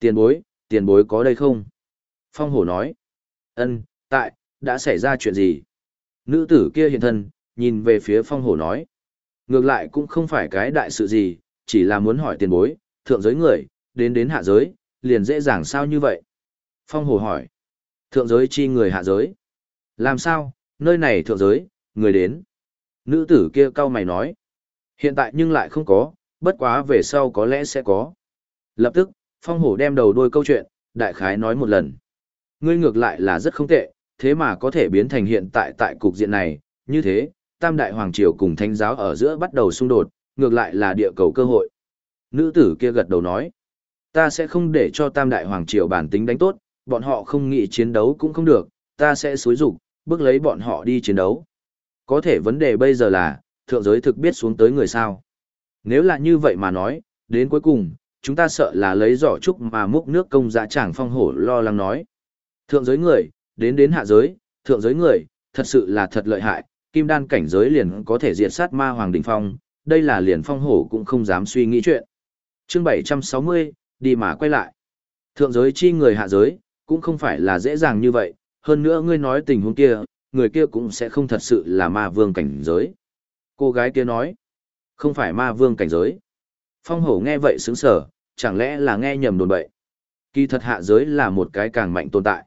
Tiền bối, tiền bối có đây không? Phong hổ nói. ân tại, đã xảy ra chuyện gì? Nữ tử kia hiện thân, nhìn về phía phong hổ nói. Ngược lại cũng không phải cái đại sự gì, chỉ là muốn hỏi tiền bối, thượng giới người, đến đến hạ giới, liền dễ dàng sao như vậy? Phong hổ hỏi. Thượng giới chi người hạ giới. Làm sao, nơi này thượng giới, người đến. Nữ tử kia cau mày nói. Hiện tại nhưng lại không có, bất quá về sau có lẽ sẽ có. Lập tức, phong hổ đem đầu đôi câu chuyện, đại khái nói một lần. Ngươi ngược lại là rất không tệ, thế mà có thể biến thành hiện tại tại cục diện này, như thế, Tam Đại Hoàng Triều cùng Thánh giáo ở giữa bắt đầu xung đột, ngược lại là địa cầu cơ hội. Nữ tử kia gật đầu nói, ta sẽ không để cho Tam Đại Hoàng Triều bản tính đánh tốt, bọn họ không nghĩ chiến đấu cũng không được, ta sẽ xúi rục, bước lấy bọn họ đi chiến đấu. Có thể vấn đề bây giờ là, thượng giới thực biết xuống tới người sao. Nếu là như vậy mà nói, đến cuối cùng, chúng ta sợ là lấy giỏ trúc mà múc nước công dã chẳng phong hổ lo lắng nói. Thượng giới người, đến đến hạ giới, thượng giới người, thật sự là thật lợi hại, kim đan cảnh giới liền có thể diệt sát ma hoàng đỉnh phong, đây là liền phong hổ cũng không dám suy nghĩ chuyện. Chương 760, đi mà quay lại. Thượng giới chi người hạ giới, cũng không phải là dễ dàng như vậy, hơn nữa ngươi nói tình huống kia, người kia cũng sẽ không thật sự là ma vương cảnh giới. Cô gái kia nói, không phải ma vương cảnh giới. Phong hổ nghe vậy sướng sở, chẳng lẽ là nghe nhầm đồn bậy. Kỳ thật hạ giới là một cái càng mạnh tồn tại.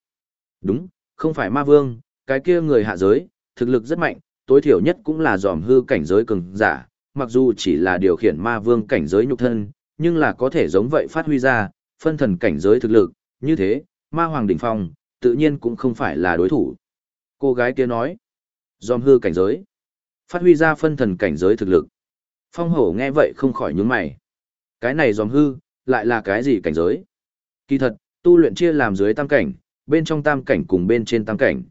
Đúng, không phải ma vương, cái kia người hạ giới, thực lực rất mạnh, tối thiểu nhất cũng là dòm hư cảnh giới cường giả, mặc dù chỉ là điều khiển ma vương cảnh giới nhục thân, nhưng là có thể giống vậy phát huy ra, phân thần cảnh giới thực lực, như thế, ma hoàng đỉnh phong, tự nhiên cũng không phải là đối thủ. Cô gái kia nói, dòm hư cảnh giới, phát huy ra phân thần cảnh giới thực lực. Phong hổ nghe vậy không khỏi nhướng mày. Cái này dòm hư, lại là cái gì cảnh giới? Kỳ thật, tu luyện chia làm dưới tam cảnh, bên trong tam cảnh cùng bên trên tam cảnh.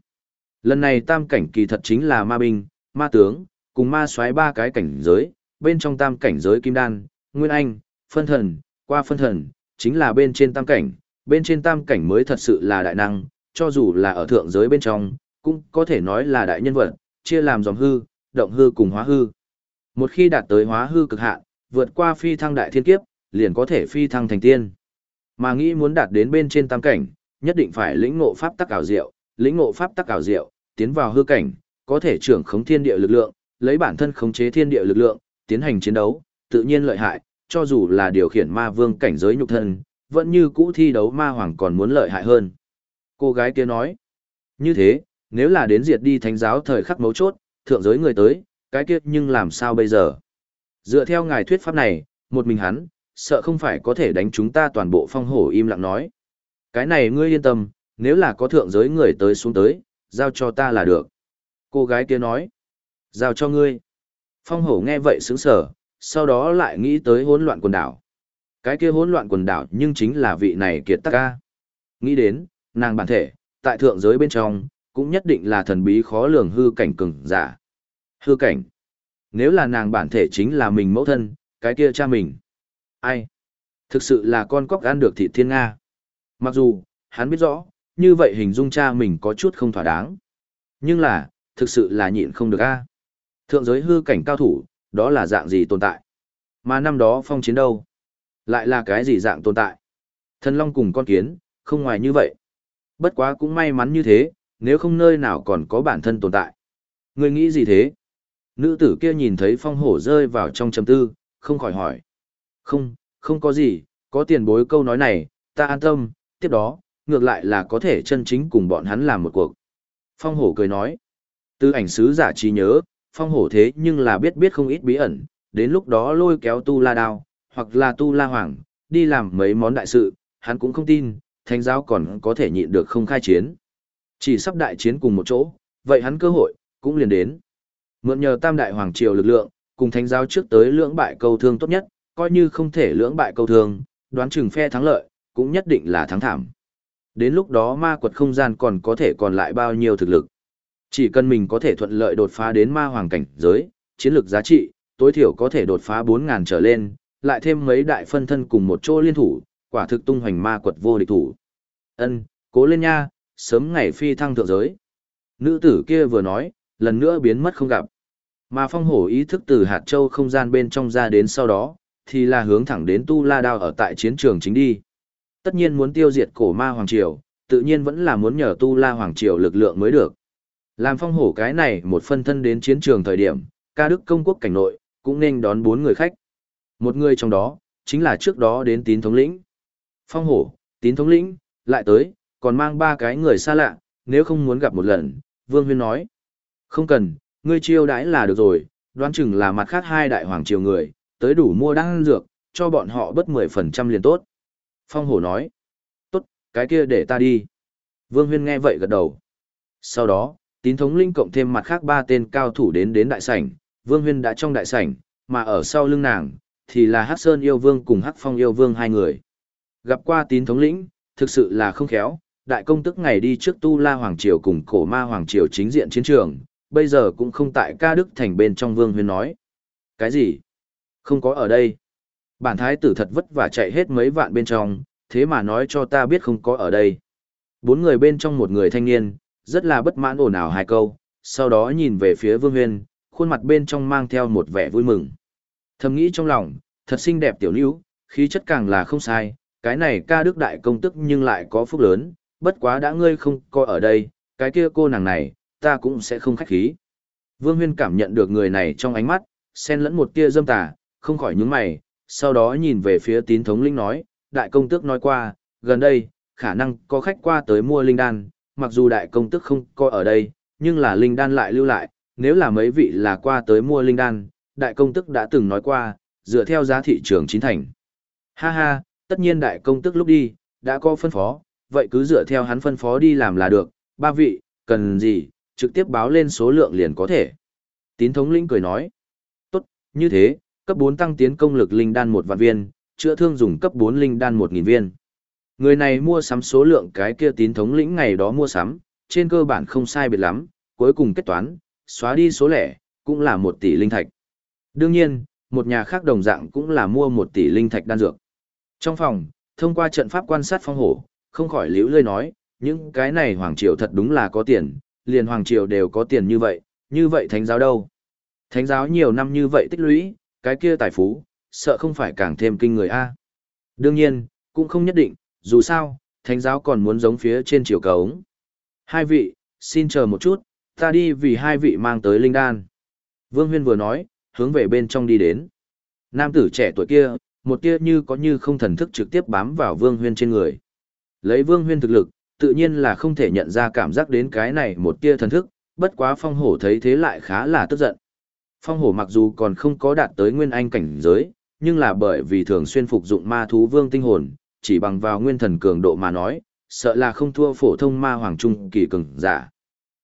Lần này tam cảnh kỳ thật chính là ma binh, ma tướng, cùng ma xoáy ba cái cảnh giới, bên trong tam cảnh giới kim đan, nguyên anh, phân thần, qua phân thần, chính là bên trên tam cảnh, bên trên tam cảnh mới thật sự là đại năng, cho dù là ở thượng giới bên trong, cũng có thể nói là đại nhân vật, chia làm dòng hư, động hư cùng hóa hư. Một khi đạt tới hóa hư cực hạn, vượt qua phi thăng đại thiên kiếp, liền có thể phi thăng thành tiên. Mà nghĩ muốn đạt đến bên trên tam cảnh, nhất định phải lĩnh ngộ pháp tắc ảo diệu, lĩnh ngộ pháp tắc ảo diệu, tiến vào hư cảnh, có thể trưởng khống thiên địa lực lượng, lấy bản thân khống chế thiên địa lực lượng, tiến hành chiến đấu, tự nhiên lợi hại, cho dù là điều khiển ma vương cảnh giới nhục thân, vẫn như cũ thi đấu ma hoàng còn muốn lợi hại hơn. Cô gái kia nói, như thế, nếu là đến diệt đi thánh giáo thời khắc mấu chốt, thượng giới người tới, cái kia nhưng làm sao bây giờ? Dựa theo ngài thuyết pháp này, một mình hắn, sợ không phải có thể đánh chúng ta toàn bộ phong hổ im lặng nói. Cái này ngươi yên tâm, nếu là có thượng giới người tới xuống tới, giao cho ta là được. Cô gái kia nói, giao cho ngươi. Phong hổ nghe vậy sướng sở, sau đó lại nghĩ tới hỗn loạn quần đảo. Cái kia hỗn loạn quần đảo nhưng chính là vị này kiệt tắc ca. Nghĩ đến, nàng bản thể, tại thượng giới bên trong, cũng nhất định là thần bí khó lường hư cảnh cường giả. Hư cảnh. Nếu là nàng bản thể chính là mình mẫu thân, cái kia cha mình. Ai? Thực sự là con cóc ăn được thịt thiên Nga. Mặc dù, hắn biết rõ, như vậy hình dung cha mình có chút không thỏa đáng. Nhưng là, thực sự là nhịn không được a. Thượng giới hư cảnh cao thủ, đó là dạng gì tồn tại? Mà năm đó phong chiến đâu? Lại là cái gì dạng tồn tại? Thần long cùng con kiến, không ngoài như vậy. Bất quá cũng may mắn như thế, nếu không nơi nào còn có bản thân tồn tại. Người nghĩ gì thế? Nữ tử kia nhìn thấy phong hổ rơi vào trong trầm tư, không khỏi hỏi. Không, không có gì, có tiền bối câu nói này, ta an tâm, tiếp đó, ngược lại là có thể chân chính cùng bọn hắn làm một cuộc. Phong hổ cười nói, từ ảnh sứ giả trí nhớ, phong hổ thế nhưng là biết biết không ít bí ẩn, đến lúc đó lôi kéo tu la đao, hoặc là tu la hoàng, đi làm mấy món đại sự, hắn cũng không tin, thánh giáo còn có thể nhịn được không khai chiến. Chỉ sắp đại chiến cùng một chỗ, vậy hắn cơ hội, cũng liền đến. Mượn nhờ tam đại hoàng triều lực lượng, cùng thánh giáo trước tới lưỡng bại câu thương tốt nhất, coi như không thể lưỡng bại câu thương, đoán chừng phe thắng lợi, cũng nhất định là thắng thảm. Đến lúc đó ma quật không gian còn có thể còn lại bao nhiêu thực lực. Chỉ cần mình có thể thuận lợi đột phá đến ma hoàng cảnh giới, chiến lược giá trị, tối thiểu có thể đột phá 4.000 trở lên, lại thêm mấy đại phân thân cùng một chỗ liên thủ, quả thực tung hoành ma quật vô địch thủ. Ân, cố lên nha, sớm ngày phi thăng thượng giới. Nữ tử kia vừa nói, lần nữa biến mất không gặp. Mà phong hổ ý thức từ hạt châu không gian bên trong ra đến sau đó, thì là hướng thẳng đến tu la đao ở tại chiến trường chính đi. Tất nhiên muốn tiêu diệt cổ ma Hoàng Triều, tự nhiên vẫn là muốn nhờ tu la Hoàng Triều lực lượng mới được. Làm phong hổ cái này một phân thân đến chiến trường thời điểm, ca đức công quốc cảnh nội, cũng nên đón bốn người khách. Một người trong đó, chính là trước đó đến tín thống lĩnh. Phong hổ, tín thống lĩnh, lại tới, còn mang ba cái người xa lạ, nếu không muốn gặp một lần, Vương Huyên nói. Không cần, ngươi chiêu đãi là được rồi, đoán chừng là mặt khác hai đại hoàng triều người, tới đủ mua đan dược, cho bọn họ bớt 10% liền tốt. Phong hổ nói. Tốt, cái kia để ta đi. Vương Huyên nghe vậy gật đầu. Sau đó, tín thống linh cộng thêm mặt khác ba tên cao thủ đến đến đại sảnh, Vương Huyên đã trong đại sảnh, mà ở sau lưng nàng, thì là Hắc Sơn yêu vương cùng Hắc Phong yêu vương hai người. Gặp qua tín thống lĩnh, thực sự là không khéo, đại công tức ngày đi trước Tu La Hoàng Triều cùng cổ ma Hoàng Triều chính diện chiến trường, bây giờ cũng không tại ca đức thành bên trong Vương Huyên nói. Cái gì? Không có ở đây. Bản thái tử thật vất vả chạy hết mấy vạn bên trong, thế mà nói cho ta biết không có ở đây. Bốn người bên trong một người thanh niên, rất là bất mãn ồn ào hai câu, sau đó nhìn về phía Vương Huyên, khuôn mặt bên trong mang theo một vẻ vui mừng. Thầm nghĩ trong lòng, thật xinh đẹp tiểu nữ, khí chất càng là không sai, cái này ca đức đại công tức nhưng lại có phúc lớn, bất quá đã ngươi không coi ở đây, cái kia cô nàng này, ta cũng sẽ không khách khí. Vương Huyên cảm nhận được người này trong ánh mắt, xen lẫn một tia dâm tà, không khỏi nhướng mày, sau đó nhìn về phía tín thống linh nói, đại công tước nói qua, gần đây, khả năng có khách qua tới mua linh đan, mặc dù đại công tước không coi ở đây, nhưng là linh đan lại lưu lại, nếu là mấy vị là qua tới mua linh đan, đại công tước đã từng nói qua, dựa theo giá thị trường chính thành. Ha ha, tất nhiên đại công tước lúc đi, đã có phân phó, vậy cứ dựa theo hắn phân phó đi làm là được, ba vị, cần gì, trực tiếp báo lên số lượng liền có thể. Tín thống lĩnh cười nói, tốt, như thế, cấp 4 tăng tiến công lực linh đan một vạn viên, chữa thương dùng cấp 4 linh đan 1000 viên. Người này mua sắm số lượng cái kia tín thống lĩnh ngày đó mua sắm, trên cơ bản không sai biệt lắm, cuối cùng kết toán, xóa đi số lẻ, cũng là 1 tỷ linh thạch. Đương nhiên, một nhà khác đồng dạng cũng là mua 1 tỷ linh thạch đan dược. Trong phòng, thông qua trận pháp quan sát phong hổ, không khỏi liễu lơi nói, những cái này hoàng triều thật đúng là có tiền, liền hoàng triều đều có tiền như vậy, như vậy thánh giáo đâu? Thánh giáo nhiều năm như vậy tích lũy, cái kia tài phú, sợ không phải càng thêm kinh người a. Đương nhiên, cũng không nhất định, dù sao, thánh giáo còn muốn giống phía trên triều cống. Hai vị, xin chờ một chút, ta đi vì hai vị mang tới linh đan. Vương Huyên vừa nói, hướng về bên trong đi đến. Nam tử trẻ tuổi kia, một tia như có như không thần thức trực tiếp bám vào Vương Huyên trên người. Lấy Vương Huyên thực lực, tự nhiên là không thể nhận ra cảm giác đến cái này một tia thần thức, bất quá phong hổ thấy thế lại khá là tức giận. Phong hổ mặc dù còn không có đạt tới nguyên anh cảnh giới, nhưng là bởi vì thường xuyên phục dụng ma thú vương tinh hồn, chỉ bằng vào nguyên thần cường độ mà nói, sợ là không thua phổ thông ma hoàng trung kỳ cường giả.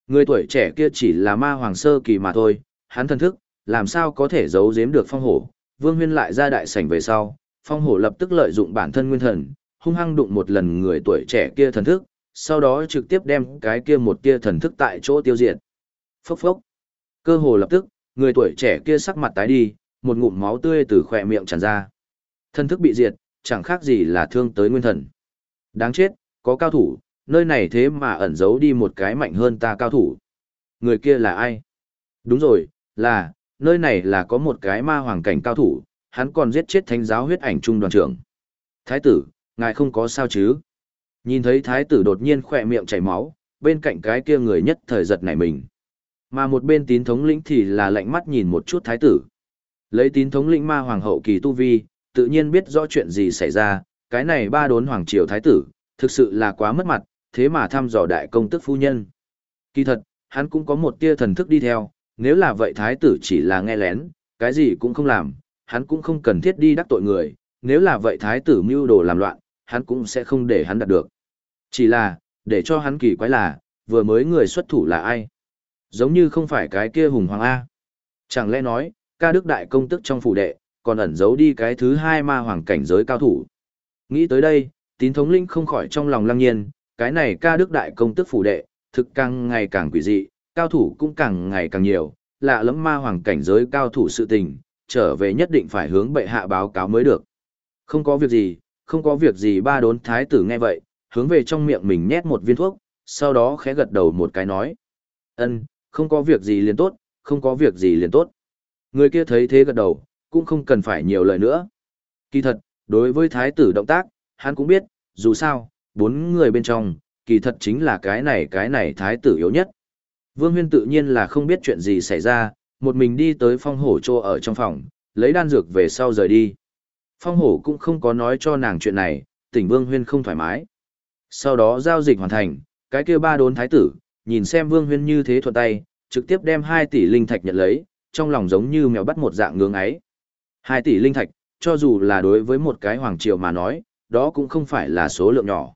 Người tuổi trẻ kia chỉ là ma hoàng sơ kỳ mà thôi, hắn thần thức, làm sao có thể giấu giếm được phong hổ. Vương huyên lại ra đại sảnh về sau, phong hổ lập tức lợi dụng bản thân nguyên thần, hung hăng đụng một lần người tuổi trẻ kia thần thức, sau đó trực tiếp đem cái kia một tia thần thức tại chỗ tiêu diệt. Phốc phốc. Cơ hồ lập tức, người tuổi trẻ kia sắc mặt tái đi, một ngụm máu tươi từ khỏe miệng tràn ra. Thần thức bị diệt, chẳng khác gì là thương tới nguyên thần. Đáng chết, có cao thủ, nơi này thế mà ẩn giấu đi một cái mạnh hơn ta cao thủ. Người kia là ai? Đúng rồi, là, nơi này là có một cái ma hoàng cảnh cao thủ, hắn còn giết chết thánh giáo huyết ảnh trung đoàn trưởng. Thái tử, ngài không có sao chứ? Nhìn thấy thái tử đột nhiên khỏe miệng chảy máu, bên cạnh cái kia người nhất thời giật nảy mình. Mà một bên tín thống lĩnh thì là lạnh mắt nhìn một chút thái tử. Lấy tín thống lĩnh ma hoàng hậu kỳ tu vi, tự nhiên biết rõ chuyện gì xảy ra, cái này ba đốn hoàng triều thái tử, thực sự là quá mất mặt, thế mà thăm dò đại công tức phu nhân. Kỳ thật, hắn cũng có một tia thần thức đi theo, nếu là vậy thái tử chỉ là nghe lén, cái gì cũng không làm, hắn cũng không cần thiết đi đắc tội người, nếu là vậy thái tử mưu đồ làm loạn, hắn cũng sẽ không để hắn đạt được. Chỉ là, để cho hắn kỳ quái là, vừa mới người xuất thủ là ai? Giống như không phải cái kia hùng hoàng A. Chẳng lẽ nói, ca đức đại công tức trong phủ đệ, còn ẩn giấu đi cái thứ hai ma hoàng cảnh giới cao thủ. Nghĩ tới đây, tín thống linh không khỏi trong lòng lăng nhiên, cái này ca đức đại công tức phủ đệ, thực càng ngày càng quỷ dị, cao thủ cũng càng ngày càng nhiều, lạ lẫm ma hoàng cảnh giới cao thủ sự tình, trở về nhất định phải hướng bệ hạ báo cáo mới được. Không có việc gì, không có việc gì ba đốn thái tử nghe vậy, hướng về trong miệng mình nhét một viên thuốc, sau đó khẽ gật đầu một cái nói. ân không có việc gì liền tốt, không có việc gì liền tốt. Người kia thấy thế gật đầu, cũng không cần phải nhiều lời nữa. Kỳ thật, đối với thái tử động tác, hắn cũng biết, dù sao, bốn người bên trong, kỳ thật chính là cái này cái này thái tử yếu nhất. Vương Huyên tự nhiên là không biết chuyện gì xảy ra, một mình đi tới phong hổ trô ở trong phòng, lấy đan dược về sau rời đi. Phong hổ cũng không có nói cho nàng chuyện này, tỉnh Vương Huyên không thoải mái. Sau đó giao dịch hoàn thành, cái kia ba đốn thái tử, nhìn xem Vương Huyên như thế thuận tay, trực tiếp đem 2 tỷ linh thạch nhận lấy, trong lòng giống như mèo bắt một dạng ngưỡng ấy. 2 tỷ linh thạch, cho dù là đối với một cái hoàng triều mà nói, đó cũng không phải là số lượng nhỏ.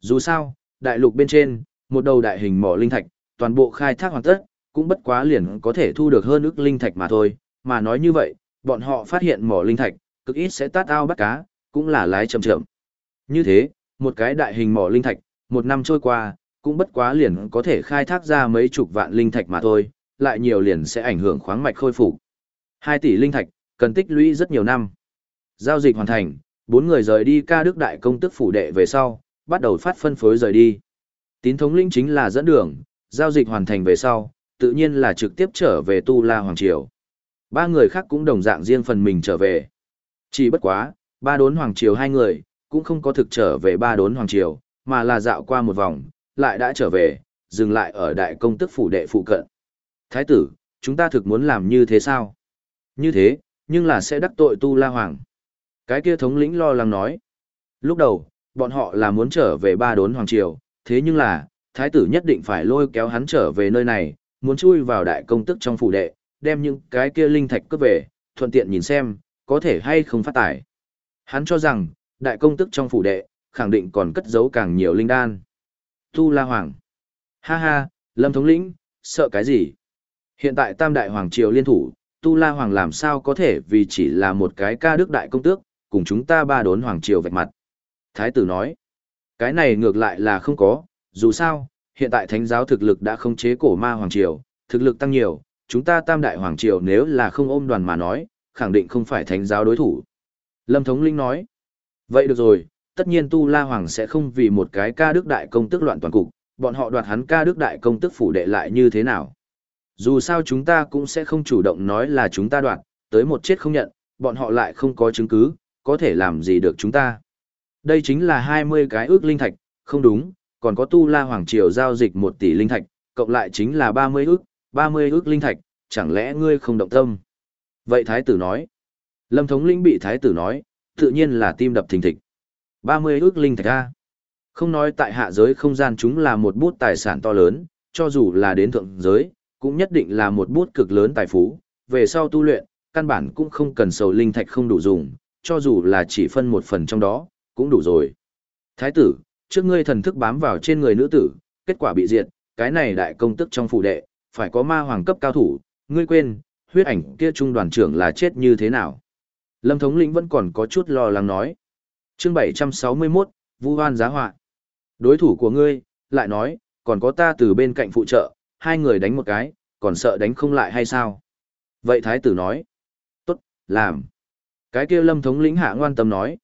Dù sao, đại lục bên trên, một đầu đại hình mỏ linh thạch, toàn bộ khai thác hoàn tất, cũng bất quá liền có thể thu được hơn ức linh thạch mà thôi, mà nói như vậy, bọn họ phát hiện mỏ linh thạch, cực ít sẽ tát ao bắt cá, cũng là lái chậm chậm. Như thế, một cái đại hình mỏ linh thạch, một năm trôi qua, cũng bất quá liền có thể khai thác ra mấy chục vạn linh thạch mà thôi, lại nhiều liền sẽ ảnh hưởng khoáng mạch khôi phục. 2 tỷ linh thạch, cần tích lũy rất nhiều năm. Giao dịch hoàn thành, bốn người rời đi ca đức đại công tức phủ đệ về sau, bắt đầu phát phân phối rời đi. Tín thống linh chính là dẫn đường, giao dịch hoàn thành về sau, tự nhiên là trực tiếp trở về Tu La Hoàng Triều. Ba người khác cũng đồng dạng riêng phần mình trở về. Chỉ bất quá, ba đốn Hoàng Triều hai người, cũng không có thực trở về ba đốn Hoàng Triều, mà là dạo qua một vòng, lại đã trở về, dừng lại ở đại công tức phủ đệ phụ cận. Thái tử, chúng ta thực muốn làm như thế sao? Như thế, nhưng là sẽ đắc tội Tu La Hoàng. Cái kia thống lĩnh lo lắng nói. Lúc đầu, bọn họ là muốn trở về ba đốn Hoàng Triều, thế nhưng là, thái tử nhất định phải lôi kéo hắn trở về nơi này, muốn chui vào đại công tức trong phủ đệ, đem những cái kia linh thạch cướp về, thuận tiện nhìn xem, có thể hay không phát tải. Hắn cho rằng, đại công tức trong phủ đệ, khẳng định còn cất giấu càng nhiều linh đan. Tu La Hoàng. Ha ha, Lâm thống lĩnh, sợ cái gì? Hiện tại Tam Đại Hoàng Triều liên thủ, Tu La Hoàng làm sao có thể vì chỉ là một cái ca đức đại công tước, cùng chúng ta ba đốn Hoàng Triều vạch mặt. Thái tử nói, cái này ngược lại là không có, dù sao, hiện tại thánh giáo thực lực đã không chế cổ ma Hoàng Triều, thực lực tăng nhiều, chúng ta Tam Đại Hoàng Triều nếu là không ôm đoàn mà nói, khẳng định không phải thánh giáo đối thủ. Lâm Thống Linh nói, vậy được rồi, tất nhiên Tu La Hoàng sẽ không vì một cái ca đức đại công tức loạn toàn cục, bọn họ đoạt hắn ca đức đại công tức phủ đệ lại như thế nào. Dù sao chúng ta cũng sẽ không chủ động nói là chúng ta đoạt, tới một chết không nhận, bọn họ lại không có chứng cứ, có thể làm gì được chúng ta. Đây chính là 20 cái ước linh thạch, không đúng, còn có Tu La Hoàng Triều giao dịch 1 tỷ linh thạch, cộng lại chính là 30 ước, 30 ước linh thạch, chẳng lẽ ngươi không động tâm. Vậy Thái tử nói. Lâm thống Linh bị Thái tử nói, tự nhiên là tim đập thình thịch. 30 ước linh thạch A. Không nói tại hạ giới không gian chúng là một bút tài sản to lớn, cho dù là đến thượng giới, cũng nhất định là một bút cực lớn tài phú, về sau tu luyện, căn bản cũng không cần sầu linh thạch không đủ dùng, cho dù là chỉ phân một phần trong đó, cũng đủ rồi. Thái tử, trước ngươi thần thức bám vào trên người nữ tử, kết quả bị diệt, cái này đại công tức trong phủ đệ, phải có ma hoàng cấp cao thủ, ngươi quên, huyết ảnh kia trung đoàn trưởng là chết như thế nào. Lâm thống lĩnh vẫn còn có chút lo lắng nói chương 761, Vu Hoan giá họa. Đối thủ của ngươi, lại nói, còn có ta từ bên cạnh phụ trợ, hai người đánh một cái, còn sợ đánh không lại hay sao? Vậy thái tử nói, tốt, làm. Cái kia lâm thống lĩnh hạ ngoan tâm nói,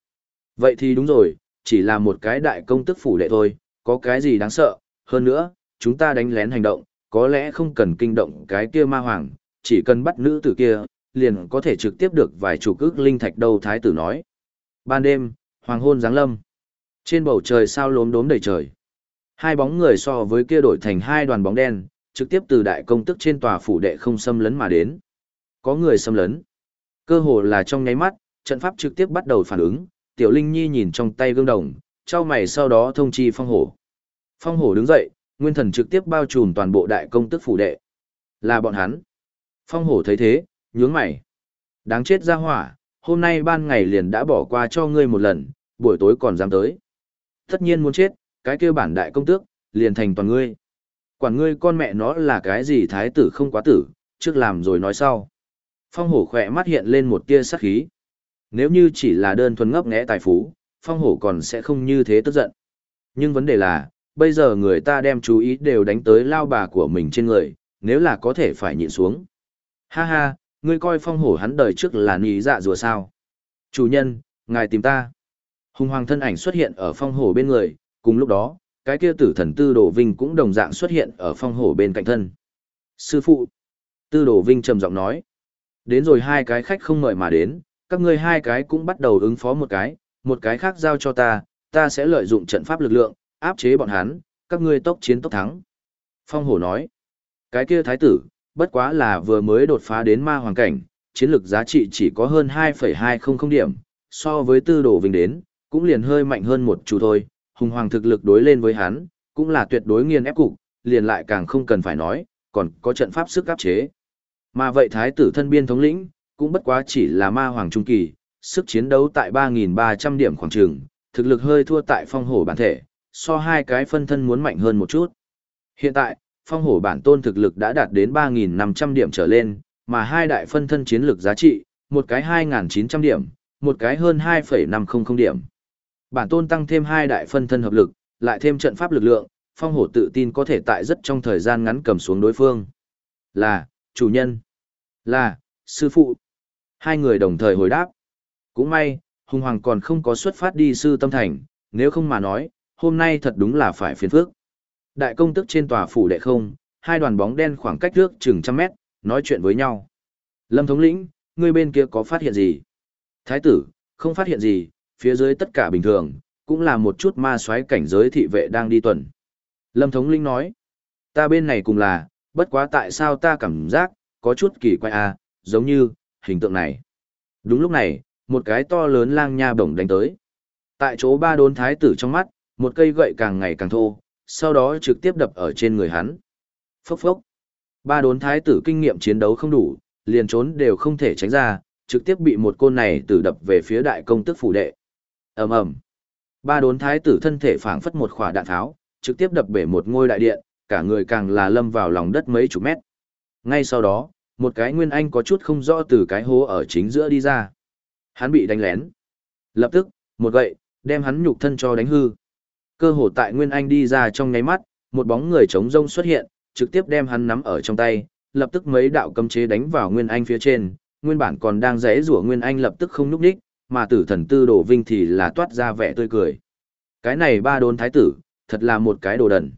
vậy thì đúng rồi, chỉ là một cái đại công tức phủ đệ thôi, có cái gì đáng sợ, hơn nữa, chúng ta đánh lén hành động, có lẽ không cần kinh động cái kia ma hoàng, chỉ cần bắt nữ tử kia, liền có thể trực tiếp được vài chục cước linh thạch đâu thái tử nói. Ban đêm, Hoàng hôn giáng lâm. Trên bầu trời sao lốm đốm đầy trời. Hai bóng người so với kia đổi thành hai đoàn bóng đen, trực tiếp từ đại công tức trên tòa phủ đệ không xâm lấn mà đến. Có người xâm lấn. Cơ hồ là trong nháy mắt, trận pháp trực tiếp bắt đầu phản ứng, Tiểu Linh Nhi nhìn trong tay gương đồng, trao mày sau đó thông chi phong hổ. Phong hổ đứng dậy, nguyên thần trực tiếp bao trùm toàn bộ đại công tức phủ đệ. Là bọn hắn. Phong hổ thấy thế, nhướng mày. Đáng chết ra hỏa, hôm nay ban ngày liền đã bỏ qua cho ngươi một lần, buổi tối còn dám tới. Tất nhiên muốn chết, cái kêu bản đại công tước, liền thành toàn ngươi. Quản ngươi con mẹ nó là cái gì thái tử không quá tử, trước làm rồi nói sau. Phong hổ khỏe mắt hiện lên một tia sắc khí. Nếu như chỉ là đơn thuần ngốc nghẽ tài phú, phong hổ còn sẽ không như thế tức giận. Nhưng vấn đề là, bây giờ người ta đem chú ý đều đánh tới lao bà của mình trên người, nếu là có thể phải nhịn xuống. Ha ha, ngươi coi phong hổ hắn đời trước là nì dạ rùa sao. Chủ nhân, ngài tìm ta. Hùng hoàng thân ảnh xuất hiện ở phong hổ bên người, cùng lúc đó, cái kia tử thần tư đồ vinh cũng đồng dạng xuất hiện ở phong hổ bên cạnh thân. Sư phụ, tư đồ vinh trầm giọng nói, đến rồi hai cái khách không mời mà đến, các ngươi hai cái cũng bắt đầu ứng phó một cái, một cái khác giao cho ta, ta sẽ lợi dụng trận pháp lực lượng, áp chế bọn hắn, các ngươi tốc chiến tốc thắng. Phong hổ nói, cái kia thái tử, bất quá là vừa mới đột phá đến ma hoàng cảnh, chiến lược giá trị chỉ có hơn 2,200 điểm, so với tư đồ vinh đến, cũng liền hơi mạnh hơn một chút thôi, hùng hoàng thực lực đối lên với hắn, cũng là tuyệt đối nghiền ép cục, liền lại càng không cần phải nói, còn có trận pháp sức áp chế. Mà vậy thái tử thân biên thống lĩnh, cũng bất quá chỉ là ma hoàng trung kỳ, sức chiến đấu tại 3.300 điểm khoảng trường, thực lực hơi thua tại phong hổ bản thể, so hai cái phân thân muốn mạnh hơn một chút. Hiện tại, phong hổ bản tôn thực lực đã đạt đến 3.500 điểm trở lên, mà hai đại phân thân chiến lược giá trị, một cái 2.900 điểm, một cái hơn 2,500 điểm. Bản tôn tăng thêm hai đại phân thân hợp lực, lại thêm trận pháp lực lượng, phong hổ tự tin có thể tại rất trong thời gian ngắn cầm xuống đối phương. Là, chủ nhân. Là, sư phụ. Hai người đồng thời hồi đáp. Cũng may, Hùng Hoàng còn không có xuất phát đi sư tâm thành, nếu không mà nói, hôm nay thật đúng là phải phiền phức. Đại công tức trên tòa phủ đệ không, hai đoàn bóng đen khoảng cách trước chừng trăm mét, nói chuyện với nhau. Lâm thống lĩnh, ngươi bên kia có phát hiện gì? Thái tử, không phát hiện gì, phía dưới tất cả bình thường, cũng là một chút ma xoáy cảnh giới thị vệ đang đi tuần. Lâm thống lĩnh nói, ta bên này cùng là, bất quá tại sao ta cảm giác, có chút kỳ quái à, giống như, hình tượng này. Đúng lúc này, một cái to lớn lang nha bổng đánh tới. Tại chỗ ba đốn thái tử trong mắt, một cây gậy càng ngày càng thô, sau đó trực tiếp đập ở trên người hắn. Phốc phốc. Ba đốn thái tử kinh nghiệm chiến đấu không đủ, liền trốn đều không thể tránh ra, trực tiếp bị một côn này tử đập về phía đại công tức phủ đệ. ầm ầm. Ba đốn thái tử thân thể phảng phất một khỏa đạn tháo, trực tiếp đập bể một ngôi đại điện, cả người càng là lâm vào lòng đất mấy chục mét. Ngay sau đó, một cái nguyên anh có chút không rõ từ cái hố ở chính giữa đi ra. Hắn bị đánh lén. Lập tức, một gậy, đem hắn nhục thân cho đánh hư. Cơ hồ tại Nguyên Anh đi ra trong nháy mắt, một bóng người trống rông xuất hiện, trực tiếp đem hắn nắm ở trong tay, lập tức mấy đạo cấm chế đánh vào Nguyên Anh phía trên, nguyên bản còn đang rẽ rủa Nguyên Anh lập tức không nhúc đích, mà tử thần tư đồ vinh thì là toát ra vẻ tươi cười. Cái này ba đốn thái tử, thật là một cái đồ đần.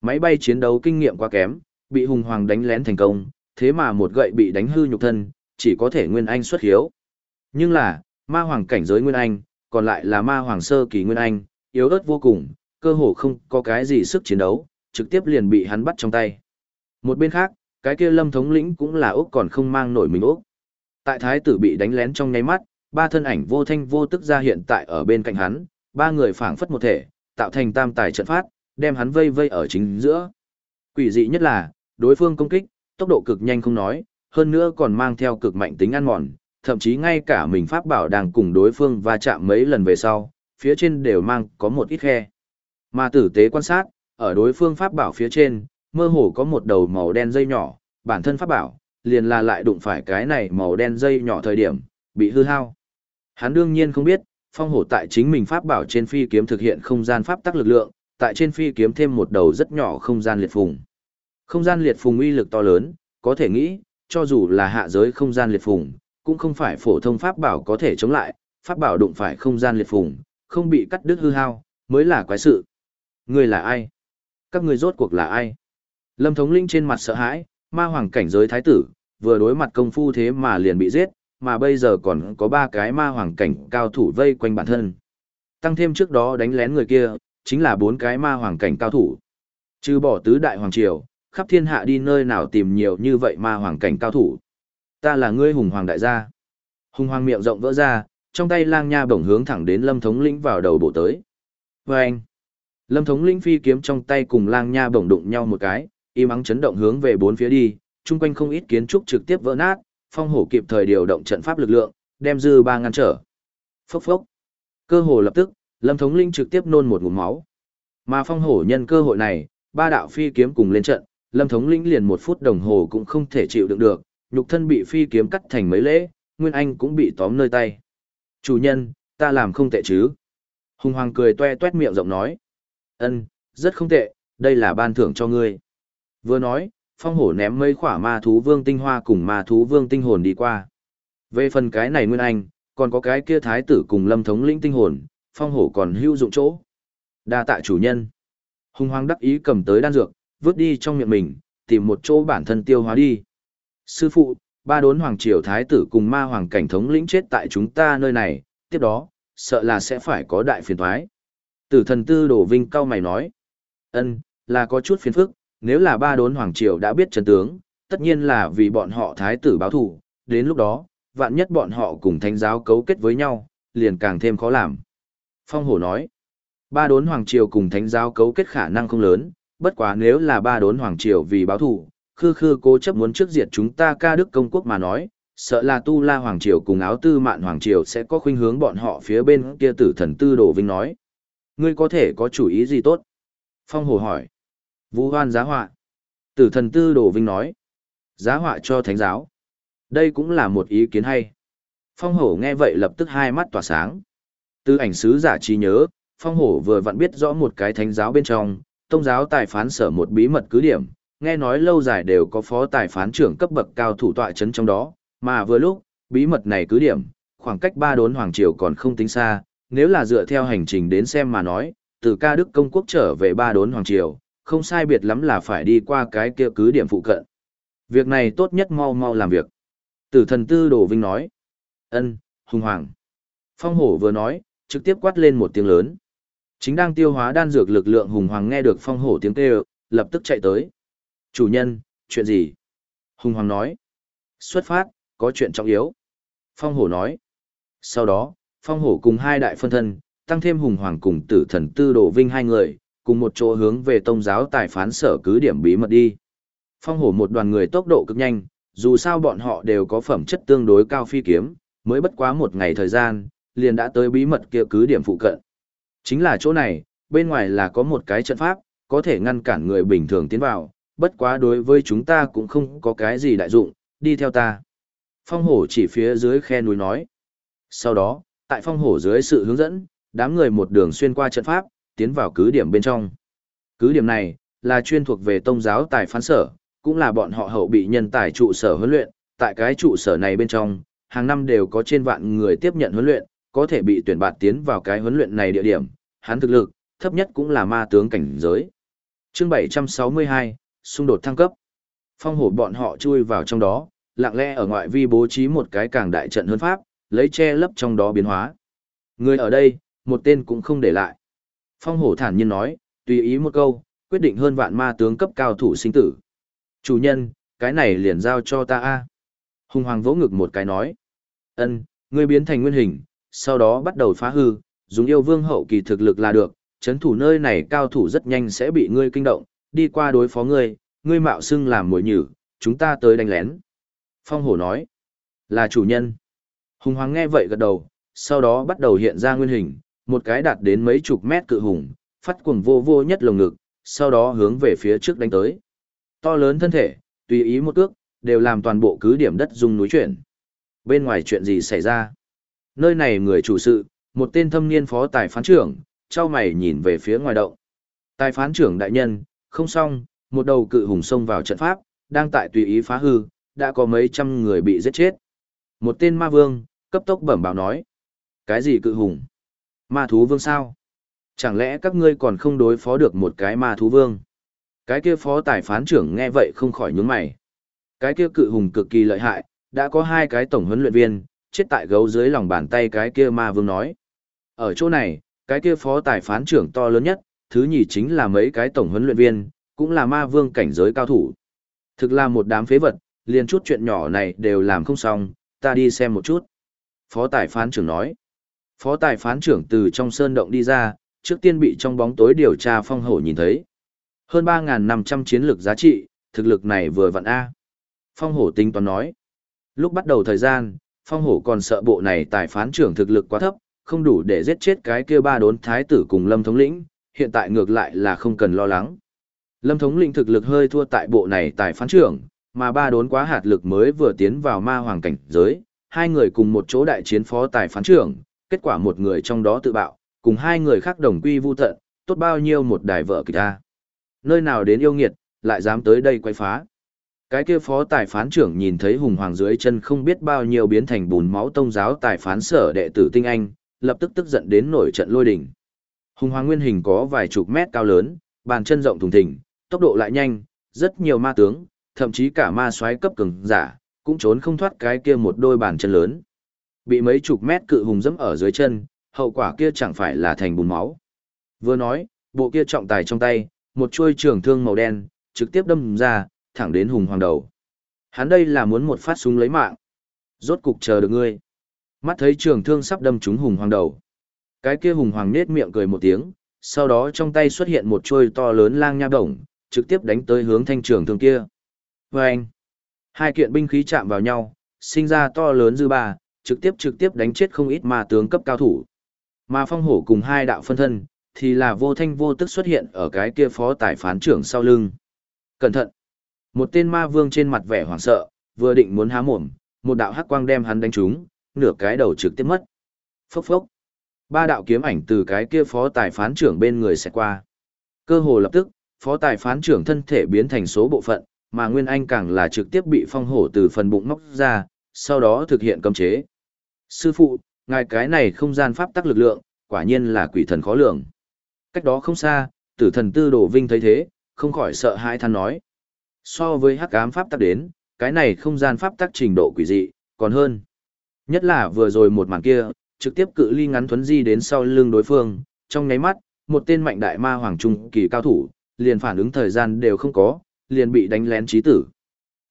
Máy bay chiến đấu kinh nghiệm quá kém, bị hùng hoàng đánh lén thành công, thế mà một gậy bị đánh hư nhục thân, chỉ có thể Nguyên Anh xuất hiếu. Nhưng là, ma hoàng cảnh giới Nguyên Anh, còn lại là ma hoàng sơ kỳ Nguyên Anh, yếu ớt vô cùng, cơ hồ không có cái gì sức chiến đấu, trực tiếp liền bị hắn bắt trong tay. Một bên khác, cái kia lâm thống lĩnh cũng là ốc còn không mang nổi mình ốc. Tại thái tử bị đánh lén trong nháy mắt, ba thân ảnh vô thanh vô tức ra hiện tại ở bên cạnh hắn, ba người phảng phất một thể, tạo thành tam tài trận phát, đem hắn vây vây ở chính giữa. Quỷ dị nhất là, đối phương công kích, tốc độ cực nhanh không nói, hơn nữa còn mang theo cực mạnh tính ăn mòn, thậm chí ngay cả mình pháp bảo đang cùng đối phương va chạm mấy lần về sau, phía trên đều mang có một ít khe. Mà tử tế quan sát, ở đối phương pháp bảo phía trên, mơ hồ có một đầu màu đen dây nhỏ, bản thân pháp bảo, liền là lại đụng phải cái này màu đen dây nhỏ thời điểm, bị hư hao. Hắn đương nhiên không biết, phong hổ tại chính mình pháp bảo trên phi kiếm thực hiện không gian pháp tắc lực lượng, tại trên phi kiếm thêm một đầu rất nhỏ không gian liệt phùng. Không gian liệt phùng uy lực to lớn, có thể nghĩ, cho dù là hạ giới không gian liệt phùng, cũng không phải phổ thông pháp bảo có thể chống lại, pháp bảo đụng phải không gian liệt phùng, không bị cắt đứt hư hao, mới là quái sự. Người là ai? Các người rốt cuộc là ai? Lâm thống linh trên mặt sợ hãi, ma hoàng cảnh giới thái tử, vừa đối mặt công phu thế mà liền bị giết, mà bây giờ còn có ba cái ma hoàng cảnh cao thủ vây quanh bản thân. Tăng thêm trước đó đánh lén người kia, chính là bốn cái ma hoàng cảnh cao thủ. Trừ bỏ tứ đại hoàng triều, khắp thiên hạ đi nơi nào tìm nhiều như vậy ma hoàng cảnh cao thủ. Ta là ngươi hùng hoàng đại gia. Hùng hoàng miệng rộng vỡ ra, trong tay lang nha bổng hướng thẳng đến lâm thống lĩnh vào đầu bổ tới. vê anh, lâm thống lĩnh phi kiếm trong tay cùng lang nha bổng đụng nhau một cái, im ắng chấn động hướng về bốn phía đi, chung quanh không ít kiến trúc trực tiếp vỡ nát, phong hổ kịp thời điều động trận pháp lực lượng, đem dư ba ngăn trở. Phốc phốc. Cơ hồ lập tức, lâm thống linh trực tiếp nôn một ngụm máu. Mà phong hổ nhân cơ hội này, ba đạo phi kiếm cùng lên trận, lâm thống lĩnh liền một phút đồng hồ cũng không thể chịu đựng được, nhục thân bị phi kiếm cắt thành mấy lễ, Nguyên Anh cũng bị tóm nơi tay. Chủ nhân, ta làm không tệ chứ? Hùng Hoàng cười toe toét miệng rộng nói. Ân, rất không tệ, đây là ban thưởng cho ngươi. Vừa nói, phong hổ ném mấy khỏa ma thú vương tinh hoa cùng ma thú vương tinh hồn đi qua. Về phần cái này Nguyên Anh, còn có cái kia thái tử cùng lâm thống lĩnh tinh hồn, phong hổ còn hữu dụng chỗ. đa tạ chủ nhân. Hùng Hoàng đắc ý cầm tới đan dược, vứt đi trong miệng mình, tìm một chỗ bản thân tiêu hóa đi. Sư phụ, ba đốn hoàng triều thái tử cùng ma hoàng cảnh thống lĩnh chết tại chúng ta nơi này, tiếp đó, sợ là sẽ phải có đại phiền thoái. Tử thần tư đổ vinh cao mày nói. ân là có chút phiền phức, nếu là ba đốn hoàng triều đã biết chân tướng, tất nhiên là vì bọn họ thái tử báo thù, đến lúc đó, vạn nhất bọn họ cùng thánh giáo cấu kết với nhau, liền càng thêm khó làm. Phong hổ nói, ba đốn hoàng triều cùng thánh giáo cấu kết khả năng không lớn, bất quá nếu là ba đốn hoàng triều vì báo thù, khư khư cố chấp muốn trước diệt chúng ta ca đức công quốc mà nói, sợ là tu la hoàng triều cùng áo tư mạn hoàng triều sẽ có khuynh hướng bọn họ phía bên kia tử thần tư đồ vinh nói. Ngươi có thể có chủ ý gì tốt? Phong hồ hỏi. Vũ hoan giá họa. Tử thần tư đồ vinh nói. Giá họa cho thánh giáo. Đây cũng là một ý kiến hay. Phong hổ nghe vậy lập tức hai mắt tỏa sáng. Từ ảnh sứ giả trí nhớ, phong hổ vừa vặn biết rõ một cái thánh giáo bên trong, tông giáo tài phán sở một bí mật cứ điểm, nghe nói lâu dài đều có phó tài phán trưởng cấp bậc cao thủ tọa chấn trong đó, mà vừa lúc, bí mật này cứ điểm, khoảng cách ba đốn hoàng triều còn không tính xa, nếu là dựa theo hành trình đến xem mà nói, từ ca đức công quốc trở về ba đốn hoàng triều, không sai biệt lắm là phải đi qua cái kia cứ điểm phụ cận. Việc này tốt nhất mau mau làm việc. Tử thần tư đồ vinh nói. ân hùng hoàng. Phong hổ vừa nói, trực tiếp quát lên một tiếng lớn. Chính đang tiêu hóa đan dược lực lượng hùng hoàng nghe được phong hổ tiếng kêu, lập tức chạy tới. Chủ nhân, chuyện gì? Hùng hoàng nói. Xuất phát, có chuyện trọng yếu. Phong hổ nói. Sau đó, phong hổ cùng hai đại phân thân, tăng thêm hùng hoàng cùng tử thần tư đồ vinh hai người, cùng một chỗ hướng về tông giáo tài phán sở cứ điểm bí mật đi. Phong hổ một đoàn người tốc độ cực nhanh, dù sao bọn họ đều có phẩm chất tương đối cao phi kiếm, mới bất quá một ngày thời gian, liền đã tới bí mật kia cứ điểm phụ cận. Chính là chỗ này, bên ngoài là có một cái trận pháp, có thể ngăn cản người bình thường tiến vào, bất quá đối với chúng ta cũng không có cái gì đại dụng, đi theo ta. Phong hổ chỉ phía dưới khe núi nói. Sau đó, tại phong hổ dưới sự hướng dẫn, đám người một đường xuyên qua trận pháp, tiến vào cứ điểm bên trong. Cứ điểm này, là chuyên thuộc về tông giáo tài phán sở, cũng là bọn họ hậu bị nhân tài trụ sở huấn luyện, tại cái trụ sở này bên trong, hàng năm đều có trên vạn người tiếp nhận huấn luyện, có thể bị tuyển bạt tiến vào cái huấn luyện này địa điểm, hắn thực lực, thấp nhất cũng là ma tướng cảnh giới. Chương 762, xung đột thăng cấp. Phong hổ bọn họ chui vào trong đó, lặng lẽ ở ngoại vi bố trí một cái càng đại trận hơn pháp, lấy che lấp trong đó biến hóa. Người ở đây, một tên cũng không để lại. Phong hổ thản nhiên nói, tùy ý một câu, quyết định hơn vạn ma tướng cấp cao thủ sinh tử. Chủ nhân, cái này liền giao cho ta a. Hùng hoàng vỗ ngực một cái nói. ân ngươi biến thành nguyên hình, sau đó bắt đầu phá hư, dùng yêu vương hậu kỳ thực lực là được, chấn thủ nơi này cao thủ rất nhanh sẽ bị ngươi kinh động, đi qua đối phó ngươi, ngươi mạo xưng làm mồi nhử, chúng ta tới đánh lén. Phong hổ nói, là chủ nhân. Hùng hoàng nghe vậy gật đầu, sau đó bắt đầu hiện ra nguyên hình, một cái đạt đến mấy chục mét cự hùng, phát cuồng vô vô nhất lồng ngực, sau đó hướng về phía trước đánh tới. To lớn thân thể, tùy ý một cước, đều làm toàn bộ cứ điểm đất rung núi chuyển. Bên ngoài chuyện gì xảy ra? Nơi này người chủ sự, một tên thâm niên phó tài phán trưởng, trao mày nhìn về phía ngoài động. Tài phán trưởng đại nhân, không xong, một đầu cự hùng xông vào trận pháp, đang tại tùy ý phá hư, đã có mấy trăm người bị giết chết. Một tên ma vương, cấp tốc bẩm báo nói. Cái gì cự hùng? Ma thú vương sao? Chẳng lẽ các ngươi còn không đối phó được một cái ma thú vương? Cái kia phó tài phán trưởng nghe vậy không khỏi nhướng mày. Cái kia cự hùng cực kỳ lợi hại, đã có hai cái tổng huấn luyện viên, chết tại gấu dưới lòng bàn tay cái kia ma vương nói. Ở chỗ này, cái kia phó tài phán trưởng to lớn nhất, thứ nhì chính là mấy cái tổng huấn luyện viên, cũng là ma vương cảnh giới cao thủ. Thực là một đám phế vật, liền chút chuyện nhỏ này đều làm không xong, ta đi xem một chút. Phó tài phán trưởng nói. Phó tài phán trưởng từ trong sơn động đi ra, trước tiên bị trong bóng tối điều tra phong hổ nhìn thấy. Hơn 3.500 chiến lược giá trị, thực lực này vừa vặn A. Phong hổ tinh toán nói. Lúc bắt đầu thời gian, phong hổ còn sợ bộ này tài phán trưởng thực lực quá thấp, không đủ để giết chết cái kia ba đốn thái tử cùng lâm thống lĩnh, hiện tại ngược lại là không cần lo lắng. Lâm thống lĩnh thực lực hơi thua tại bộ này tài phán trưởng, mà ba đốn quá hạt lực mới vừa tiến vào ma hoàng cảnh giới, hai người cùng một chỗ đại chiến phó tài phán trưởng, kết quả một người trong đó tự bạo, cùng hai người khác đồng quy vu tận, tốt bao nhiêu một đài vợ kịch ta. Nơi nào đến yêu nghiệt, lại dám tới đây quay phá. Cái kia phó tài phán trưởng nhìn thấy hùng hoàng dưới chân không biết bao nhiêu biến thành bùn máu tông giáo tài phán sở đệ tử tinh anh, lập tức tức giận đến nổi trận lôi đỉnh. Hùng hoàng nguyên hình có vài chục mét cao lớn, bàn chân rộng thùng thình, tốc độ lại nhanh, rất nhiều ma tướng, thậm chí cả ma soái cấp cường giả, cũng trốn không thoát cái kia một đôi bàn chân lớn. Bị mấy chục mét cự hùng dẫm ở dưới chân, hậu quả kia chẳng phải là thành bùn máu. Vừa nói, bộ kia trọng tài trong tay, một chuôi trường thương màu đen, trực tiếp đâm ra, thẳng đến hùng hoàng đầu. Hắn đây là muốn một phát súng lấy mạng. Rốt cục chờ được ngươi. Mắt thấy trường thương sắp đâm trúng hùng hoàng đầu. Cái kia hùng hoàng nết miệng cười một tiếng, sau đó trong tay xuất hiện một chuôi to lớn lang nha đồng, trực tiếp đánh tới hướng thanh trường thương kia. Và anh, hai kiện binh khí chạm vào nhau, sinh ra to lớn dư ba, trực tiếp trực tiếp đánh chết không ít ma tướng cấp cao thủ. Mà phong hổ cùng hai đạo phân thân, thì là vô thanh vô tức xuất hiện ở cái kia phó tài phán trưởng sau lưng. Cẩn thận! Một tên ma vương trên mặt vẻ hoảng sợ, vừa định muốn há mồm, một đạo hắc quang đem hắn đánh trúng, nửa cái đầu trực tiếp mất. Phốc phốc! Ba đạo kiếm ảnh từ cái kia phó tài phán trưởng bên người sẽ qua. Cơ hồ lập tức, phó tài phán trưởng thân thể biến thành số bộ phận, mà Nguyên Anh càng là trực tiếp bị phong hổ từ phần bụng móc ra, sau đó thực hiện cấm chế. Sư phụ, ngài cái này không gian pháp tắc lực lượng, quả nhiên là quỷ thần khó lường. Cách đó không xa, tử thần tư đồ vinh thấy thế, không khỏi sợ hãi than nói. So với hắc ám pháp tắc đến, cái này không gian pháp tắc trình độ quỷ dị, còn hơn. Nhất là vừa rồi một màn kia, trực tiếp cự ly ngắn thuấn di đến sau lưng đối phương, trong nháy mắt, một tên mạnh đại ma hoàng trung kỳ cao thủ, liền phản ứng thời gian đều không có, liền bị đánh lén trí tử.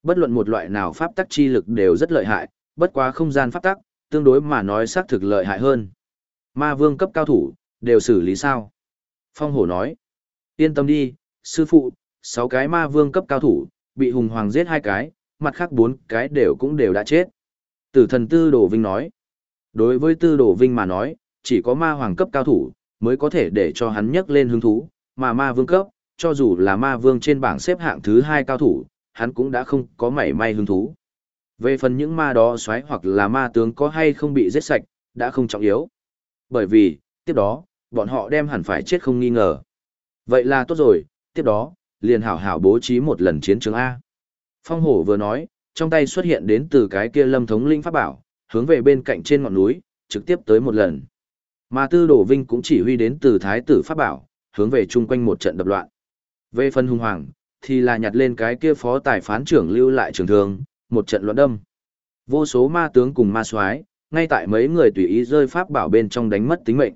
Bất luận một loại nào pháp tắc chi lực đều rất lợi hại, bất quá không gian pháp tắc, tương đối mà nói xác thực lợi hại hơn. Ma vương cấp cao thủ, đều xử lý sao? Phong hổ nói, yên tâm đi, sư phụ, sáu cái ma vương cấp cao thủ, bị hùng hoàng giết hai cái, mặt khác bốn cái đều cũng đều đã chết. Tử thần tư đồ vinh nói, đối với tư đồ vinh mà nói, chỉ có ma hoàng cấp cao thủ, mới có thể để cho hắn nhấc lên hứng thú, mà ma vương cấp, cho dù là ma vương trên bảng xếp hạng thứ hai cao thủ, hắn cũng đã không có mảy may hứng thú. Về phần những ma đó xoáy hoặc là ma tướng có hay không bị giết sạch, đã không trọng yếu. Bởi vì, tiếp đó, bọn họ đem hẳn phải chết không nghi ngờ. Vậy là tốt rồi, tiếp đó, liền hảo hảo bố trí một lần chiến trường A. Phong hổ vừa nói, trong tay xuất hiện đến từ cái kia lâm thống linh pháp bảo, hướng về bên cạnh trên ngọn núi, trực tiếp tới một lần. Mà tư Đồ vinh cũng chỉ huy đến từ thái tử pháp bảo, hướng về chung quanh một trận đập loạn. Về phần hung hoàng, thì là nhặt lên cái kia phó tài phán trưởng lưu lại trường thương, một trận loạn đâm. Vô số ma tướng cùng ma soái, ngay tại mấy người tùy ý rơi pháp bảo bên trong đánh mất tính mệnh.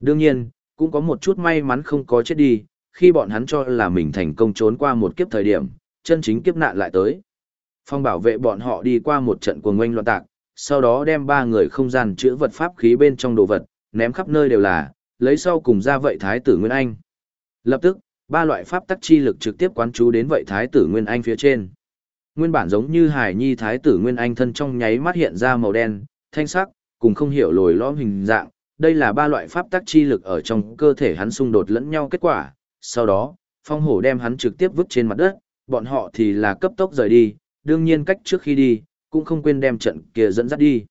Đương nhiên, cũng có một chút may mắn không có chết đi, khi bọn hắn cho là mình thành công trốn qua một kiếp thời điểm, chân chính kiếp nạn lại tới. Phong bảo vệ bọn họ đi qua một trận cuồng ngoanh loạn tạc, sau đó đem ba người không gian chữa vật pháp khí bên trong đồ vật, ném khắp nơi đều là, lấy sau cùng ra vậy thái tử Nguyên Anh. Lập tức, ba loại pháp tắc chi lực trực tiếp quán chú đến vậy thái tử Nguyên Anh phía trên. Nguyên bản giống như hải nhi thái tử Nguyên Anh thân trong nháy mắt hiện ra màu đen, thanh sắc, cùng không hiểu lồi lõm hình dạng, đây là ba loại pháp tắc chi lực ở trong cơ thể hắn xung đột lẫn nhau kết quả. Sau đó, phong hổ đem hắn trực tiếp vứt trên mặt đất, bọn họ thì là cấp tốc rời đi, đương nhiên cách trước khi đi, cũng không quên đem trận kia dẫn dắt đi.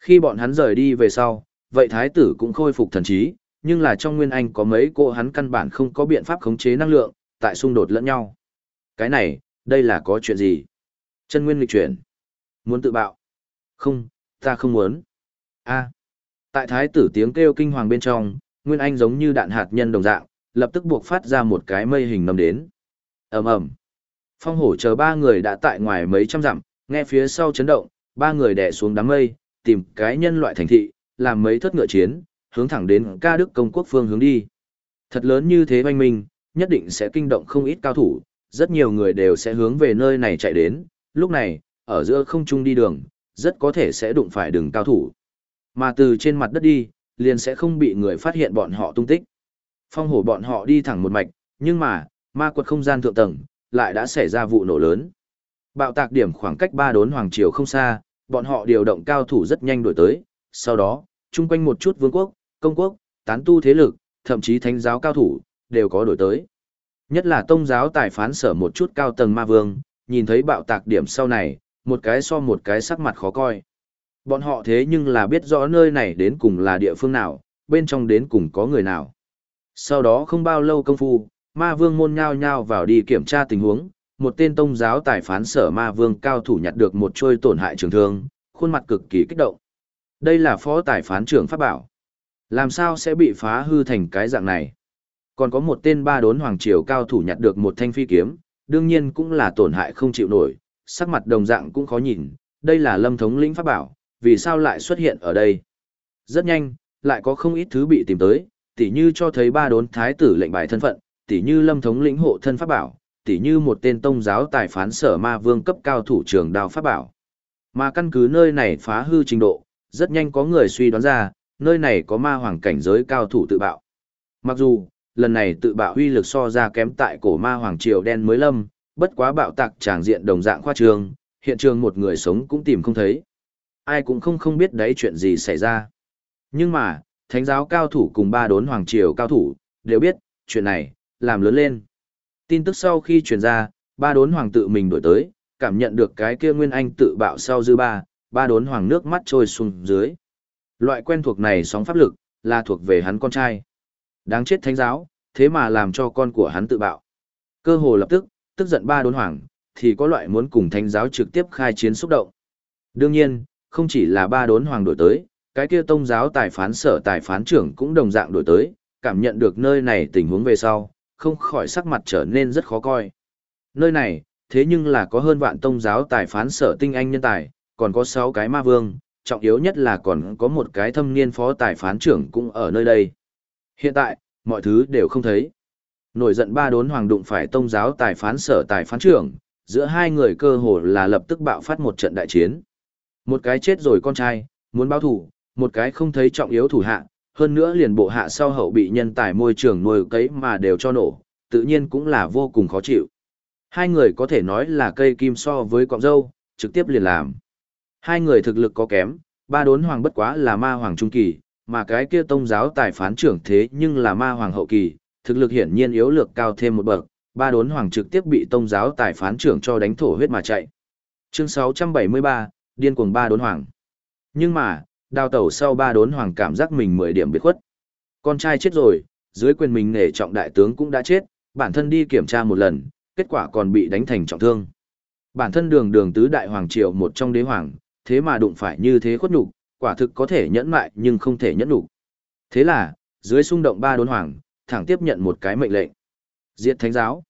Khi bọn hắn rời đi về sau, vậy thái tử cũng khôi phục thần trí, nhưng là trong nguyên anh có mấy cô hắn căn bản không có biện pháp khống chế năng lượng, tại xung đột lẫn nhau. Cái này, đây là có chuyện gì? Chân nguyên lịch chuyển. Muốn tự bạo? Không, ta không muốn. a Tại thái tử tiếng kêu kinh hoàng bên trong, nguyên anh giống như đạn hạt nhân đồng dạng, lập tức buộc phát ra một cái mây hình nằm đến. ầm ầm Phong hổ chờ ba người đã tại ngoài mấy trăm dặm, nghe phía sau chấn động, ba người đè xuống đám mây, tìm cái nhân loại thành thị, làm mấy thất ngựa chiến, hướng thẳng đến ca đức công quốc phương hướng đi. Thật lớn như thế oanh minh, nhất định sẽ kinh động không ít cao thủ, rất nhiều người đều sẽ hướng về nơi này chạy đến, lúc này, ở giữa không trung đi đường, rất có thể sẽ đụng phải đường cao thủ. Mà từ trên mặt đất đi, liền sẽ không bị người phát hiện bọn họ tung tích. Phong hổ bọn họ đi thẳng một mạch, nhưng mà, ma quật không gian thượng tầng, lại đã xảy ra vụ nổ lớn. Bạo tạc điểm khoảng cách ba đốn hoàng triều không xa, bọn họ điều động cao thủ rất nhanh đổi tới, sau đó, chung quanh một chút vương quốc, công quốc, tán tu thế lực, thậm chí thánh giáo cao thủ, đều có đổi tới. Nhất là tông giáo tài phán sở một chút cao tầng ma vương, nhìn thấy bạo tạc điểm sau này, một cái so một cái sắc mặt khó coi. Bọn họ thế nhưng là biết rõ nơi này đến cùng là địa phương nào, bên trong đến cùng có người nào. Sau đó không bao lâu công phu, ma vương môn nhao nhao vào đi kiểm tra tình huống, một tên tông giáo tài phán sở ma vương cao thủ nhặt được một trôi tổn hại trường thương, khuôn mặt cực kỳ kích động. Đây là phó tài phán trưởng pháp bảo. Làm sao sẽ bị phá hư thành cái dạng này? Còn có một tên ba đốn hoàng triều cao thủ nhặt được một thanh phi kiếm, đương nhiên cũng là tổn hại không chịu nổi, sắc mặt đồng dạng cũng khó nhìn, đây là lâm thống lĩnh pháp bảo, vì sao lại xuất hiện ở đây? Rất nhanh, lại có không ít thứ bị tìm tới, tỉ như cho thấy ba đốn thái tử lệnh bài thân phận, tỉ như lâm thống lĩnh hộ thân pháp bảo, tỉ như một tên tông giáo tài phán sở ma vương cấp cao thủ trưởng đào pháp bảo. Mà căn cứ nơi này phá hư trình độ, rất nhanh có người suy đoán ra, nơi này có ma hoàng cảnh giới cao thủ tự bạo. Mặc dù, lần này tự bạo huy lực so ra kém tại cổ ma hoàng triều đen mới lâm, bất quá bạo tạc tràng diện đồng dạng khoa trường, hiện trường một người sống cũng tìm không thấy. Ai cũng không không biết đấy chuyện gì xảy ra. Nhưng mà, thánh giáo cao thủ cùng ba đốn hoàng triều cao thủ, đều biết, chuyện này, làm lớn lên. Tin tức sau khi truyền ra, ba đốn hoàng tự mình đổi tới, cảm nhận được cái kia nguyên anh tự bạo sau dư ba, ba đốn hoàng nước mắt trôi xuống dưới. Loại quen thuộc này sóng pháp lực, là thuộc về hắn con trai. Đáng chết thánh giáo, thế mà làm cho con của hắn tự bạo. Cơ hồ lập tức, tức giận ba đốn hoàng, thì có loại muốn cùng thánh giáo trực tiếp khai chiến xúc động. Đương nhiên, không chỉ là ba đốn hoàng đổi tới, cái kia tông giáo tài phán sở tài phán trưởng cũng đồng dạng đổi tới, cảm nhận được nơi này tình huống về sau, không khỏi sắc mặt trở nên rất khó coi. Nơi này, thế nhưng là có hơn vạn tông giáo tài phán sở tinh anh nhân tài, còn có 6 cái ma vương, trọng yếu nhất là còn có một cái thâm niên phó tài phán trưởng cũng ở nơi đây. Hiện tại, mọi thứ đều không thấy. Nổi giận ba đốn hoàng đụng phải tông giáo tài phán sở tài phán trưởng, giữa hai người cơ hồ là lập tức bạo phát một trận đại chiến. Một cái chết rồi con trai, muốn báo thủ, một cái không thấy trọng yếu thủ hạ, hơn nữa liền bộ hạ sau hậu bị nhân tài môi trường nuôi cấy mà đều cho nổ, tự nhiên cũng là vô cùng khó chịu. Hai người có thể nói là cây kim so với cọng dâu, trực tiếp liền làm. Hai người thực lực có kém, ba đốn hoàng bất quá là ma hoàng trung kỳ, mà cái kia tông giáo tài phán trưởng thế nhưng là ma hoàng hậu kỳ, thực lực hiển nhiên yếu lược cao thêm một bậc, ba đốn hoàng trực tiếp bị tông giáo tài phán trưởng cho đánh thổ huyết mà chạy. Chương 673, điên cuồng ba đốn hoàng. Nhưng mà, đào tẩu sau ba đốn hoàng cảm giác mình 10 điểm biệt khuất. Con trai chết rồi, dưới quyền mình nể trọng đại tướng cũng đã chết, bản thân đi kiểm tra một lần, kết quả còn bị đánh thành trọng thương. Bản thân đường đường tứ đại hoàng triều một trong đế hoàng, thế mà đụng phải như thế khuất nhục, quả thực có thể nhẫn mại nhưng không thể nhẫn nhục. Thế là, dưới xung động ba đốn hoàng, thẳng tiếp nhận một cái mệnh lệnh. Diệt thánh giáo.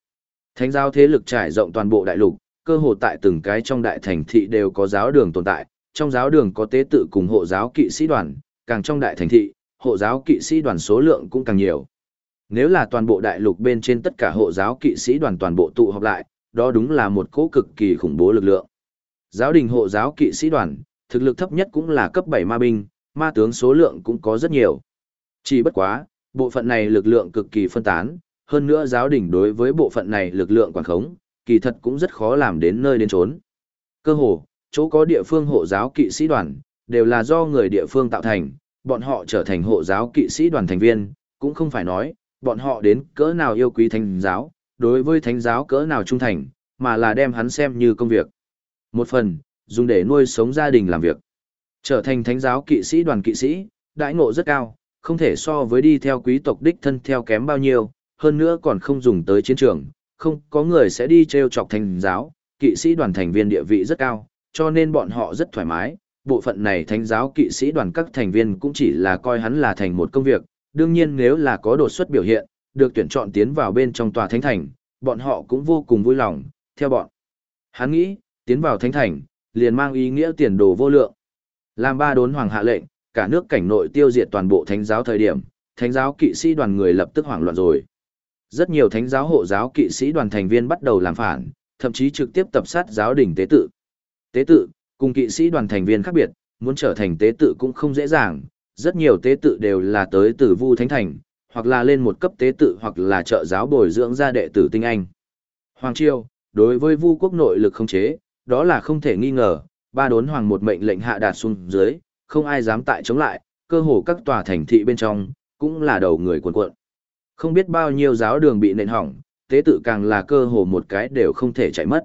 Thánh giáo thế lực trải rộng toàn bộ đại lục, cơ hồ tại từng cái trong đại thành thị đều có giáo đường tồn tại, trong giáo đường có tế tự cùng hộ giáo kỵ sĩ đoàn, càng trong đại thành thị, hộ giáo kỵ sĩ đoàn số lượng cũng càng nhiều. Nếu là toàn bộ đại lục bên trên tất cả hộ giáo kỵ sĩ đoàn toàn bộ tụ họp lại, đó đúng là một cỗ cực kỳ khủng bố lực lượng. Giáo đình hộ giáo kỵ sĩ đoàn, thực lực thấp nhất cũng là cấp 7 ma binh, ma tướng số lượng cũng có rất nhiều. Chỉ bất quá, bộ phận này lực lượng cực kỳ phân tán, hơn nữa giáo đình đối với bộ phận này lực lượng quản khống, kỳ thật cũng rất khó làm đến nơi đến chốn, Cơ hồ, chỗ có địa phương hộ giáo kỵ sĩ đoàn, đều là do người địa phương tạo thành, bọn họ trở thành hộ giáo kỵ sĩ đoàn thành viên, cũng không phải nói, bọn họ đến cỡ nào yêu quý thánh giáo, đối với thánh giáo cỡ nào trung thành, mà là đem hắn xem như công việc. Một phần, dùng để nuôi sống gia đình làm việc. Trở thành thánh giáo kỵ sĩ đoàn kỵ sĩ, đãi ngộ rất cao, không thể so với đi theo quý tộc đích thân theo kém bao nhiêu, hơn nữa còn không dùng tới chiến trường, không có người sẽ đi treo chọc thánh giáo, kỵ sĩ đoàn thành viên địa vị rất cao, cho nên bọn họ rất thoải mái. Bộ phận này thánh giáo kỵ sĩ đoàn các thành viên cũng chỉ là coi hắn là thành một công việc, đương nhiên nếu là có đột xuất biểu hiện, được tuyển chọn tiến vào bên trong tòa thánh thành, bọn họ cũng vô cùng vui lòng, theo bọn. Hắn nghĩ, tiến vào thánh thành, liền mang ý nghĩa tiền đồ vô lượng. Làm ba đốn hoàng hạ lệnh, cả nước cảnh nội tiêu diệt toàn bộ thánh giáo thời điểm, thánh giáo kỵ sĩ đoàn người lập tức hoảng loạn rồi. Rất nhiều thánh giáo hộ giáo kỵ sĩ đoàn thành viên bắt đầu làm phản, thậm chí trực tiếp tập sát giáo đình tế tự. Tế tự, cùng kỵ sĩ đoàn thành viên khác biệt, muốn trở thành tế tự cũng không dễ dàng, rất nhiều tế tự đều là tới từ Vu Thánh Thành, hoặc là lên một cấp tế tự hoặc là trợ giáo bồi dưỡng ra đệ tử tinh anh. Hoàng Triều, đối với Vu quốc nội lực không chế, đó là không thể nghi ngờ, ba đốn hoàng một mệnh lệnh hạ đạt xuống dưới, không ai dám tại chống lại, cơ hồ các tòa thành thị bên trong, cũng là đầu người cuộn cuộn. Không biết bao nhiêu giáo đường bị nện hỏng, tế tự càng là cơ hồ một cái đều không thể chạy mất.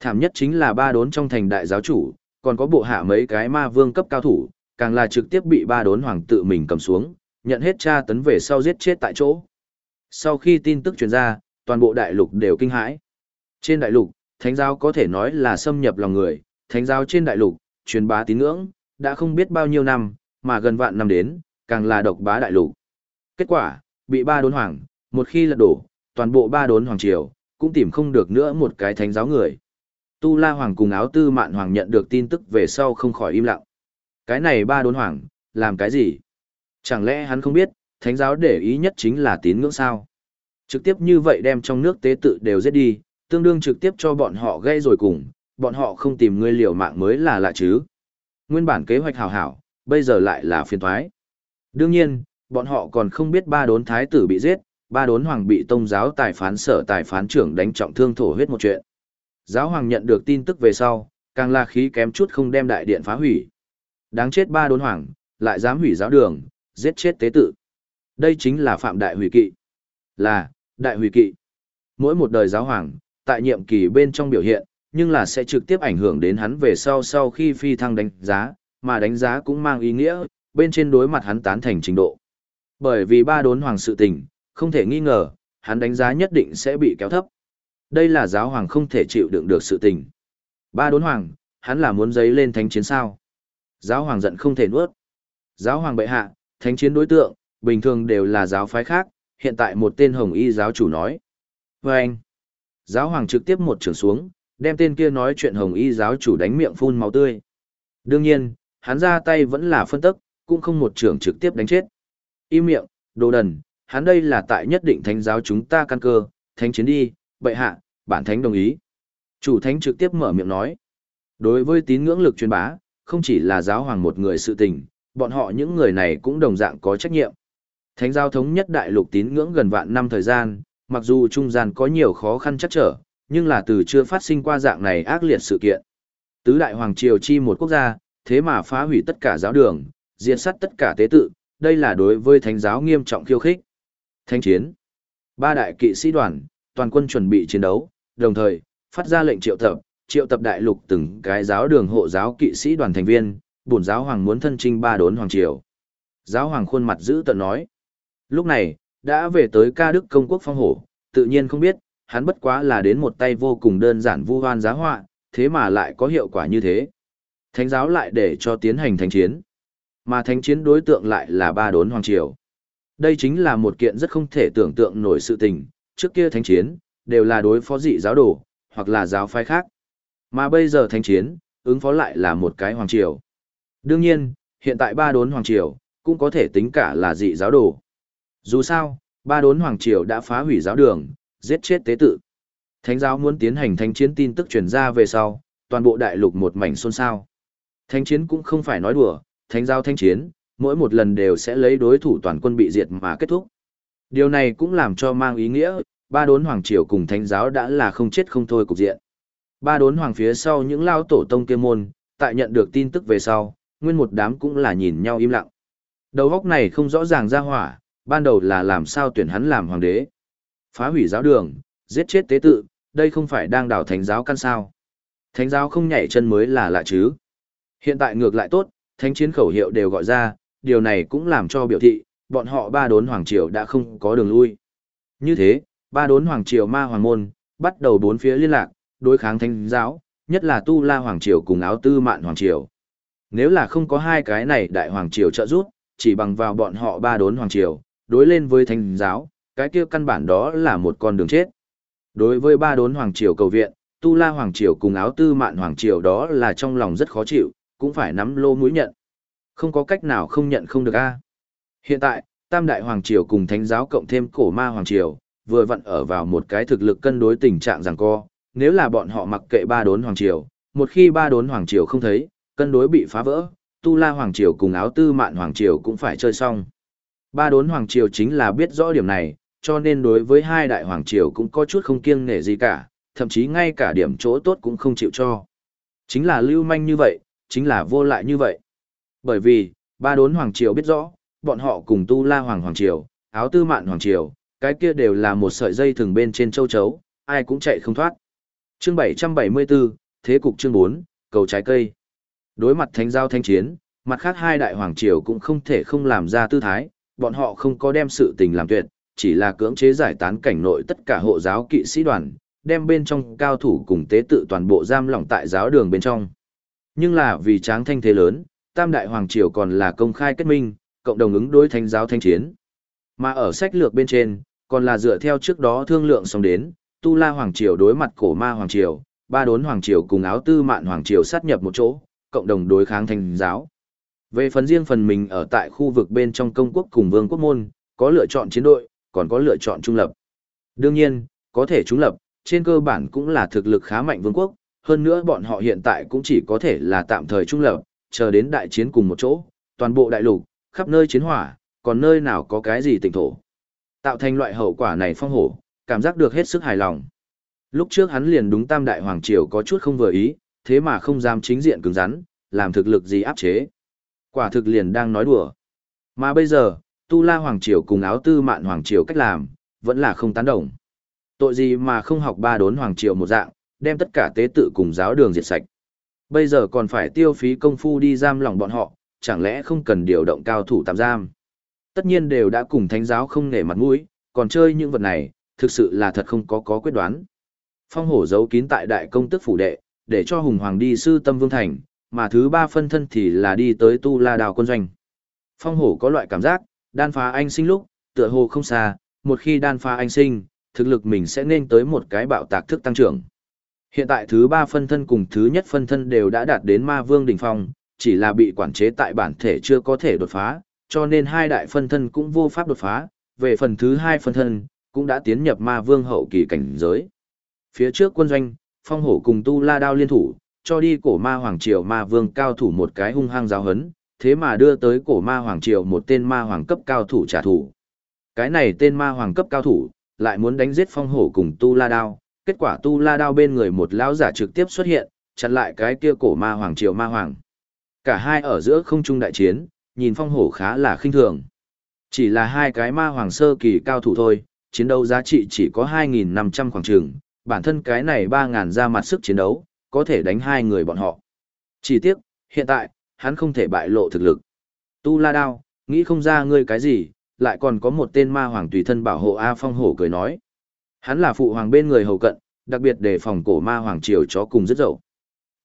Thảm nhất chính là ba đốn trong thành đại giáo chủ, còn có bộ hạ mấy cái ma vương cấp cao thủ, càng là trực tiếp bị ba đốn hoàng tự mình cầm xuống, nhận hết tra tấn về sau giết chết tại chỗ. Sau khi tin tức truyền ra, toàn bộ đại lục đều kinh hãi. Trên đại lục, thánh giáo có thể nói là xâm nhập lòng người, thánh giáo trên đại lục, truyền bá tín ngưỡng, đã không biết bao nhiêu năm, mà gần vạn năm đến, càng là độc bá đại lục. Kết quả, bị ba đốn hoàng, một khi lật đổ, toàn bộ ba đốn hoàng triều, cũng tìm không được nữa một cái thánh giáo người. Tu La Hoàng cùng áo tư mạn hoàng nhận được tin tức về sau không khỏi im lặng. Cái này ba đốn hoàng, làm cái gì? Chẳng lẽ hắn không biết, thánh giáo để ý nhất chính là tín ngưỡng sao. Trực tiếp như vậy đem trong nước tế tự đều giết đi, tương đương trực tiếp cho bọn họ gây rồi cùng, bọn họ không tìm ngươi liều mạng mới là lạ chứ. Nguyên bản kế hoạch hảo hảo, bây giờ lại là phiền thoái. Đương nhiên, bọn họ còn không biết ba đốn thái tử bị giết, ba đốn hoàng bị tông giáo tài phán sở tài phán trưởng đánh trọng thương thổ huyết một chuyện. Giáo hoàng nhận được tin tức về sau, càng là khí kém chút không đem đại điện phá hủy. Đáng chết ba đốn hoàng, lại dám hủy giáo đường, giết chết tế tự. Đây chính là phạm đại hủy kỵ. Là, đại hủy kỵ. Mỗi một đời giáo hoàng, tại nhiệm kỳ bên trong biểu hiện, nhưng là sẽ trực tiếp ảnh hưởng đến hắn về sau sau khi phi thăng đánh giá, mà đánh giá cũng mang ý nghĩa, bên trên đối mặt hắn tán thành trình độ. Bởi vì ba đốn hoàng sự tình, không thể nghi ngờ, hắn đánh giá nhất định sẽ bị kéo thấp. Đây là giáo hoàng không thể chịu đựng được sự tình. Ba đốn hoàng, hắn là muốn giấy lên thánh chiến sao. Giáo hoàng giận không thể nuốt. Giáo hoàng bệ hạ, thánh chiến đối tượng, bình thường đều là giáo phái khác, hiện tại một tên hồng y giáo chủ nói. Và anh, giáo hoàng trực tiếp một trường xuống, đem tên kia nói chuyện hồng y giáo chủ đánh miệng phun máu tươi. Đương nhiên, hắn ra tay vẫn là phân tức, cũng không một trường trực tiếp đánh chết. Im miệng, đồ đần, hắn đây là tại nhất định thánh giáo chúng ta căn cơ, thánh chiến đi, bệ hạ, bản thánh đồng ý. Chủ thánh trực tiếp mở miệng nói. Đối với tín ngưỡng lực truyền bá, không chỉ là giáo hoàng một người sự tình, bọn họ những người này cũng đồng dạng có trách nhiệm. Thánh giáo thống nhất đại lục tín ngưỡng gần vạn năm thời gian, mặc dù trung gian có nhiều khó khăn chắc trở, nhưng là từ chưa phát sinh qua dạng này ác liệt sự kiện. Tứ đại hoàng triều chi một quốc gia, thế mà phá hủy tất cả giáo đường, diệt sát tất cả tế tự, đây là đối với thánh giáo nghiêm trọng khiêu khích. Thánh chiến. Ba đại kỵ sĩ đoàn, toàn quân chuẩn bị chiến đấu, đồng thời, phát ra lệnh triệu tập, triệu tập đại lục từng cái giáo đường hộ giáo kỵ sĩ đoàn thành viên, bổn giáo hoàng muốn thân trinh ba đốn hoàng triều. Giáo hoàng khuôn mặt giữ tận nói. Lúc này, đã về tới ca đức công quốc phong hổ, tự nhiên không biết, hắn bất quá là đến một tay vô cùng đơn giản vu hoan giá họa, thế mà lại có hiệu quả như thế. Thánh giáo lại để cho tiến hành thánh chiến. Mà thánh chiến đối tượng lại là ba đốn hoàng triều. Đây chính là một kiện rất không thể tưởng tượng nổi sự tình, trước kia thánh chiến, đều là đối phó dị giáo đồ, hoặc là giáo phái khác. Mà bây giờ thánh chiến, ứng phó lại là một cái hoàng triều. Đương nhiên, hiện tại ba đốn hoàng triều, cũng có thể tính cả là dị giáo đồ. Dù sao, ba đốn hoàng triều đã phá hủy giáo đường, giết chết tế tự. Thánh giáo muốn tiến hành thánh chiến tin tức truyền ra về sau, toàn bộ đại lục một mảnh xôn xao. Thánh chiến cũng không phải nói đùa, thánh giáo thánh chiến, mỗi một lần đều sẽ lấy đối thủ toàn quân bị diệt mà kết thúc. Điều này cũng làm cho mang ý nghĩa, ba đốn hoàng triều cùng thánh giáo đã là không chết không thôi cục diện. Ba đốn hoàng phía sau những lao tổ tông kia môn, tại nhận được tin tức về sau, nguyên một đám cũng là nhìn nhau im lặng. Đầu góc này không rõ ràng ra hỏa, ban đầu là làm sao tuyển hắn làm hoàng đế. Phá hủy giáo đường, giết chết tế tự, đây không phải đang đảo thánh giáo căn sao. Thánh giáo không nhảy chân mới là lạ chứ. Hiện tại ngược lại tốt, thánh chiến khẩu hiệu đều gọi ra, điều này cũng làm cho biểu thị, bọn họ ba đốn hoàng triều đã không có đường lui. Như thế, ba đốn hoàng triều ma hoàng môn, bắt đầu bốn phía liên lạc, đối kháng thánh giáo, nhất là tu la hoàng triều cùng áo tư mạn hoàng triều. Nếu là không có hai cái này đại hoàng triều trợ giúp, chỉ bằng vào bọn họ ba đốn hoàng triều, đối lên với thánh giáo, cái kia căn bản đó là một con đường chết. Đối với ba đốn hoàng triều cầu viện, tu la hoàng triều cùng áo tư mạn hoàng triều đó là trong lòng rất khó chịu, cũng phải nắm lô mũi nhận. Không có cách nào không nhận không được a. Hiện tại, Tam Đại Hoàng Triều cùng Thánh giáo cộng thêm cổ ma Hoàng Triều, vừa vặn ở vào một cái thực lực cân đối tình trạng rằng co, nếu là bọn họ mặc kệ ba đốn Hoàng Triều, một khi ba đốn Hoàng Triều không thấy, cân đối bị phá vỡ, Tu La Hoàng Triều cùng áo tư mạn Hoàng Triều cũng phải chơi xong. Ba đốn Hoàng Triều chính là biết rõ điểm này, cho nên đối với hai đại Hoàng Triều cũng có chút không kiêng nể gì cả, thậm chí ngay cả điểm chỗ tốt cũng không chịu cho. Chính là lưu manh như vậy, chính là vô lại như vậy. Bởi vì, ba đốn Hoàng Triều biết rõ, bọn họ cùng tu la Hoàng Hoàng Triều, áo tư mạn Hoàng Triều, cái kia đều là một sợi dây thường bên trên châu chấu, ai cũng chạy không thoát. Chương 774, Thế cục chương 4, cầu trái cây. Đối mặt thánh giao thanh chiến, mặt khác hai đại hoàng triều cũng không thể không làm ra tư thái, bọn họ không có đem sự tình làm tuyệt, chỉ là cưỡng chế giải tán cảnh nội tất cả hộ giáo kỵ sĩ đoàn, đem bên trong cao thủ cùng tế tự toàn bộ giam lỏng tại giáo đường bên trong. Nhưng là vì tráng thanh thế lớn, Tam Đại Hoàng Triều còn là công khai kết minh, cộng đồng ứng đối thánh giáo thanh chiến. Mà ở sách lược bên trên, còn là dựa theo trước đó thương lượng xong đến, Tu La Hoàng Triều đối mặt cổ ma Hoàng Triều, ba đốn Hoàng Triều cùng áo tư mạn Hoàng Triều sát nhập một chỗ, cộng đồng đối kháng thánh giáo. Về phần riêng phần mình ở tại khu vực bên trong công quốc cùng vương quốc môn, có lựa chọn chiến đội, còn có lựa chọn trung lập. Đương nhiên, có thể trung lập, trên cơ bản cũng là thực lực khá mạnh vương quốc, hơn nữa bọn họ hiện tại cũng chỉ có thể là tạm thời trung lập, chờ đến đại chiến cùng một chỗ, toàn bộ đại lục, khắp nơi chiến hỏa, còn nơi nào có cái gì tỉnh thổ. Tạo thành loại hậu quả này phong hổ, cảm giác được hết sức hài lòng. Lúc trước hắn liền đúng tam đại hoàng triều có chút không vừa ý, thế mà không dám chính diện cứng rắn, làm thực lực gì áp chế. Quả thực liền đang nói đùa. Mà bây giờ, Tu La Hoàng Triều cùng áo tư mạn Hoàng Triều cách làm, vẫn là không tán đồng. Tội gì mà không học ba đốn Hoàng Triều một dạng, đem tất cả tế tự cùng giáo đường diệt sạch. Bây giờ còn phải tiêu phí công phu đi giam lòng bọn họ, chẳng lẽ không cần điều động cao thủ tạm giam. Tất nhiên đều đã cùng thánh giáo không nể mặt mũi, còn chơi những vật này, thực sự là thật không có có quyết đoán. Phong hổ giấu kín tại đại công tức phủ đệ, để cho hùng hoàng đi sư tâm vương thành, mà thứ ba phân thân thì là đi tới tu la đào quân doanh. Phong hổ có loại cảm giác, đan phá anh sinh lúc, tựa hồ không xa, một khi đan phá anh sinh, thực lực mình sẽ nên tới một cái bạo tạc thức tăng trưởng. Hiện tại thứ ba phân thân cùng thứ nhất phân thân đều đã đạt đến ma vương đỉnh phong, chỉ là bị quản chế tại bản thể chưa có thể đột phá, cho nên hai đại phân thân cũng vô pháp đột phá, về phần thứ hai phân thân, cũng đã tiến nhập ma vương hậu kỳ cảnh giới. Phía trước quân doanh, phong hổ cùng tu la đao liên thủ, cho đi cổ ma hoàng triều ma vương cao thủ một cái hung hăng giáo hấn, thế mà đưa tới cổ ma hoàng triều một tên ma hoàng cấp cao thủ trả thù. Cái này tên ma hoàng cấp cao thủ, lại muốn đánh giết phong hổ cùng tu la đao, kết quả tu la đao bên người một lão giả trực tiếp xuất hiện, chặn lại cái kia cổ ma hoàng triều ma hoàng. Cả hai ở giữa không trung đại chiến, nhìn phong hổ khá là khinh thường. Chỉ là hai cái ma hoàng sơ kỳ cao thủ thôi, chiến đấu giá trị chỉ có 2.500 khoảng trường, bản thân cái này 3.000 ra mặt sức chiến đấu, có thể đánh hai người bọn họ. Chỉ tiếc, hiện tại, hắn không thể bại lộ thực lực. Tu la đao, nghĩ không ra ngươi cái gì, lại còn có một tên ma hoàng tùy thân bảo hộ A Phong Hổ cười nói. Hắn là phụ hoàng bên người hầu cận, đặc biệt để phòng cổ ma hoàng triều chó cùng rất dậu.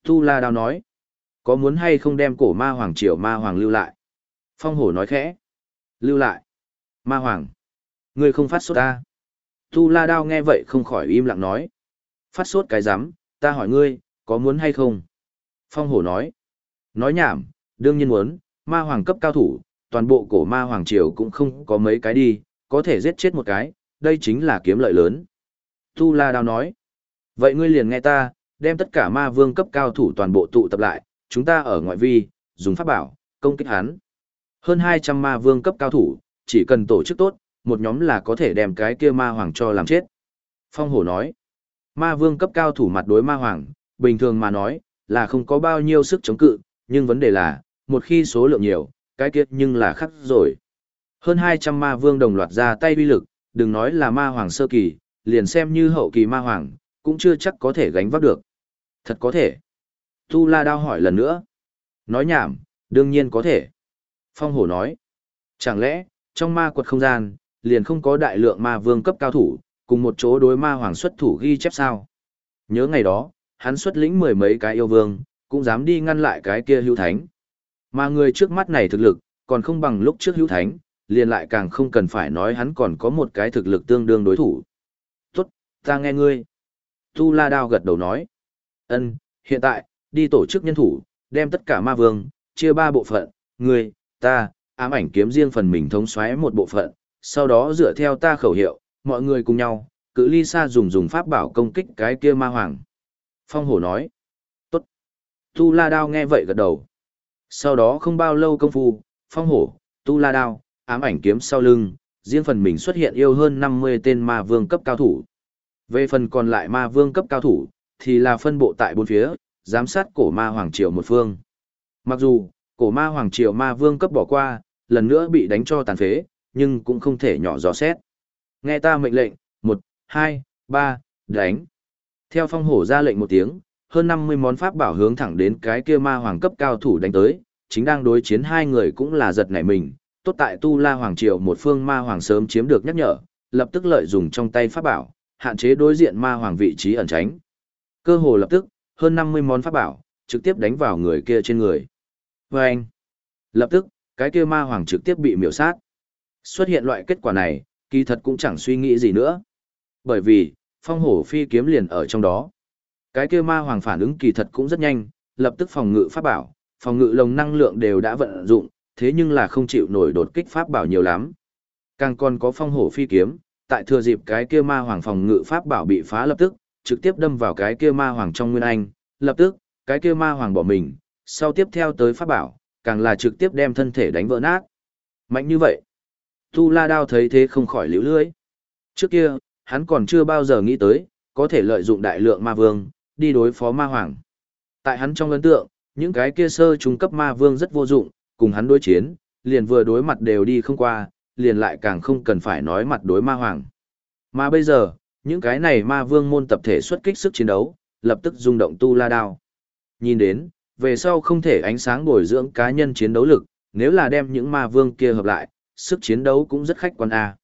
Tu la đao nói, có muốn hay không đem cổ ma hoàng triều ma hoàng lưu lại? Phong Hổ nói khẽ, lưu lại. Ma hoàng, ngươi không phát sốt ta. Tu la đao nghe vậy không khỏi im lặng nói. Phát sốt cái rắm ta hỏi ngươi, có muốn hay không? Phong hổ nói. Nói nhảm, đương nhiên muốn, ma hoàng cấp cao thủ, toàn bộ cổ ma hoàng triều cũng không có mấy cái đi, có thể giết chết một cái, đây chính là kiếm lợi lớn. Tu La Đao nói. Vậy ngươi liền nghe ta, đem tất cả ma vương cấp cao thủ toàn bộ tụ tập lại, chúng ta ở ngoại vi, dùng pháp bảo, công kích hắn. Hơn 200 ma vương cấp cao thủ, chỉ cần tổ chức tốt, một nhóm là có thể đem cái kia ma hoàng cho làm chết. Phong hổ nói. Ma vương cấp cao thủ mặt đối ma hoàng, bình thường mà nói, là không có bao nhiêu sức chống cự, nhưng vấn đề là, một khi số lượng nhiều, cái kia nhưng là khắc rồi. Hơn 200 ma vương đồng loạt ra tay uy lực, đừng nói là ma hoàng sơ kỳ, liền xem như hậu kỳ ma hoàng, cũng chưa chắc có thể gánh vác được. Thật có thể. Tu La Đao hỏi lần nữa. Nói nhảm, đương nhiên có thể. Phong hổ nói. Chẳng lẽ, trong ma quật không gian, liền không có đại lượng ma vương cấp cao thủ, cùng một chỗ đối ma hoàng xuất thủ ghi chép sao? Nhớ ngày đó, hắn xuất lĩnh mười mấy cái yêu vương, cũng dám đi ngăn lại cái kia hữu thánh. Mà người trước mắt này thực lực, còn không bằng lúc trước hữu thánh, liền lại càng không cần phải nói hắn còn có một cái thực lực tương đương đối thủ. Tốt, ta nghe ngươi. Tu La Đao gật đầu nói. Ân, hiện tại, đi tổ chức nhân thủ, đem tất cả ma vương, chia ba bộ phận, người, ta, ám ảnh kiếm riêng phần mình thống xoáy một bộ phận, sau đó dựa theo ta khẩu hiệu, mọi người cùng nhau, cự ly xa dùng dùng pháp bảo công kích cái kia ma hoàng. Phong hổ nói. Tốt. Tu la đao nghe vậy gật đầu. Sau đó không bao lâu công phu, phong hổ, tu la đao, ám ảnh kiếm sau lưng, riêng phần mình xuất hiện yêu hơn 50 tên ma vương cấp cao thủ. Về phần còn lại ma vương cấp cao thủ, thì là phân bộ tại bốn phía, giám sát cổ ma hoàng triều một phương. Mặc dù, cổ ma hoàng triều ma vương cấp bỏ qua, lần nữa bị đánh cho tàn phế, nhưng cũng không thể nhỏ dò xét. Nghe ta mệnh lệnh, một, hai, ba, đánh. Theo phong hổ ra lệnh một tiếng, hơn 50 món pháp bảo hướng thẳng đến cái kia ma hoàng cấp cao thủ đánh tới, chính đang đối chiến hai người cũng là giật nảy mình, tốt tại Tu La Hoàng Triều một phương ma hoàng sớm chiếm được nhắc nhở, lập tức lợi dùng trong tay pháp bảo, hạn chế đối diện ma hoàng vị trí ẩn tránh. Cơ hồ lập tức, hơn 50 món pháp bảo, trực tiếp đánh vào người kia trên người. Và anh, lập tức, cái kia ma hoàng trực tiếp bị miểu sát. Xuất hiện loại kết quả này, kỳ thật cũng chẳng suy nghĩ gì nữa. Bởi vì, phong hổ phi kiếm liền ở trong đó. Cái kia ma hoàng phản ứng kỳ thật cũng rất nhanh, lập tức phòng ngự pháp bảo, phòng ngự lồng năng lượng đều đã vận dụng, thế nhưng là không chịu nổi đột kích pháp bảo nhiều lắm. Càng còn có phong hổ phi kiếm, tại thừa dịp cái kia ma hoàng phòng ngự pháp bảo bị phá lập tức, trực tiếp đâm vào cái kia ma hoàng trong nguyên anh, lập tức, cái kia ma hoàng bỏ mình, sau tiếp theo tới pháp bảo, càng là trực tiếp đem thân thể đánh vỡ nát. Mạnh như vậy, Tu La Đao thấy thế không khỏi liễu lưỡi. Trước kia, hắn còn chưa bao giờ nghĩ tới, có thể lợi dụng đại lượng ma vương, đi đối phó ma hoàng. Tại hắn trong ấn tượng, những cái kia sơ trung cấp ma vương rất vô dụng, cùng hắn đối chiến, liền vừa đối mặt đều đi không qua, liền lại càng không cần phải nói mặt đối ma hoàng. Mà bây giờ, những cái này ma vương môn tập thể xuất kích sức chiến đấu, lập tức rung động tu la đao. Nhìn đến, về sau không thể ánh sáng bồi dưỡng cá nhân chiến đấu lực, nếu là đem những ma vương kia hợp lại, sức chiến đấu cũng rất khách quan A.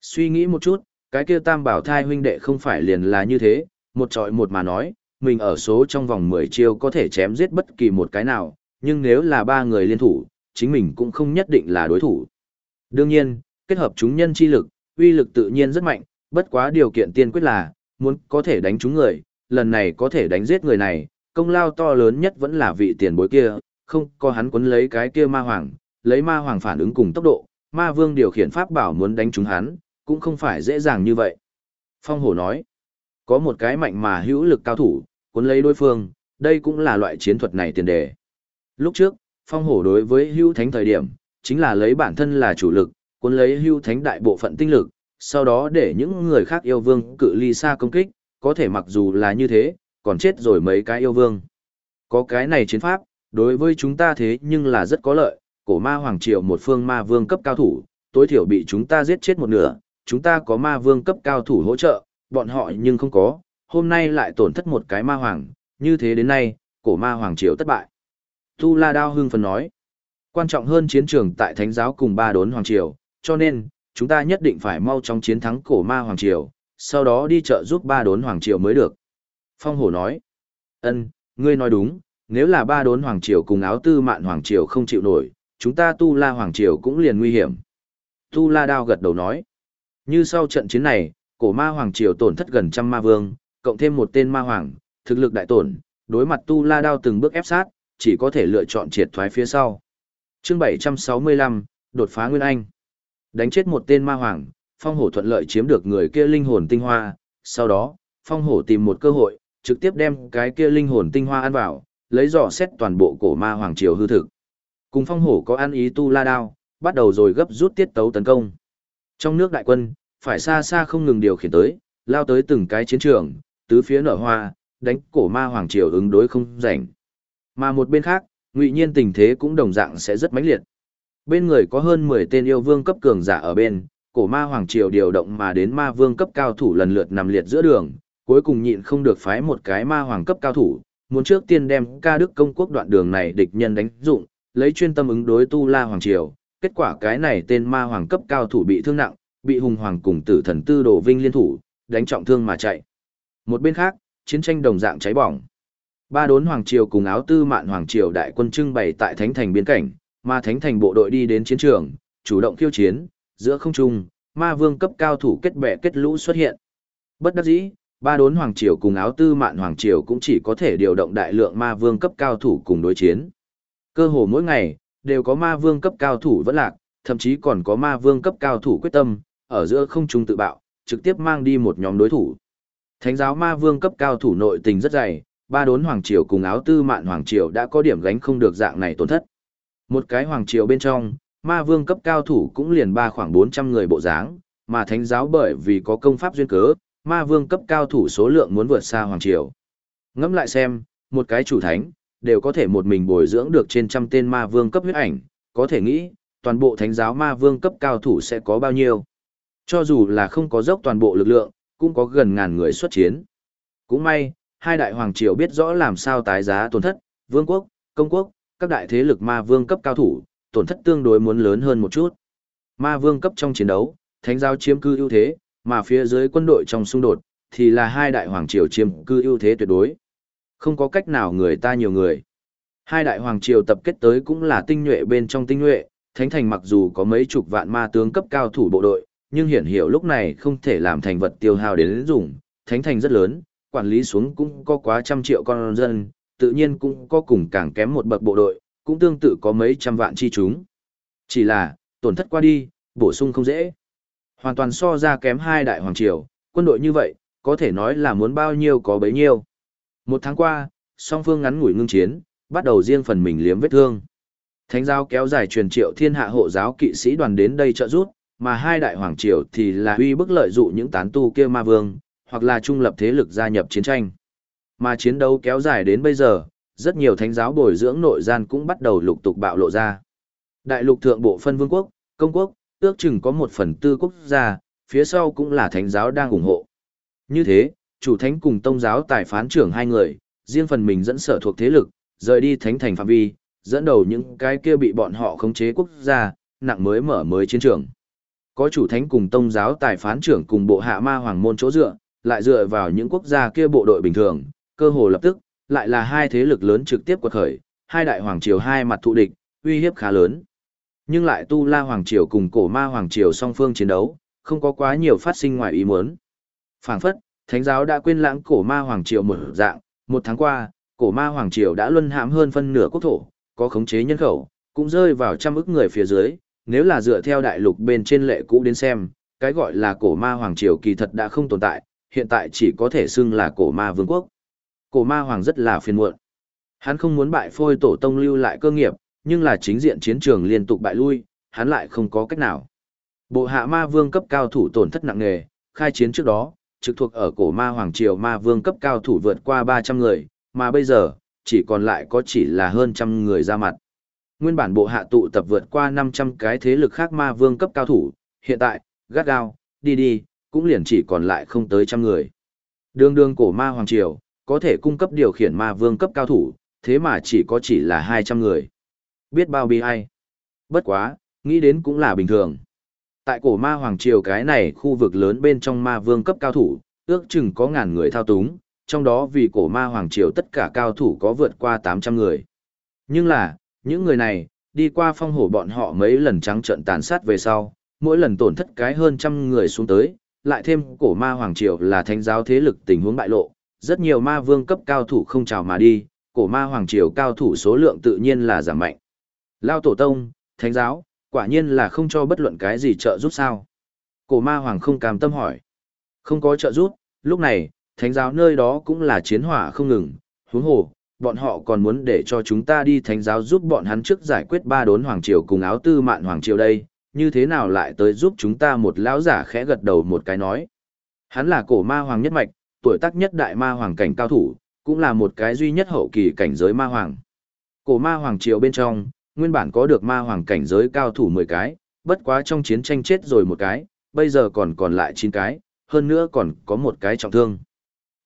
Suy nghĩ một chút, cái kia tam bảo thai huynh đệ không phải liền là như thế, một trọi một mà nói, mình ở số trong vòng 10 chiêu có thể chém giết bất kỳ một cái nào, nhưng nếu là ba người liên thủ, chính mình cũng không nhất định là đối thủ. Đương nhiên, kết hợp chúng nhân chi lực, uy lực tự nhiên rất mạnh, bất quá điều kiện tiên quyết là, muốn có thể đánh chúng người, lần này có thể đánh giết người này, công lao to lớn nhất vẫn là vị tiền bối kia, không có hắn quấn lấy cái kia ma hoàng, lấy ma hoàng phản ứng cùng tốc độ, ma vương điều khiển pháp bảo muốn đánh chúng hắn, cũng không phải dễ dàng như vậy. Phong hổ nói, có một cái mạnh mà hữu lực cao thủ, cuốn lấy đối phương, đây cũng là loại chiến thuật này tiền đề. Lúc trước, phong hổ đối với hữu thánh thời điểm, chính là lấy bản thân là chủ lực, cuốn lấy hữu thánh đại bộ phận tinh lực, sau đó để những người khác yêu vương cự ly xa công kích, có thể mặc dù là như thế, còn chết rồi mấy cái yêu vương. Có cái này chiến pháp, đối với chúng ta thế nhưng là rất có lợi, cổ ma hoàng triều một phương ma vương cấp cao thủ, tối thiểu bị chúng ta giết chết một nửa, chúng ta có ma vương cấp cao thủ hỗ trợ, bọn họ nhưng không có, hôm nay lại tổn thất một cái ma hoàng, như thế đến nay, cổ ma hoàng triều thất bại. Tu La Đao hưng phấn nói, quan trọng hơn chiến trường tại thánh giáo cùng ba đốn hoàng triều, cho nên, chúng ta nhất định phải mau chóng chiến thắng cổ ma hoàng triều, sau đó đi chợ giúp ba đốn hoàng triều mới được. Phong hổ nói, ân, ngươi nói đúng, nếu là ba đốn hoàng triều cùng áo tư mạn hoàng triều không chịu nổi, chúng ta tu la hoàng triều cũng liền nguy hiểm. Tu la đao gật đầu nói, như sau trận chiến này, cổ ma hoàng triều tổn thất gần trăm ma vương, cộng thêm một tên ma hoàng, thực lực đại tổn, đối mặt tu la đao từng bước ép sát, chỉ có thể lựa chọn triệt thoái phía sau. Chương 765, đột phá Nguyên Anh. Đánh chết một tên ma hoàng, phong hổ thuận lợi chiếm được người kia linh hồn tinh hoa, sau đó, phong hổ tìm một cơ hội, trực tiếp đem cái kia linh hồn tinh hoa ăn vào, lấy dò xét toàn bộ cổ ma hoàng triều hư thực. Cùng phong hổ có ăn ý tu la đao, bắt đầu rồi gấp rút tiết tấu tấn công. Trong nước đại quân, phải xa xa không ngừng điều khiển tới, lao tới từng cái chiến trường, tứ phía nở hoa, đánh cổ ma hoàng triều ứng đối không rảnh. Mà một bên khác, ngụy nhiên tình thế cũng đồng dạng sẽ rất mãnh liệt. Bên người có hơn 10 tên yêu vương cấp cường giả ở bên, cổ ma hoàng triều điều động mà đến ma vương cấp cao thủ lần lượt nằm liệt giữa đường, cuối cùng nhịn không được phái một cái ma hoàng cấp cao thủ, muốn trước tiên đem ca đức công quốc đoạn đường này địch nhân đánh dụng, lấy chuyên tâm ứng đối tu la hoàng triều. Kết quả cái này tên ma hoàng cấp cao thủ bị thương nặng, bị hùng hoàng cùng tử thần tư đồ vinh liên thủ, đánh trọng thương mà chạy. Một bên khác, chiến tranh đồng dạng cháy bỏng. Ba đốn hoàng triều cùng áo tư mạn hoàng triều đại quân trưng bày tại thánh thành biên cảnh, ma thánh thành bộ đội đi đến chiến trường, chủ động khiêu chiến, giữa không trung, ma vương cấp cao thủ kết bè kết lũ xuất hiện. Bất đắc dĩ, ba đốn hoàng triều cùng áo tư mạn hoàng triều cũng chỉ có thể điều động đại lượng ma vương cấp cao thủ cùng đối chiến. Cơ hồ mỗi ngày, đều có ma vương cấp cao thủ vẫn lạc, thậm chí còn có ma vương cấp cao thủ quyết tâm, ở giữa không trung tự bạo, trực tiếp mang đi một nhóm đối thủ. Thánh giáo ma vương cấp cao thủ nội tình rất dày, ba đốn hoàng triều cùng áo tư mạn hoàng triều đã có điểm gánh không được dạng này tổn thất. Một cái hoàng triều bên trong, ma vương cấp cao thủ cũng liền ba khoảng 400 người bộ dáng, mà thánh giáo bởi vì có công pháp duyên cớ, ma vương cấp cao thủ số lượng muốn vượt xa hoàng triều. Ngẫm lại xem, một cái chủ thánh, đều có thể một mình bồi dưỡng được trên trăm tên ma vương cấp huyết ảnh, có thể nghĩ, toàn bộ thánh giáo ma vương cấp cao thủ sẽ có bao nhiêu. Cho dù là không có dốc toàn bộ lực lượng, cũng có gần ngàn người xuất chiến. Cũng may, hai đại hoàng triều biết rõ làm sao tái giá tổn thất, vương quốc, công quốc, các đại thế lực ma vương cấp cao thủ, tổn thất tương đối muốn lớn hơn một chút. Ma vương cấp trong chiến đấu, thánh giáo chiếm cư ưu thế, mà phía dưới quân đội trong xung đột, thì là hai đại hoàng triều chiếm cư ưu thế tuyệt đối. Không có cách nào người ta nhiều người. Hai đại hoàng triều tập kết tới cũng là tinh nhuệ bên trong tinh nhuệ, thánh thành mặc dù có mấy chục vạn ma tướng cấp cao thủ bộ đội, nhưng hiển hiểu lúc này không thể làm thành vật tiêu hao đến dùng, thánh thành rất lớn, quản lý xuống cũng có quá trăm triệu con dân, tự nhiên cũng có cùng càng kém một bậc bộ đội, cũng tương tự có mấy trăm vạn chi chúng. Chỉ là, tổn thất qua đi, bổ sung không dễ. Hoàn toàn so ra kém hai đại hoàng triều, quân đội như vậy, có thể nói là muốn bao nhiêu có bấy nhiêu. Một tháng qua, song phương ngắn ngủi ngưng chiến, bắt đầu riêng phần mình liếm vết thương. Thánh giáo kéo dài truyền triệu thiên hạ hộ giáo kỵ sĩ đoàn đến đây trợ giúp, mà hai đại hoàng triều thì là uy bức lợi dụ những tán tu kia ma vương, hoặc là trung lập thế lực gia nhập chiến tranh. Mà chiến đấu kéo dài đến bây giờ, rất nhiều thánh giáo bồi dưỡng nội gian cũng bắt đầu lục tục bạo lộ ra. Đại lục thượng bộ phân vương quốc, công quốc, ước chừng có một phần tư quốc gia, phía sau cũng là thánh giáo đang ủng hộ. Như thế, chủ thánh cùng tông giáo tài phán trưởng hai người, riêng phần mình dẫn sở thuộc thế lực, rời đi thánh thành phạm vi, dẫn đầu những cái kia bị bọn họ khống chế quốc gia, nặng mới mở mới chiến trường. Có chủ thánh cùng tông giáo tài phán trưởng cùng bộ hạ ma hoàng môn chỗ dựa, lại dựa vào những quốc gia kia bộ đội bình thường, cơ hồ lập tức, lại là hai thế lực lớn trực tiếp quật khởi, hai đại hoàng triều hai mặt thụ địch, uy hiếp khá lớn. Nhưng lại tu la hoàng triều cùng cổ ma hoàng triều song phương chiến đấu, không có quá nhiều phát sinh ngoài ý muốn. Phảng phất, thánh giáo đã quên lãng cổ ma hoàng triều một dạng, một tháng qua, cổ ma hoàng triều đã luân hãm hơn phân nửa quốc thổ, có khống chế nhân khẩu, cũng rơi vào trăm ức người phía dưới, nếu là dựa theo đại lục bên trên lệ cũ đến xem, cái gọi là cổ ma hoàng triều kỳ thật đã không tồn tại, hiện tại chỉ có thể xưng là cổ ma vương quốc. Cổ ma hoàng rất là phiền muộn. Hắn không muốn bại phôi tổ tông lưu lại cơ nghiệp, nhưng là chính diện chiến trường liên tục bại lui, hắn lại không có cách nào. Bộ hạ ma vương cấp cao thủ tổn thất nặng nề, khai chiến trước đó, trực thuộc ở cổ ma hoàng triều ma vương cấp cao thủ vượt qua 300 người, mà bây giờ, chỉ còn lại có chỉ là hơn trăm người ra mặt. Nguyên bản bộ hạ tụ tập vượt qua 500 cái thế lực khác ma vương cấp cao thủ, hiện tại, gắt gao, đi đi, cũng liền chỉ còn lại không tới trăm người. Đường đường cổ ma hoàng triều, có thể cung cấp điều khiển ma vương cấp cao thủ, thế mà chỉ có chỉ là 200 người. Biết bao bi ai. Bất quá, nghĩ đến cũng là bình thường. Tại cổ ma hoàng triều cái này khu vực lớn bên trong ma vương cấp cao thủ, ước chừng có ngàn người thao túng, trong đó vì cổ ma hoàng triều tất cả cao thủ có vượt qua 800 người. Nhưng là, những người này, đi qua phong hổ bọn họ mấy lần trắng trận tàn sát về sau, mỗi lần tổn thất cái hơn trăm người xuống tới, lại thêm cổ ma hoàng triều là thánh giáo thế lực tình huống bại lộ, rất nhiều ma vương cấp cao thủ không chào mà đi, cổ ma hoàng triều cao thủ số lượng tự nhiên là giảm mạnh. Lao tổ tông, thánh giáo, quả nhiên là không cho bất luận cái gì trợ giúp sao. Cổ ma hoàng không cam tâm hỏi. Không có trợ giúp, lúc này, thánh giáo nơi đó cũng là chiến hỏa không ngừng, huống hồ, bọn họ còn muốn để cho chúng ta đi thánh giáo giúp bọn hắn trước giải quyết ba đốn hoàng triều cùng áo tư mạn hoàng triều đây, như thế nào lại tới giúp chúng ta một lão giả khẽ gật đầu một cái nói. Hắn là cổ ma hoàng nhất mạch, tuổi tác nhất đại ma hoàng cảnh cao thủ, cũng là một cái duy nhất hậu kỳ cảnh giới ma hoàng. Cổ ma hoàng triều bên trong, nguyên bản có được ma hoàng cảnh giới cao thủ 10 cái, bất quá trong chiến tranh chết rồi một cái, bây giờ còn còn lại 9 cái, hơn nữa còn có một cái trọng thương.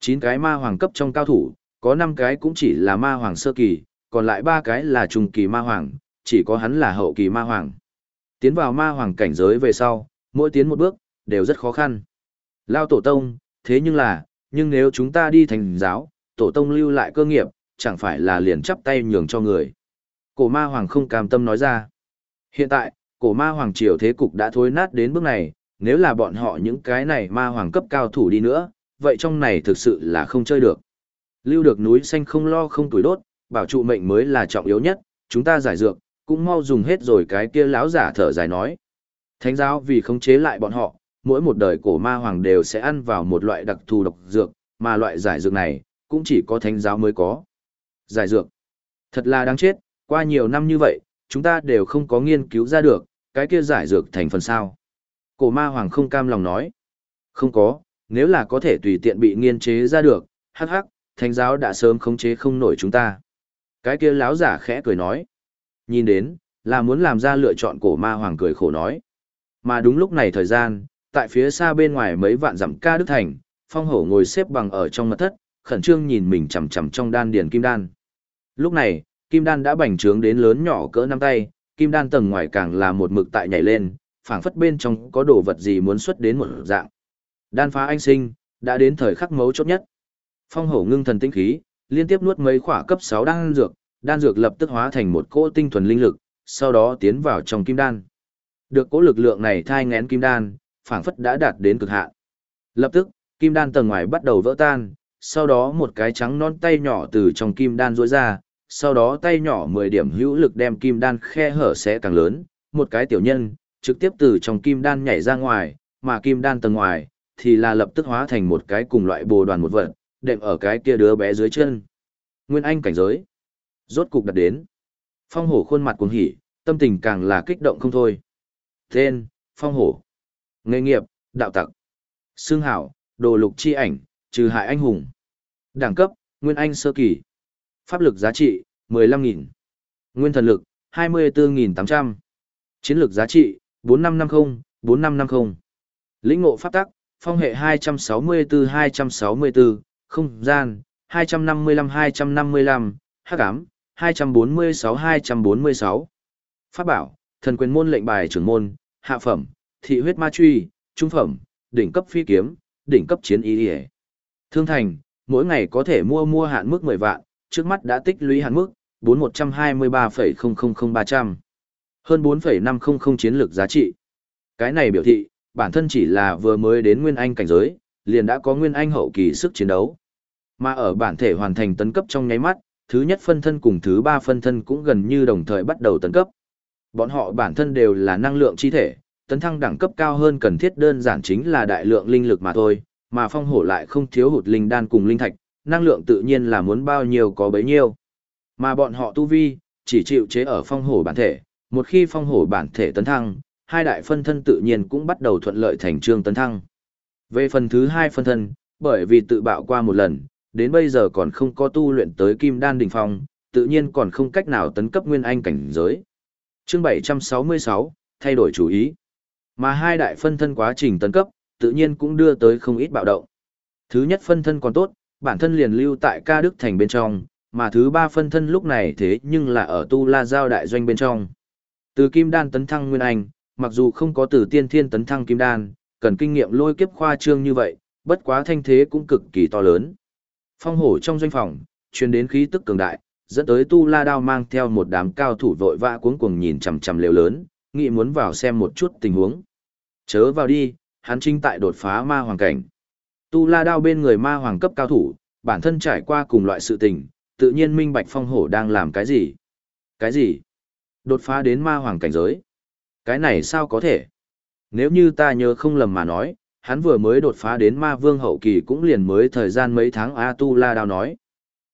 9 cái ma hoàng cấp trong cao thủ, có 5 cái cũng chỉ là ma hoàng sơ kỳ, còn lại 3 cái là trung kỳ ma hoàng, chỉ có hắn là hậu kỳ ma hoàng. Tiến vào ma hoàng cảnh giới về sau, mỗi tiến một bước, đều rất khó khăn. Lao tổ tông, thế nhưng là, nhưng nếu chúng ta đi thành giáo, tổ tông lưu lại cơ nghiệp, chẳng phải là liền chắp tay nhường cho người. Cổ ma hoàng không cam tâm nói ra. Hiện tại, cổ ma hoàng triều thế cục đã thối nát đến bước này, nếu là bọn họ những cái này ma hoàng cấp cao thủ đi nữa, vậy trong này thực sự là không chơi được. Lưu được núi xanh không lo không tuổi đốt, bảo trụ mệnh mới là trọng yếu nhất, chúng ta giải dược, cũng mau dùng hết rồi cái kia lão giả thở dài nói. Thánh giáo vì khống chế lại bọn họ, mỗi một đời cổ ma hoàng đều sẽ ăn vào một loại đặc thù độc dược, mà loại giải dược này, cũng chỉ có thánh giáo mới có. Giải dược. Thật là đáng chết, qua nhiều năm như vậy, chúng ta đều không có nghiên cứu ra được, cái kia giải dược thành phần sao. Cổ ma hoàng không cam lòng nói. Không có, nếu là có thể tùy tiện bị nghiên chế ra được, hắc hắc, thánh giáo đã sớm khống chế không nổi chúng ta. Cái kia lão giả khẽ cười nói. Nhìn đến, là muốn làm ra lựa chọn cổ ma hoàng cười khổ nói. Mà đúng lúc này thời gian, tại phía xa bên ngoài mấy vạn dặm ca đức thành, phong hổ ngồi xếp bằng ở trong mật thất, khẩn trương nhìn mình chằm chằm trong đan điền kim đan. Lúc này, kim đan đã bành trướng đến lớn nhỏ cỡ nắm tay, kim đan tầng ngoài càng là một mực tại nhảy lên, phảng phất bên trong có đồ vật gì muốn xuất đến một dạng. Đan phá anh sinh, đã đến thời khắc mấu chốt nhất. Phong hổ ngưng thần tinh khí, liên tiếp nuốt mấy khỏa cấp 6 đan dược, đan dược lập tức hóa thành một cỗ tinh thuần linh lực, sau đó tiến vào trong kim đan. Được cỗ lực lượng này thai ngén kim đan, phảng phất đã đạt đến cực hạn. Lập tức, kim đan tầng ngoài bắt đầu vỡ tan, sau đó một cái trắng non tay nhỏ từ trong kim đan rỗi ra, sau đó tay nhỏ 10 điểm hữu lực đem kim đan khe hở sẽ càng lớn, một cái tiểu nhân, trực tiếp từ trong kim đan nhảy ra ngoài, mà kim đan tầng ngoài, thì là lập tức hóa thành một cái cùng loại bồ đoàn một vật, đệm ở cái kia đứa bé dưới chân. Nguyên Anh cảnh giới. Rốt cục đặt đến. Phong hổ khuôn mặt cuồng hỉ, tâm tình càng là kích động không thôi. Tên, Phong hổ. Nghề nghiệp, đạo tặc. Xương hảo, đồ lục chi ảnh, trừ hại anh hùng. Đẳng cấp, Nguyên Anh sơ kỳ. Pháp lực giá trị, 15.000. Nguyên thần lực, 24.800. Chiến lược giá trị, 4550, 4550. Lĩnh ngộ pháp tắc, phong hệ 264-264, không gian, 255-255, hắc ám, 246-246. Pháp bảo, thần quyền môn lệnh bài trưởng môn, hạ phẩm, thị huyết ma truy, trung phẩm, đỉnh cấp phi kiếm, đỉnh cấp chiến y y Thương thành, mỗi ngày có thể mua mua hạn mức 10 vạn, trước mắt đã tích lũy hạn mức, 4123,000300. Hơn 4,500 chiến lược giá trị. Cái này biểu thị, bản thân chỉ là vừa mới đến Nguyên Anh cảnh giới, liền đã có Nguyên Anh hậu kỳ sức chiến đấu. Mà ở bản thể hoàn thành tấn cấp trong nháy mắt, thứ nhất phân thân cùng thứ ba phân thân cũng gần như đồng thời bắt đầu tấn cấp. Bọn họ bản thân đều là năng lượng chi thể, tấn thăng đẳng cấp cao hơn cần thiết đơn giản chính là đại lượng linh lực mà thôi, mà phong hổ lại không thiếu hụt linh đan cùng linh thạch, năng lượng tự nhiên là muốn bao nhiêu có bấy nhiêu. Mà bọn họ tu vi, chỉ chịu chế ở phong hổ bản thể, một khi phong hổ bản thể tấn thăng, hai đại phân thân tự nhiên cũng bắt đầu thuận lợi thành trương tấn thăng. Về phần thứ hai phân thân, bởi vì tự bạo qua một lần, đến bây giờ còn không có tu luyện tới kim đan đỉnh phong, tự nhiên còn không cách nào tấn cấp nguyên anh cảnh giới. Chương 766, thay đổi chủ ý. Mà hai đại phân thân quá trình tấn cấp, tự nhiên cũng đưa tới không ít bạo động. Thứ nhất phân thân còn tốt, bản thân liền lưu tại ca đức thành bên trong, mà thứ ba phân thân lúc này thế nhưng là ở tu la giao đại doanh bên trong. Từ kim đan tấn thăng nguyên anh, mặc dù không có từ tiên thiên tấn thăng kim đan, cần kinh nghiệm lôi kiếp khoa trương như vậy, bất quá thanh thế cũng cực kỳ to lớn. Phong hổ trong doanh phòng, truyền đến khí tức cường đại, dẫn tới tu la đao mang theo một đám cao thủ vội vã cuống cuồng nhìn chằm chằm lều lớn, nghĩ muốn vào xem một chút tình huống. Chớ vào đi, hắn chính tại đột phá ma hoàng cảnh. Tu la đao bên người ma hoàng cấp cao thủ, bản thân trải qua cùng loại sự tình, tự nhiên minh bạch phong hổ đang làm cái gì. Cái gì? Đột phá đến ma hoàng cảnh giới. Cái này sao có thể? Nếu như ta nhớ không lầm mà nói, hắn vừa mới đột phá đến ma vương hậu kỳ cũng liền mới thời gian mấy tháng A Tu La Đao nói.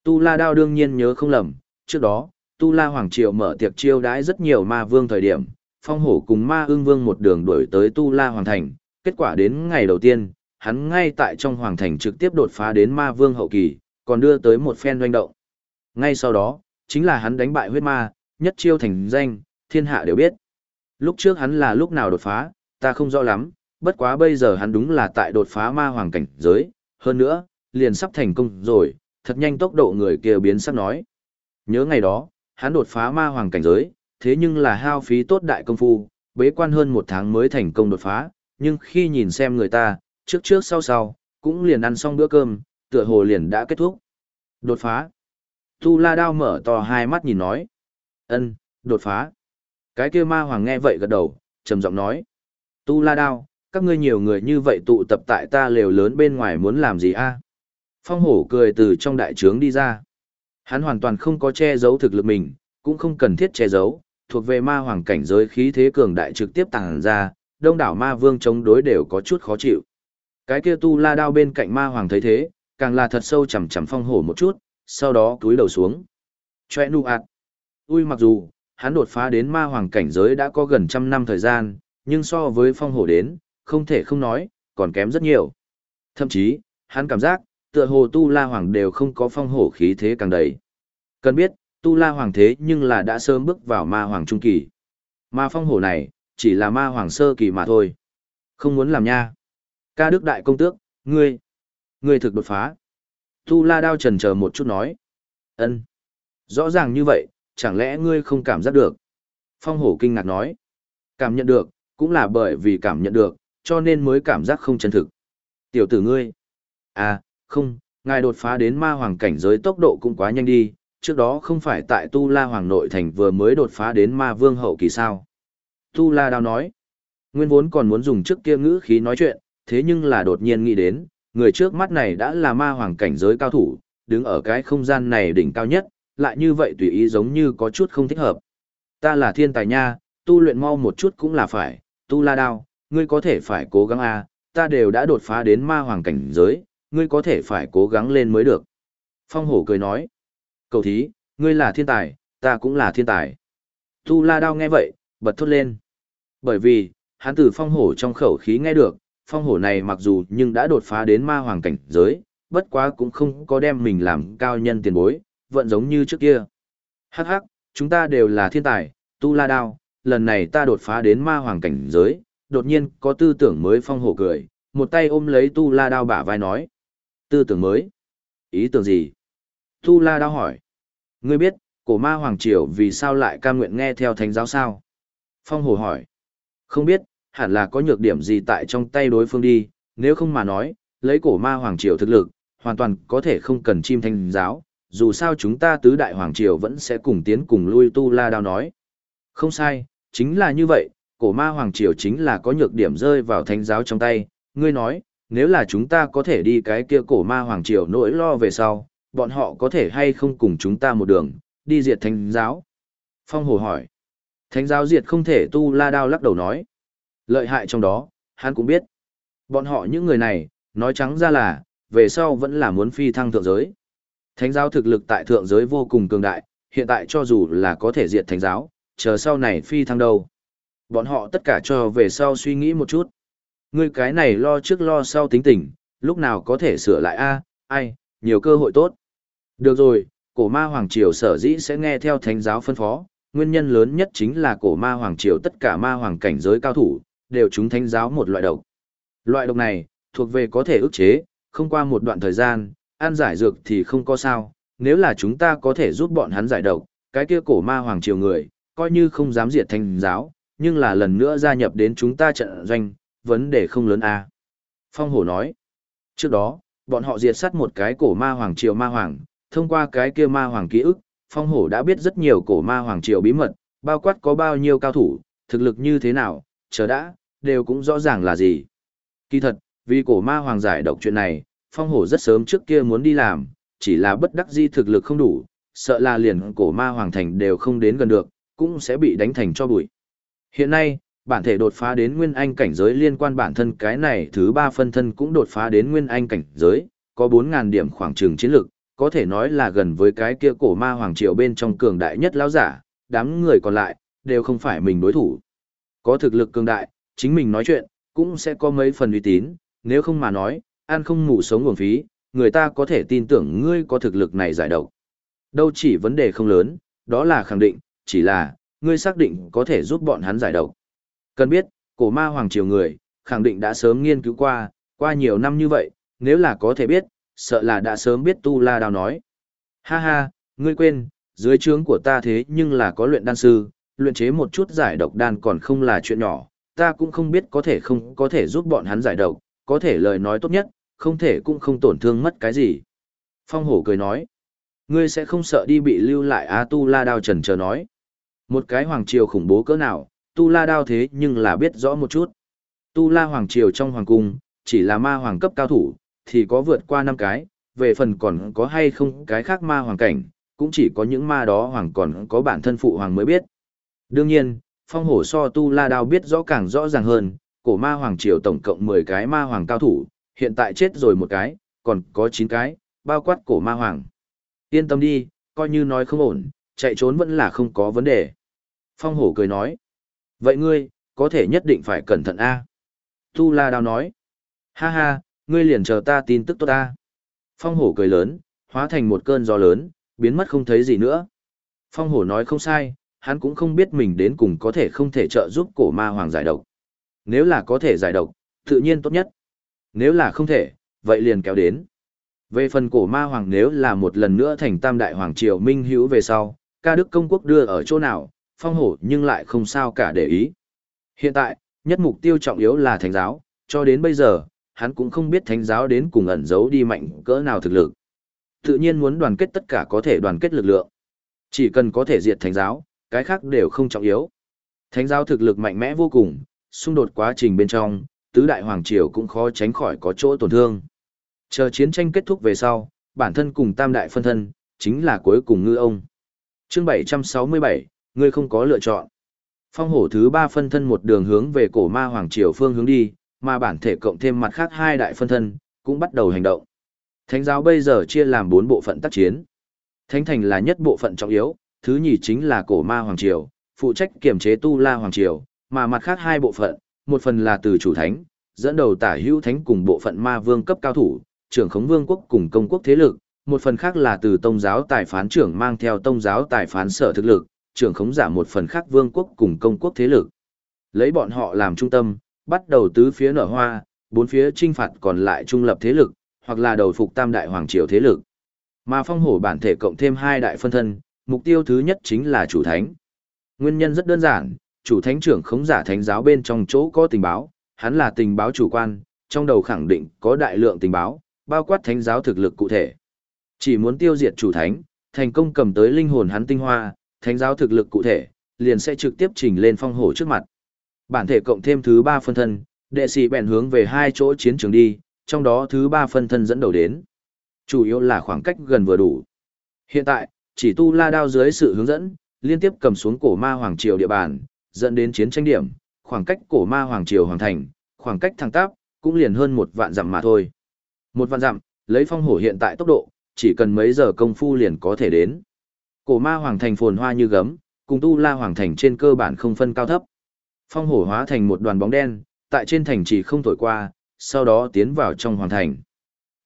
Tu La Đao đương nhiên nhớ không lầm, trước đó, Tu La Hoàng Triều mở tiệc chiêu đãi rất nhiều ma vương thời điểm, phong hổ cùng ma ương vương một đường đuổi tới Tu La Hoàng Thành, kết quả đến ngày đầu tiên, hắn ngay tại trong Hoàng Thành trực tiếp đột phá đến ma vương hậu kỳ, còn đưa tới một phen doanh động. Ngay sau đó, chính là hắn đánh bại huyết ma, nhất chiêu thành danh, thiên hạ đều biết. Lúc trước hắn là lúc nào đột phá, ta không rõ lắm, bất quá bây giờ hắn đúng là tại đột phá ma hoàng cảnh giới, hơn nữa, liền sắp thành công rồi, thật nhanh tốc độ người kia biến sắc nói. Nhớ ngày đó, hắn đột phá ma hoàng cảnh giới, thế nhưng là hao phí tốt đại công phu, bế quan hơn một tháng mới thành công đột phá, nhưng khi nhìn xem người ta, trước trước sau sau, cũng liền ăn xong bữa cơm, tựa hồ liền đã kết thúc. Đột phá. Tu La Đao mở to hai mắt nhìn nói. ân đột phá. Cái kia ma hoàng nghe vậy gật đầu, trầm giọng nói. Tu La Đao, các ngươi nhiều người như vậy tụ tập tại ta lều lớn bên ngoài muốn làm gì a? Phong hổ cười từ trong đại trướng đi ra. Hắn hoàn toàn không có che giấu thực lực mình, cũng không cần thiết che giấu, thuộc về ma hoàng cảnh giới khí thế cường đại trực tiếp tàng ra, đông đảo ma vương chống đối đều có chút khó chịu. Cái kia tu la đao bên cạnh ma hoàng thấy thế, càng là thật sâu chầm chầm phong hổ một chút, sau đó cúi đầu xuống. Chòe nu ạt. Ui mặc dù, hắn đột phá đến ma hoàng cảnh giới đã có gần trăm năm thời gian, nhưng so với phong hổ đến, không thể không nói, còn kém rất nhiều. Thậm chí, hắn cảm giác, tựa hồ tu la hoàng đều không có phong hổ khí thế càng đầy. Cần biết, tu la hoàng thế nhưng là đã sớm bước vào ma hoàng trung kỳ. Ma phong hổ này, chỉ là ma hoàng sơ kỳ mà thôi. Không muốn làm nha. Ca đức đại công tước, ngươi, ngươi thực đột phá. Tu la đao trần chờ một chút nói. ân Rõ ràng như vậy, chẳng lẽ ngươi không cảm giác được? Phong hổ kinh ngạc nói. Cảm nhận được, cũng là bởi vì cảm nhận được, cho nên mới cảm giác không chân thực. Tiểu tử ngươi. À, không, ngài đột phá đến ma hoàng cảnh giới tốc độ cũng quá nhanh đi, trước đó không phải tại Tu La Hoàng nội thành vừa mới đột phá đến ma vương hậu kỳ sao. Tu La Đao nói, nguyên vốn còn muốn dùng trước kia ngữ khí nói chuyện, thế nhưng là đột nhiên nghĩ đến, người trước mắt này đã là ma hoàng cảnh giới cao thủ, đứng ở cái không gian này đỉnh cao nhất, lại như vậy tùy ý giống như có chút không thích hợp. Ta là thiên tài nha, tu luyện mau một chút cũng là phải, tu la đao, ngươi có thể phải cố gắng a, ta đều đã đột phá đến ma hoàng cảnh giới, ngươi có thể phải cố gắng lên mới được. Phong hổ cười nói, cầu thí, ngươi là thiên tài, ta cũng là thiên tài. Tu la đao nghe vậy, bật thốt lên. Bởi vì, hắn từ phong hổ trong khẩu khí nghe được, phong hổ này mặc dù nhưng đã đột phá đến ma hoàng cảnh giới, bất quá cũng không có đem mình làm cao nhân tiền bối, vẫn giống như trước kia. Hắc hắc, chúng ta đều là thiên tài, tu la đao, lần này ta đột phá đến ma hoàng cảnh giới, đột nhiên có tư tưởng mới phong hổ cười, một tay ôm lấy tu la đao bả vai nói. Tư tưởng mới? Ý tưởng gì? Tu la đao hỏi. Ngươi biết, cổ ma hoàng triều vì sao lại cam nguyện nghe theo thánh giáo sao? Phong hồ hỏi. Không biết, hẳn là có nhược điểm gì tại trong tay đối phương đi, nếu không mà nói, lấy cổ ma hoàng triều thực lực, hoàn toàn có thể không cần chim thánh giáo, dù sao chúng ta tứ đại hoàng triều vẫn sẽ cùng tiến cùng lui tu la đao nói. Không sai, chính là như vậy, cổ ma hoàng triều chính là có nhược điểm rơi vào thánh giáo trong tay, ngươi nói, nếu là chúng ta có thể đi cái kia cổ ma hoàng triều nỗi lo về sau, bọn họ có thể hay không cùng chúng ta một đường, đi diệt thánh giáo. Phong hồ hỏi, thánh giáo diệt không thể tu la đao lắc đầu nói. Lợi hại trong đó, hắn cũng biết. Bọn họ những người này, nói trắng ra là, về sau vẫn là muốn phi thăng thượng giới. Thánh giáo thực lực tại thượng giới vô cùng cường đại, hiện tại cho dù là có thể diệt thánh giáo, chờ sau này phi thăng đâu. Bọn họ tất cả cho về sau suy nghĩ một chút. Ngươi cái này lo trước lo sau tính tình, lúc nào có thể sửa lại a ai, nhiều cơ hội tốt. Được rồi, cổ ma Hoàng Triều sở dĩ sẽ nghe theo thánh giáo phân phó, nguyên nhân lớn nhất chính là cổ ma Hoàng Triều tất cả ma hoàng cảnh giới cao thủ, đều chúng thánh giáo một loại độc. Loại độc này, thuộc về có thể ức chế, không qua một đoạn thời gian, ăn giải dược thì không có sao, nếu là chúng ta có thể giúp bọn hắn giải độc, cái kia cổ ma hoàng triều người, coi như không dám diệt thánh giáo, nhưng là lần nữa gia nhập đến chúng ta trận doanh, vấn đề không lớn a. À. Phong hổ nói, trước đó, bọn họ diệt sát một cái cổ ma hoàng triều ma hoàng, thông qua cái kia ma hoàng ký ức, phong hổ đã biết rất nhiều cổ ma hoàng triều bí mật, bao quát có bao nhiêu cao thủ, thực lực như thế nào, chờ đã, đều cũng rõ ràng là gì. Kỳ thật, vì cổ ma hoàng giải độc chuyện này, phong hổ rất sớm trước kia muốn đi làm, chỉ là bất đắc di thực lực không đủ, sợ là liền cổ ma hoàng thành đều không đến gần được, cũng sẽ bị đánh thành cho bụi. Hiện nay, bản thể đột phá đến nguyên anh cảnh giới liên quan bản thân cái này thứ ba phân thân cũng đột phá đến nguyên anh cảnh giới, có 4.000 điểm khoảng trường chiến lực, có thể nói là gần với cái kia cổ ma hoàng triều bên trong cường đại nhất lão giả, đám người còn lại, đều không phải mình đối thủ. Có thực lực cường đại, chính mình nói chuyện, cũng sẽ có mấy phần uy tín, nếu không mà nói, ăn không ngủ sống nguồn phí, người ta có thể tin tưởng ngươi có thực lực này giải độc. Đâu chỉ vấn đề không lớn, đó là khẳng định, chỉ là, ngươi xác định có thể giúp bọn hắn giải độc. Cần biết, cổ ma hoàng triều người, khẳng định đã sớm nghiên cứu qua, qua nhiều năm như vậy, nếu là có thể biết, sợ là đã sớm biết tu la đào nói. Ha ha, ngươi quên, dưới trướng của ta thế nhưng là có luyện đan sư, luyện chế một chút giải độc đan còn không là chuyện nhỏ, ta cũng không biết có thể không có thể giúp bọn hắn giải độc, có thể lời nói tốt nhất, không thể cũng không tổn thương mất cái gì. Phong hổ cười nói, ngươi sẽ không sợ đi bị lưu lại á tu la đao trần chờ nói. Một cái hoàng triều khủng bố cỡ nào, tu la đao thế nhưng là biết rõ một chút. Tu la hoàng triều trong hoàng cung, chỉ là ma hoàng cấp cao thủ, thì có vượt qua năm cái, về phần còn có hay không cái khác ma hoàng cảnh, cũng chỉ có những ma đó hoàng còn có bản thân phụ hoàng mới biết. Đương nhiên, phong hổ so tu la đao biết rõ càng rõ ràng hơn, cổ ma hoàng triều tổng cộng 10 cái ma hoàng cao thủ, hiện tại chết rồi một cái, còn có 9 cái, bao quát cổ ma hoàng. Yên tâm đi, coi như nói không ổn, chạy trốn vẫn là không có vấn đề. Phong hổ cười nói. Vậy ngươi, có thể nhất định phải cẩn thận a Tu La Đao nói. Ha ha, ngươi liền chờ ta tin tức tốt ta. Phong hổ cười lớn, hóa thành một cơn gió lớn, biến mất không thấy gì nữa. Phong hổ nói không sai, hắn cũng không biết mình đến cùng có thể không thể trợ giúp cổ ma hoàng giải độc. Nếu là có thể giải độc, tự nhiên tốt nhất. Nếu là không thể, vậy liền kéo đến. Về phần cổ ma hoàng nếu là một lần nữa thành tam đại hoàng triều minh hữu về sau, ca đức công quốc đưa ở chỗ nào, phong hổ nhưng lại không sao cả để ý. Hiện tại, nhất mục tiêu trọng yếu là thánh giáo, cho đến bây giờ, hắn cũng không biết thánh giáo đến cùng ẩn giấu đi mạnh cỡ nào thực lực. Tự nhiên muốn đoàn kết tất cả có thể đoàn kết lực lượng. Chỉ cần có thể diệt thánh giáo, cái khác đều không trọng yếu. Thánh giáo thực lực mạnh mẽ vô cùng, xung đột quá trình bên trong, tứ đại hoàng triều cũng khó tránh khỏi có chỗ tổn thương. Chờ chiến tranh kết thúc về sau, bản thân cùng tam đại phân thân, chính là cuối cùng ngư ông. Chương 767, ngươi không có lựa chọn. Phong hổ thứ ba phân thân một đường hướng về cổ ma hoàng triều phương hướng đi, mà bản thể cộng thêm mặt khác hai đại phân thân, cũng bắt đầu hành động. Thánh giáo bây giờ chia làm bốn bộ phận tác chiến. Thánh thành là nhất bộ phận trọng yếu, thứ nhì chính là cổ ma hoàng triều, phụ trách kiểm chế tu la hoàng triều, mà mặt khác hai bộ phận, một phần là từ chủ thánh, dẫn đầu tả hữu thánh cùng bộ phận ma vương cấp cao thủ, trưởng khống vương quốc cùng công quốc thế lực, một phần khác là từ tông giáo tài phán trưởng mang theo tông giáo tài phán sở thực lực, trưởng khống giả một phần khác vương quốc cùng công quốc thế lực. Lấy bọn họ làm trung tâm, bắt đầu tứ phía nở hoa, bốn phía trinh phạt còn lại trung lập thế lực, hoặc là đầu phục tam đại hoàng triều thế lực. Mà phong hổ bản thể cộng thêm hai đại phân thân, mục tiêu thứ nhất chính là chủ thánh. Nguyên nhân rất đơn giản, chủ thánh trưởng khống giả thánh giáo bên trong chỗ có tình báo, hắn là tình báo chủ quan, trong đầu khẳng định có đại lượng tình báo, bao quát thánh giáo thực lực cụ thể. Chỉ muốn tiêu diệt chủ thánh, thành công cầm tới linh hồn hắn tinh hoa, thánh giáo thực lực cụ thể, liền sẽ trực tiếp trình lên phong hổ trước mặt. Bản thể cộng thêm thứ ba phân thân, đệ sĩ bèn hướng về hai chỗ chiến trường đi, trong đó thứ ba phân thân dẫn đầu đến. Chủ yếu là khoảng cách gần vừa đủ. Hiện tại, chỉ tu la đao dưới sự hướng dẫn, liên tiếp cầm xuống cổ ma hoàng triều địa bàn, dẫn đến chiến tranh điểm, khoảng cách cổ ma hoàng triều hoàng thành, khoảng cách thăng táp, cũng liền hơn một vạn dặm mà thôi. Một vạn dặm, lấy phong hổ hiện tại tốc độ, chỉ cần mấy giờ công phu liền có thể đến. Cổ ma hoàng thành phồn hoa như gấm, cùng tu la hoàng thành trên cơ bản không phân cao thấp. Phong hổ hóa thành một đoàn bóng đen, tại trên thành chỉ không thổi qua, sau đó tiến vào trong hoàng thành.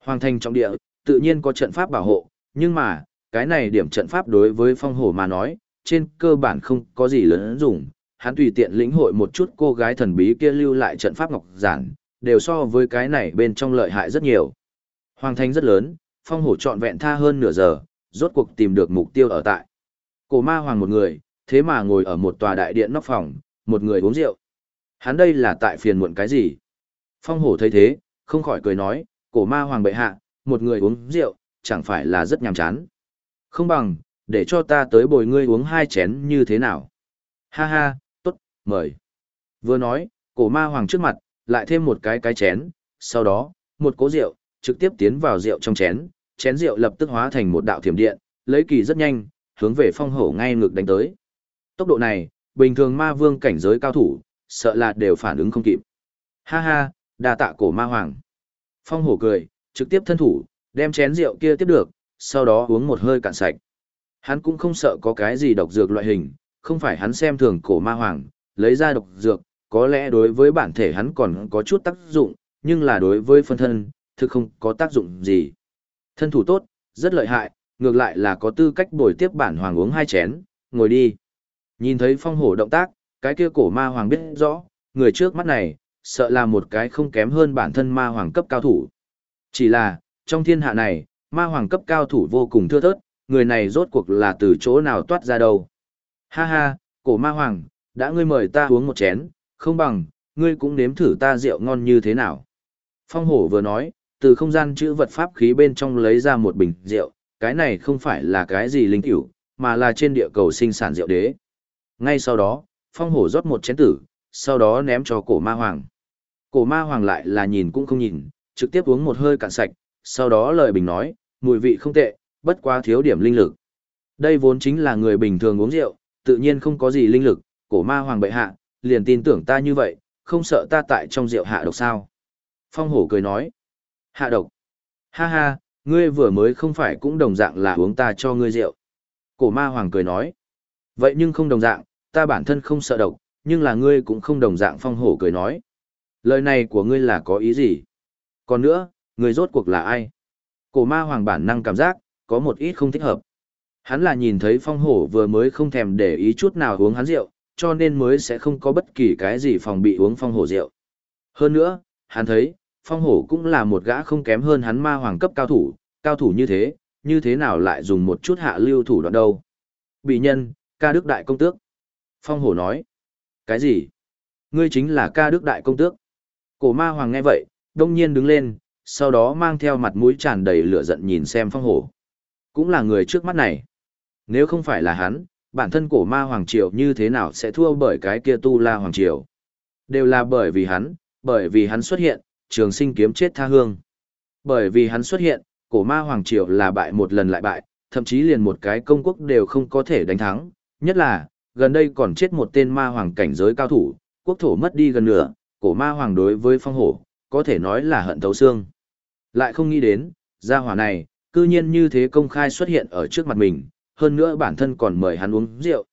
Hoàng thành trong địa, tự nhiên có trận pháp bảo hộ, nhưng mà, cái này điểm trận pháp đối với phong hổ mà nói, trên cơ bản không có gì lớn dùng. Hắn tùy tiện lĩnh hội một chút cô gái thần bí kia lưu lại trận pháp ngọc giản, đều so với cái này bên trong lợi hại rất nhiều. Hoàng thành rất lớn, phong hổ trọn vẹn tha hơn nửa giờ, rốt cuộc tìm được mục tiêu ở tại. Cổ ma hoàng một người, thế mà ngồi ở một tòa đại điện nóc phòng, một người uống rượu. Hắn đây là tại phiền muộn cái gì? Phong hổ thấy thế, không khỏi cười nói, cổ ma hoàng bệ hạ, một người uống rượu, chẳng phải là rất nhàm chán. Không bằng, để cho ta tới bồi ngươi uống hai chén như thế nào? Ha ha, tốt, mời. Vừa nói, cổ ma hoàng trước mặt, lại thêm một cái cái chén, sau đó, một cố rượu, trực tiếp tiến vào rượu trong chén, chén rượu lập tức hóa thành một đạo thiểm điện, lấy kỳ rất nhanh, hướng về phong hổ ngay ngược đánh tới. Tốc độ này, bình thường ma vương cảnh giới cao thủ, sợ là đều phản ứng không kịp. Ha ha, đa tạ cổ ma hoàng. Phong hổ cười, trực tiếp thân thủ, đem chén rượu kia tiếp được, sau đó uống một hơi cạn sạch. Hắn cũng không sợ có cái gì độc dược loại hình, không phải hắn xem thường cổ ma hoàng, lấy ra độc dược, có lẽ đối với bản thể hắn còn có chút tác dụng, nhưng là đối với phân thân, thực không có tác dụng gì. Thân thủ tốt, rất lợi hại, ngược lại là có tư cách bồi tiếp bản hoàng uống hai chén, ngồi đi. Nhìn thấy phong hổ động tác, cái kia cổ ma hoàng biết rõ, người trước mắt này, sợ là một cái không kém hơn bản thân ma hoàng cấp cao thủ. Chỉ là, trong thiên hạ này, ma hoàng cấp cao thủ vô cùng thưa thớt, người này rốt cuộc là từ chỗ nào toát ra đâu. Ha ha, cổ ma hoàng, đã ngươi mời ta uống một chén, không bằng, ngươi cũng nếm thử ta rượu ngon như thế nào. Phong hổ vừa nói, từ không gian chữ vật pháp khí bên trong lấy ra một bình rượu, cái này không phải là cái gì linh cửu, mà là trên địa cầu sinh sản rượu đế. Ngay sau đó, phong hổ rót một chén tử, sau đó ném cho cổ ma hoàng. Cổ ma hoàng lại là nhìn cũng không nhìn, trực tiếp uống một hơi cạn sạch, sau đó lời bình nói, mùi vị không tệ, bất quá thiếu điểm linh lực. Đây vốn chính là người bình thường uống rượu, tự nhiên không có gì linh lực, cổ ma hoàng bệ hạ, liền tin tưởng ta như vậy, không sợ ta tại trong rượu hạ độc sao. Phong hổ cười nói, hạ độc. Ha ha, ngươi vừa mới không phải cũng đồng dạng là uống ta cho ngươi rượu. Cổ ma hoàng cười nói, vậy nhưng không đồng dạng, ta bản thân không sợ độc, nhưng là ngươi cũng không đồng dạng phong hổ cười nói. Lời này của ngươi là có ý gì? Còn nữa, ngươi rốt cuộc là ai? Cổ ma hoàng bản năng cảm giác, có một ít không thích hợp. Hắn là nhìn thấy phong hổ vừa mới không thèm để ý chút nào uống hắn rượu, cho nên mới sẽ không có bất kỳ cái gì phòng bị uống phong hổ rượu. Hơn nữa, hắn thấy, phong hổ cũng là một gã không kém hơn hắn ma hoàng cấp cao thủ, cao thủ như thế, như thế nào lại dùng một chút hạ lưu thủ đoạn đâu. Bị nhân, ca đức đại công tước. Phong hổ nói, cái gì? Ngươi chính là ca đức đại công tước. Cổ ma hoàng nghe vậy, đông nhiên đứng lên, sau đó mang theo mặt mũi tràn đầy lửa giận nhìn xem phong hổ. Cũng là người trước mắt này. Nếu không phải là hắn, bản thân cổ ma hoàng triều như thế nào sẽ thua bởi cái kia tu la hoàng triều. Đều là bởi vì hắn, bởi vì hắn xuất hiện, trường sinh kiếm chết tha hương. Bởi vì hắn xuất hiện, cổ ma hoàng triều là bại một lần lại bại, thậm chí liền một cái công quốc đều không có thể đánh thắng, nhất là, gần đây còn chết một tên ma hoàng cảnh giới cao thủ, quốc thổ mất đi gần nửa, cổ ma hoàng đối với phong hổ, có thể nói là hận thấu xương. Lại không nghĩ đến, gia hỏa này, cư nhiên như thế công khai xuất hiện ở trước mặt mình, hơn nữa bản thân còn mời hắn uống rượu.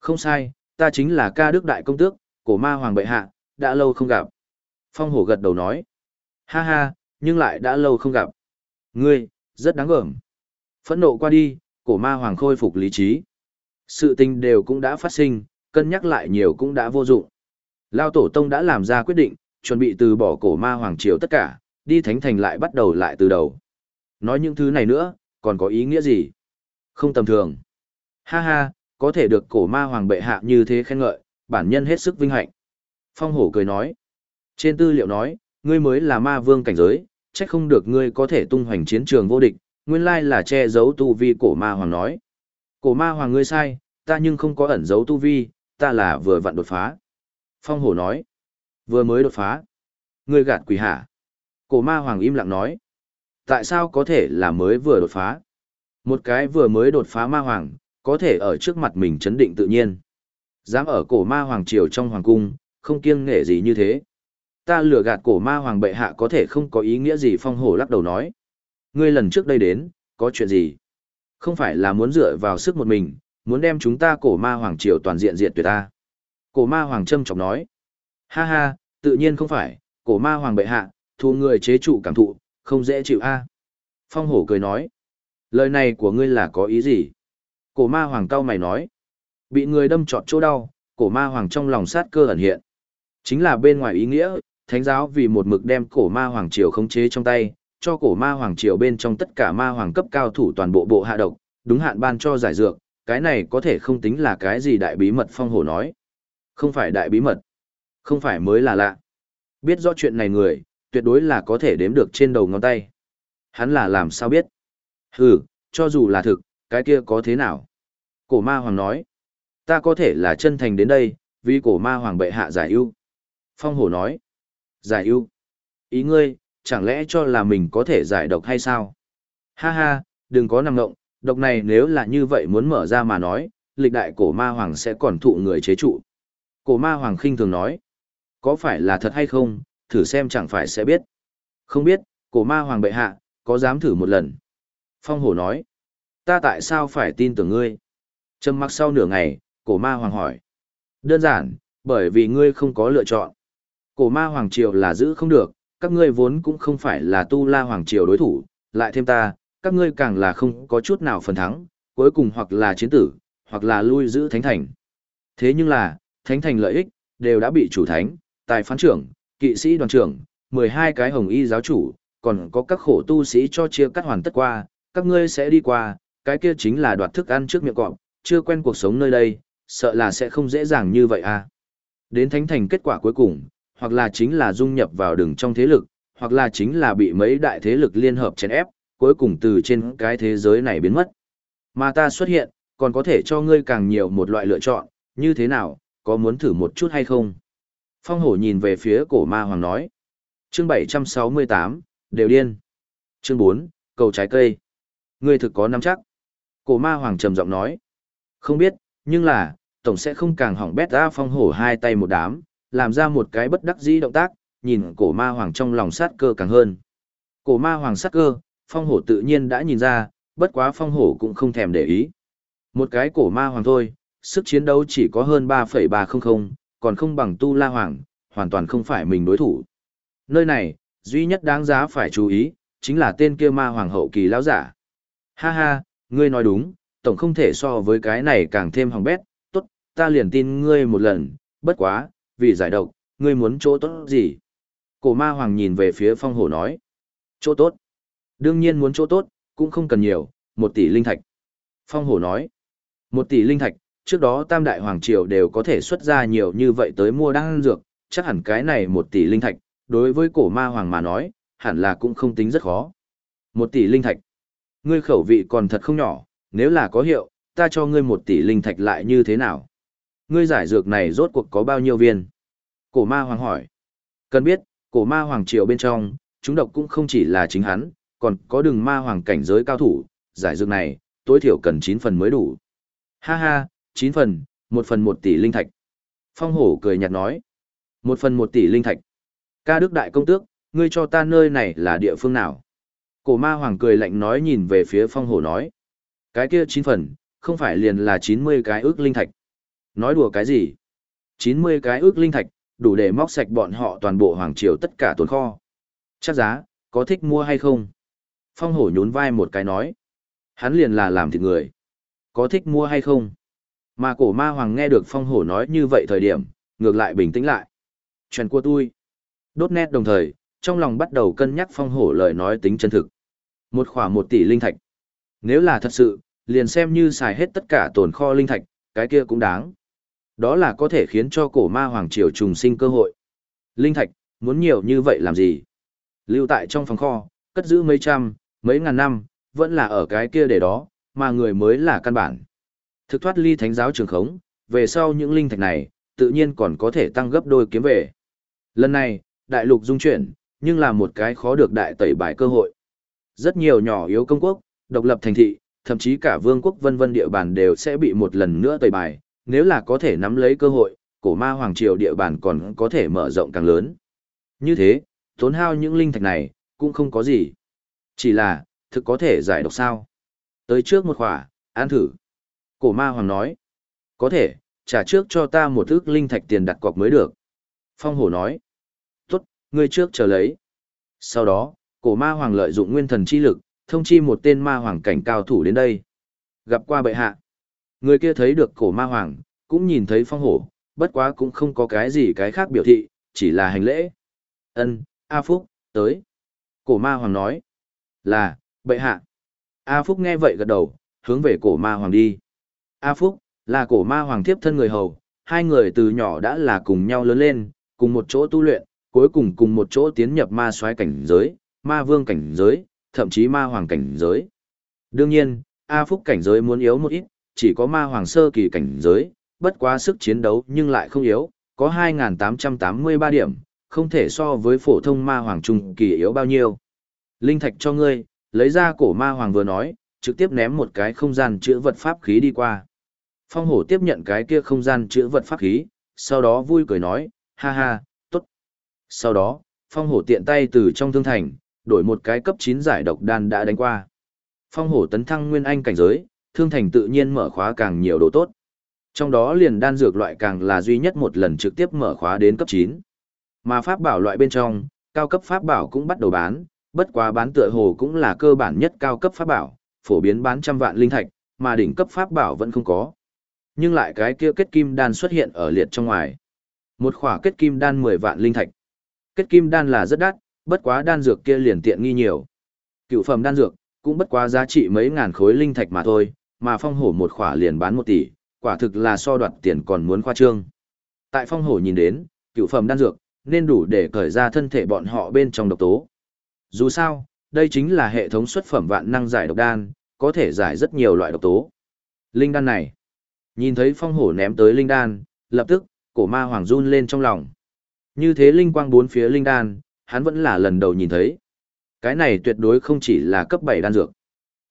Không sai, ta chính là ca đức đại công tước, cổ ma hoàng bệ hạ, đã lâu không gặp. Phong hổ gật đầu nói. Ha ha, nhưng lại đã lâu không gặp. Ngươi, rất đáng gờm. Phẫn nộ qua đi, cổ ma hoàng khôi phục lý trí. Sự tình đều cũng đã phát sinh, cân nhắc lại nhiều cũng đã vô dụng. Lao tổ tông đã làm ra quyết định, chuẩn bị từ bỏ cổ ma hoàng triều tất cả, đi thánh thành lại bắt đầu lại từ đầu. Nói những thứ này nữa, còn có ý nghĩa gì? Không tầm thường. Ha ha, có thể được cổ ma hoàng bệ hạ như thế khen ngợi, bản nhân hết sức vinh hạnh. Phong hổ cười nói. Trên tư liệu nói, ngươi mới là ma vương cảnh giới, chắc không được ngươi có thể tung hoành chiến trường vô địch, nguyên lai là che giấu tu vi cổ ma hoàng nói. Cổ ma hoàng ngươi sai, ta nhưng không có ẩn giấu tu vi, ta là vừa vặn đột phá. Phong hổ nói, vừa mới đột phá. Ngươi gạt quỷ hả? Cổ ma hoàng im lặng nói, tại sao có thể là mới vừa đột phá? Một cái vừa mới đột phá ma hoàng, có thể ở trước mặt mình chấn định tự nhiên. Dám ở cổ ma hoàng triều trong hoàng cung, không kiêng nghệ gì như thế. Ta lừa gạt cổ ma hoàng bệ hạ có thể không có ý nghĩa gì phong hổ lắc đầu nói. Ngươi lần trước đây đến, có chuyện gì? Không phải là muốn dựa vào sức một mình, muốn đem chúng ta cổ ma hoàng triều toàn diện diệt tuyệt ta. Cổ ma hoàng trâm trọng nói. Ha ha, tự nhiên không phải, cổ ma hoàng bệ hạ, thu người chế trụ cảm thụ, không dễ chịu a. Phong hổ cười nói. Lời này của ngươi là có ý gì? Cổ ma hoàng cao mày nói. Bị người đâm trọt chỗ đau, cổ ma hoàng trong lòng sát cơ ẩn hiện. Chính là bên ngoài ý nghĩa, thánh giáo vì một mực đem cổ ma hoàng triều khống chế trong tay, cho cổ ma hoàng triều bên trong tất cả ma hoàng cấp cao thủ toàn bộ bộ hạ độc, đúng hạn ban cho giải dược, cái này có thể không tính là cái gì đại bí mật phong hổ nói. Không phải đại bí mật, không phải mới là lạ. Biết rõ chuyện này người, tuyệt đối là có thể đếm được trên đầu ngón tay. Hắn là làm sao biết? Hừ, cho dù là thực, cái kia có thế nào? Cổ ma hoàng nói, ta có thể là chân thành đến đây, vì cổ ma hoàng bệ hạ giải ưu. Phong hổ nói, giải ưu. Ý ngươi, chẳng lẽ cho là mình có thể giải độc hay sao? Ha ha, đừng có nằm ngộng, độc này nếu là như vậy muốn mở ra mà nói, lịch đại cổ ma hoàng sẽ còn thụ người chế trụ. Cổ ma hoàng khinh thường nói, có phải là thật hay không, thử xem chẳng phải sẽ biết. Không biết, cổ ma hoàng bệ hạ, có dám thử một lần? Phong hổ nói, ta tại sao phải tin tưởng ngươi? Trầm mặc sau nửa ngày, cổ ma hoàng hỏi. Đơn giản, bởi vì ngươi không có lựa chọn. Cổ ma hoàng triều là giữ không được, các ngươi vốn cũng không phải là tu la hoàng triều đối thủ, lại thêm ta, các ngươi càng là không có chút nào phần thắng, cuối cùng hoặc là chiến tử, hoặc là lui giữ thánh thành. Thế nhưng là, thánh thành lợi ích, đều đã bị chủ thánh, tài phán trưởng, kỵ sĩ đoàn trưởng, 12 cái hồng y giáo chủ, còn có các khổ tu sĩ cho chia cắt hoàn tất qua, các ngươi sẽ đi qua, cái kia chính là đoạt thức ăn trước miệng cọp, chưa quen cuộc sống nơi đây, sợ là sẽ không dễ dàng như vậy à. Đến thánh thành kết quả cuối cùng, hoặc là chính là dung nhập vào đường trong thế lực, hoặc là chính là bị mấy đại thế lực liên hợp chèn ép, cuối cùng từ trên cái thế giới này biến mất. Mà ta xuất hiện, còn có thể cho ngươi càng nhiều một loại lựa chọn, như thế nào, có muốn thử một chút hay không? Phong hổ nhìn về phía cổ ma hoàng nói. Chương 768, đều điên. Chương 4, cầu trái cây. Ngươi thực có nắm chắc. Cổ ma hoàng trầm giọng nói. Không biết, nhưng là, tổng sẽ không càng hỏng bét ra phong hổ hai tay một đám, làm ra một cái bất đắc dĩ động tác, nhìn cổ ma hoàng trong lòng sát cơ càng hơn. Cổ ma hoàng sát cơ, phong hổ tự nhiên đã nhìn ra, bất quá phong hổ cũng không thèm để ý. Một cái cổ ma hoàng thôi, sức chiến đấu chỉ có hơn 3,300, còn không bằng tu la hoàng, hoàn toàn không phải mình đối thủ. Nơi này, duy nhất đáng giá phải chú ý, chính là tên kia ma hoàng hậu kỳ lão giả. Ha ha, ngươi nói đúng, tổng không thể so với cái này càng thêm hỏng bét, tốt, ta liền tin ngươi một lần, bất quá, vì giải độc, ngươi muốn chỗ tốt gì? Cổ ma hoàng nhìn về phía phong hổ nói. Chỗ tốt. Đương nhiên muốn chỗ tốt, cũng không cần nhiều, một tỷ linh thạch. Phong hổ nói. Một tỷ linh thạch, trước đó tam đại hoàng triều đều có thể xuất ra nhiều như vậy tới mua đan dược, chắc hẳn cái này một tỷ linh thạch, đối với cổ ma hoàng mà nói, hẳn là cũng không tính rất khó. Một tỷ linh thạch. Ngươi khẩu vị còn thật không nhỏ, nếu là có hiệu, ta cho ngươi một tỷ linh thạch lại như thế nào? Ngươi giải dược này rốt cuộc có bao nhiêu viên? Cổ ma hoàng hỏi. Cần biết, cổ ma hoàng triều bên trong, chúng độc cũng không chỉ là chính hắn, còn có đường ma hoàng cảnh giới cao thủ, giải dược này, tối thiểu cần 9 phần mới đủ. Ha ha, 9 phần, một phần một tỷ linh thạch. Phong hổ cười nhạt nói. Một phần một tỷ linh thạch. Ca đức đại công tước, ngươi cho ta nơi này là địa phương nào? Cổ ma hoàng cười lạnh nói nhìn về phía phong hổ nói. Cái kia chín phần, không phải liền là 90 cái ước linh thạch. Nói đùa cái gì? 90 cái ước linh thạch, đủ để móc sạch bọn họ toàn bộ hoàng triều tất cả tồn kho. Chắc giá, có thích mua hay không? Phong hổ nhún vai một cái nói. Hắn liền là làm thịt người. Có thích mua hay không? Mà cổ ma hoàng nghe được phong hổ nói như vậy thời điểm, ngược lại bình tĩnh lại. Chuyện của tôi. Đốt nét đồng thời, trong lòng bắt đầu cân nhắc phong hổ lời nói tính chân thực. Một khoảng một tỷ linh thạch. Nếu là thật sự, liền xem như xài hết tất cả tồn kho linh thạch, cái kia cũng đáng. Đó là có thể khiến cho cổ ma hoàng triều trùng sinh cơ hội. Linh thạch, muốn nhiều như vậy làm gì? Lưu tại trong phòng kho, cất giữ mấy trăm, mấy ngàn năm, vẫn là ở cái kia để đó, mà người mới là căn bản. Thực thoát ly thánh giáo trường khống, về sau những linh thạch này, tự nhiên còn có thể tăng gấp đôi kiếm về. Lần này, đại lục dung chuyển, nhưng là một cái khó được đại tẩy bài cơ hội. Rất nhiều nhỏ yếu công quốc, độc lập thành thị, thậm chí cả vương quốc vân vân địa bàn đều sẽ bị một lần nữa tẩy bài, nếu là có thể nắm lấy cơ hội, cổ ma hoàng triều địa bàn còn có thể mở rộng càng lớn. Như thế, tốn hao những linh thạch này, cũng không có gì. Chỉ là, thực có thể giải độc sao. Tới trước một khỏa, an thử. Cổ ma hoàng nói, có thể, trả trước cho ta một ước linh thạch tiền đặt cọc mới được. Phong hổ nói, tốt, ngươi trước chờ lấy. Sau đó, cổ ma hoàng lợi dụng nguyên thần chi lực, thông chi một tên ma hoàng cảnh cao thủ đến đây. Gặp qua bệ hạ. Người kia thấy được cổ ma hoàng, cũng nhìn thấy phong hổ, bất quá cũng không có cái gì cái khác biểu thị, chỉ là hành lễ. Ân, A Phúc, tới. Cổ ma hoàng nói. Là, bệ hạ. A Phúc nghe vậy gật đầu, hướng về cổ ma hoàng đi. A Phúc, là cổ ma hoàng thiếp thân người hầu, hai người từ nhỏ đã là cùng nhau lớn lên, cùng một chỗ tu luyện, cuối cùng cùng một chỗ tiến nhập ma soái cảnh giới, ma vương cảnh giới, thậm chí ma hoàng cảnh giới. Đương nhiên, A Phúc cảnh giới muốn yếu một ít, chỉ có ma hoàng sơ kỳ cảnh giới, bất quá sức chiến đấu nhưng lại không yếu, có 2.883 điểm, không thể so với phổ thông ma hoàng trung kỳ yếu bao nhiêu. Linh thạch cho ngươi, lấy ra cổ ma hoàng vừa nói, trực tiếp ném một cái không gian chữa vật pháp khí đi qua. Phong hổ tiếp nhận cái kia không gian chữa vật pháp khí, sau đó vui cười nói, ha ha, tốt. Sau đó, phong hổ tiện tay từ trong thương thành, đổi một cái cấp 9 giải độc đan đã đánh qua. Phong hổ tấn thăng nguyên anh cảnh giới, thương thành tự nhiên mở khóa càng nhiều đồ tốt. Trong đó liền đan dược loại càng là duy nhất một lần trực tiếp mở khóa đến cấp 9. Mà pháp bảo loại bên trong, cao cấp pháp bảo cũng bắt đầu bán, bất quá bán tựa hồ cũng là cơ bản nhất cao cấp pháp bảo, phổ biến bán trăm vạn linh thạch, mà đỉnh cấp pháp bảo vẫn không có. Nhưng lại cái kia kết kim đan xuất hiện ở liệt trong ngoài. Một khỏa kết kim đan 10 vạn linh thạch. Kết kim đan là rất đắt, bất quá đan dược kia liền tiện nghi nhiều. Cựu phẩm đan dược, cũng bất quá giá trị mấy ngàn khối linh thạch mà thôi, mà phong hổ một khỏa liền bán một tỷ, quả thực là so đoạt tiền còn muốn khoa trương. Tại phong hổ nhìn đến, cựu phẩm đan dược, nên đủ để cởi ra thân thể bọn họ bên trong độc tố. Dù sao, đây chính là hệ thống xuất phẩm vạn năng giải độc đan, có thể giải rất nhiều loại độc tố. Linh đan này, nhìn thấy phong hổ ném tới linh đan, lập tức, cổ ma hoàng run lên trong lòng. Như thế linh quang bốn phía linh đan, hắn vẫn là lần đầu nhìn thấy. Cái này tuyệt đối không chỉ là cấp 7 đan dược.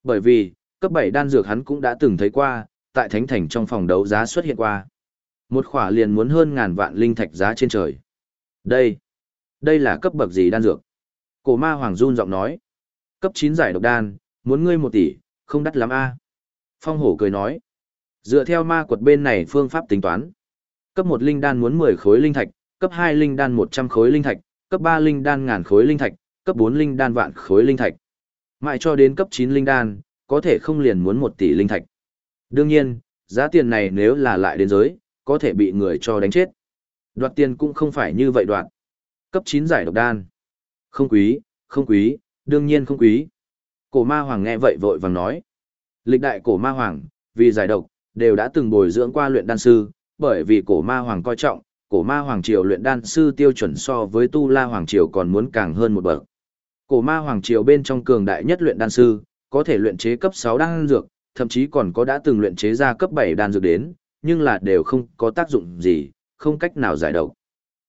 Bởi vì, cấp 7 đan dược hắn cũng đã từng thấy qua, tại Thánh Thành trong phòng đấu giá xuất hiện qua. Một khỏa liền muốn hơn ngàn vạn linh thạch giá trên trời. Đây, đây là cấp bậc gì đan dược? Cổ ma hoàng run giọng nói. Cấp 9 giải độc đan, muốn ngươi một tỷ, không đắt lắm a Phong hổ cười nói. Dựa theo ma quật bên này phương pháp tính toán. Cấp 1 linh đan muốn 10 khối linh thạch, cấp 2 linh đan 100 khối linh thạch, cấp 3 linh đan ngàn khối linh thạch, cấp 4 linh đan vạn khối linh thạch. Mãi cho đến cấp 9 linh đan, có thể không liền muốn một tỷ linh thạch. Đương nhiên, giá tiền này nếu là lại đến giới, có thể bị người cho đánh chết. Đoạt tiền cũng không phải như vậy đoạt. Cấp 9 giải độc đan. Không quý, không quý, đương nhiên không quý. Cổ ma hoàng nghe vậy vội vàng nói. Lịch đại cổ ma hoàng, vì giải độc, đều đã từng bồi dưỡng qua luyện đan sư, bởi vì cổ ma hoàng coi trọng, cổ ma hoàng triều luyện đan sư tiêu chuẩn so với tu la hoàng triều còn muốn càng hơn một bậc. Cổ ma hoàng triều bên trong cường đại nhất luyện đan sư, có thể luyện chế cấp 6 đan dược, thậm chí còn có đã từng luyện chế ra cấp 7 đan dược đến, nhưng là đều không có tác dụng gì, không cách nào giải độc.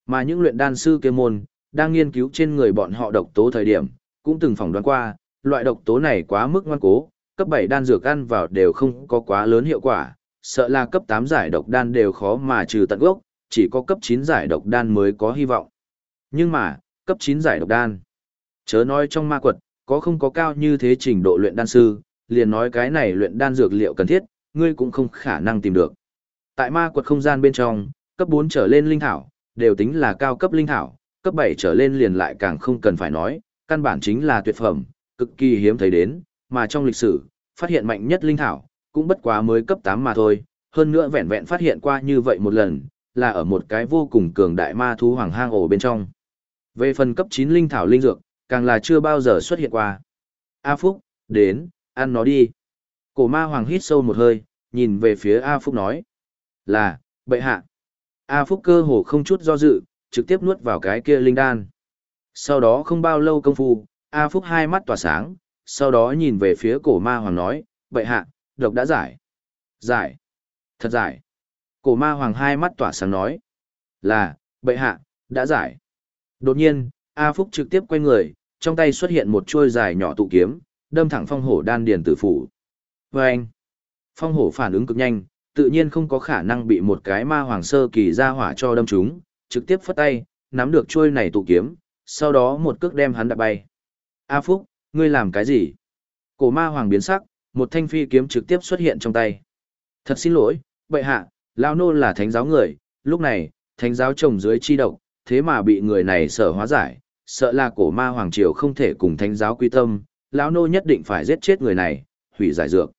Mà những luyện đan sư kia môn, đang nghiên cứu trên người bọn họ độc tố thời điểm, cũng từng phỏng đoán qua, loại độc tố này quá mức ngoan cố, cấp 7 đan dược ăn vào đều không có quá lớn hiệu quả, sợ là cấp 8 giải độc đan đều khó mà trừ tận gốc, chỉ có cấp 9 giải độc đan mới có hy vọng. Nhưng mà, cấp 9 giải độc đan. Chớ nói trong ma quật, có không có cao như thế trình độ luyện đan sư, liền nói cái này luyện đan dược liệu cần thiết, ngươi cũng không khả năng tìm được. Tại ma quật không gian bên trong, cấp 4 trở lên linh thảo, đều tính là cao cấp linh thảo, cấp 7 trở lên liền lại càng không cần phải nói, căn bản chính là tuyệt phẩm, cực kỳ hiếm thấy đến, mà trong lịch sử, phát hiện mạnh nhất linh thảo, cũng bất quá mới cấp 8 mà thôi, hơn nữa vẹn vẹn phát hiện qua như vậy một lần, là ở một cái vô cùng cường đại ma thú hoàng hang ổ bên trong. Về phần cấp 9 linh thảo linh dược, càng là chưa bao giờ xuất hiện qua. A Phúc, đến, ăn nó đi. Cổ ma hoàng hít sâu một hơi, nhìn về phía A Phúc nói. Là, bệ hạ. A Phúc cơ hồ không chút do dự, trực tiếp nuốt vào cái kia linh đan. Sau đó không bao lâu công phu, A Phúc hai mắt tỏa sáng, sau đó nhìn về phía cổ ma hoàng nói, bệ hạ, độc đã giải. Giải. Thật giải. Cổ ma hoàng hai mắt tỏa sáng nói, là, bệ hạ, đã giải. Đột nhiên, A Phúc trực tiếp quay người, trong tay xuất hiện một chuôi dài nhỏ tụ kiếm, đâm thẳng phong hổ đan điền tử phủ. Và anh, phong hổ phản ứng cực nhanh, tự nhiên không có khả năng bị một cái ma hoàng sơ kỳ ra hỏa cho đâm trúng, trực tiếp phất tay, nắm được chuôi này tụ kiếm, sau đó một cước đem hắn đạp bay. A Phúc, ngươi làm cái gì? Cổ ma hoàng biến sắc, một thanh phi kiếm trực tiếp xuất hiện trong tay. Thật xin lỗi, bệ hạ, lão nô là thánh giáo người, lúc này, thánh giáo trồng dưới chi độc, thế mà bị người này sở hóa giải, sợ là cổ ma hoàng triều không thể cùng thánh giáo quy tâm, lão nô nhất định phải giết chết người này, hủy giải dược.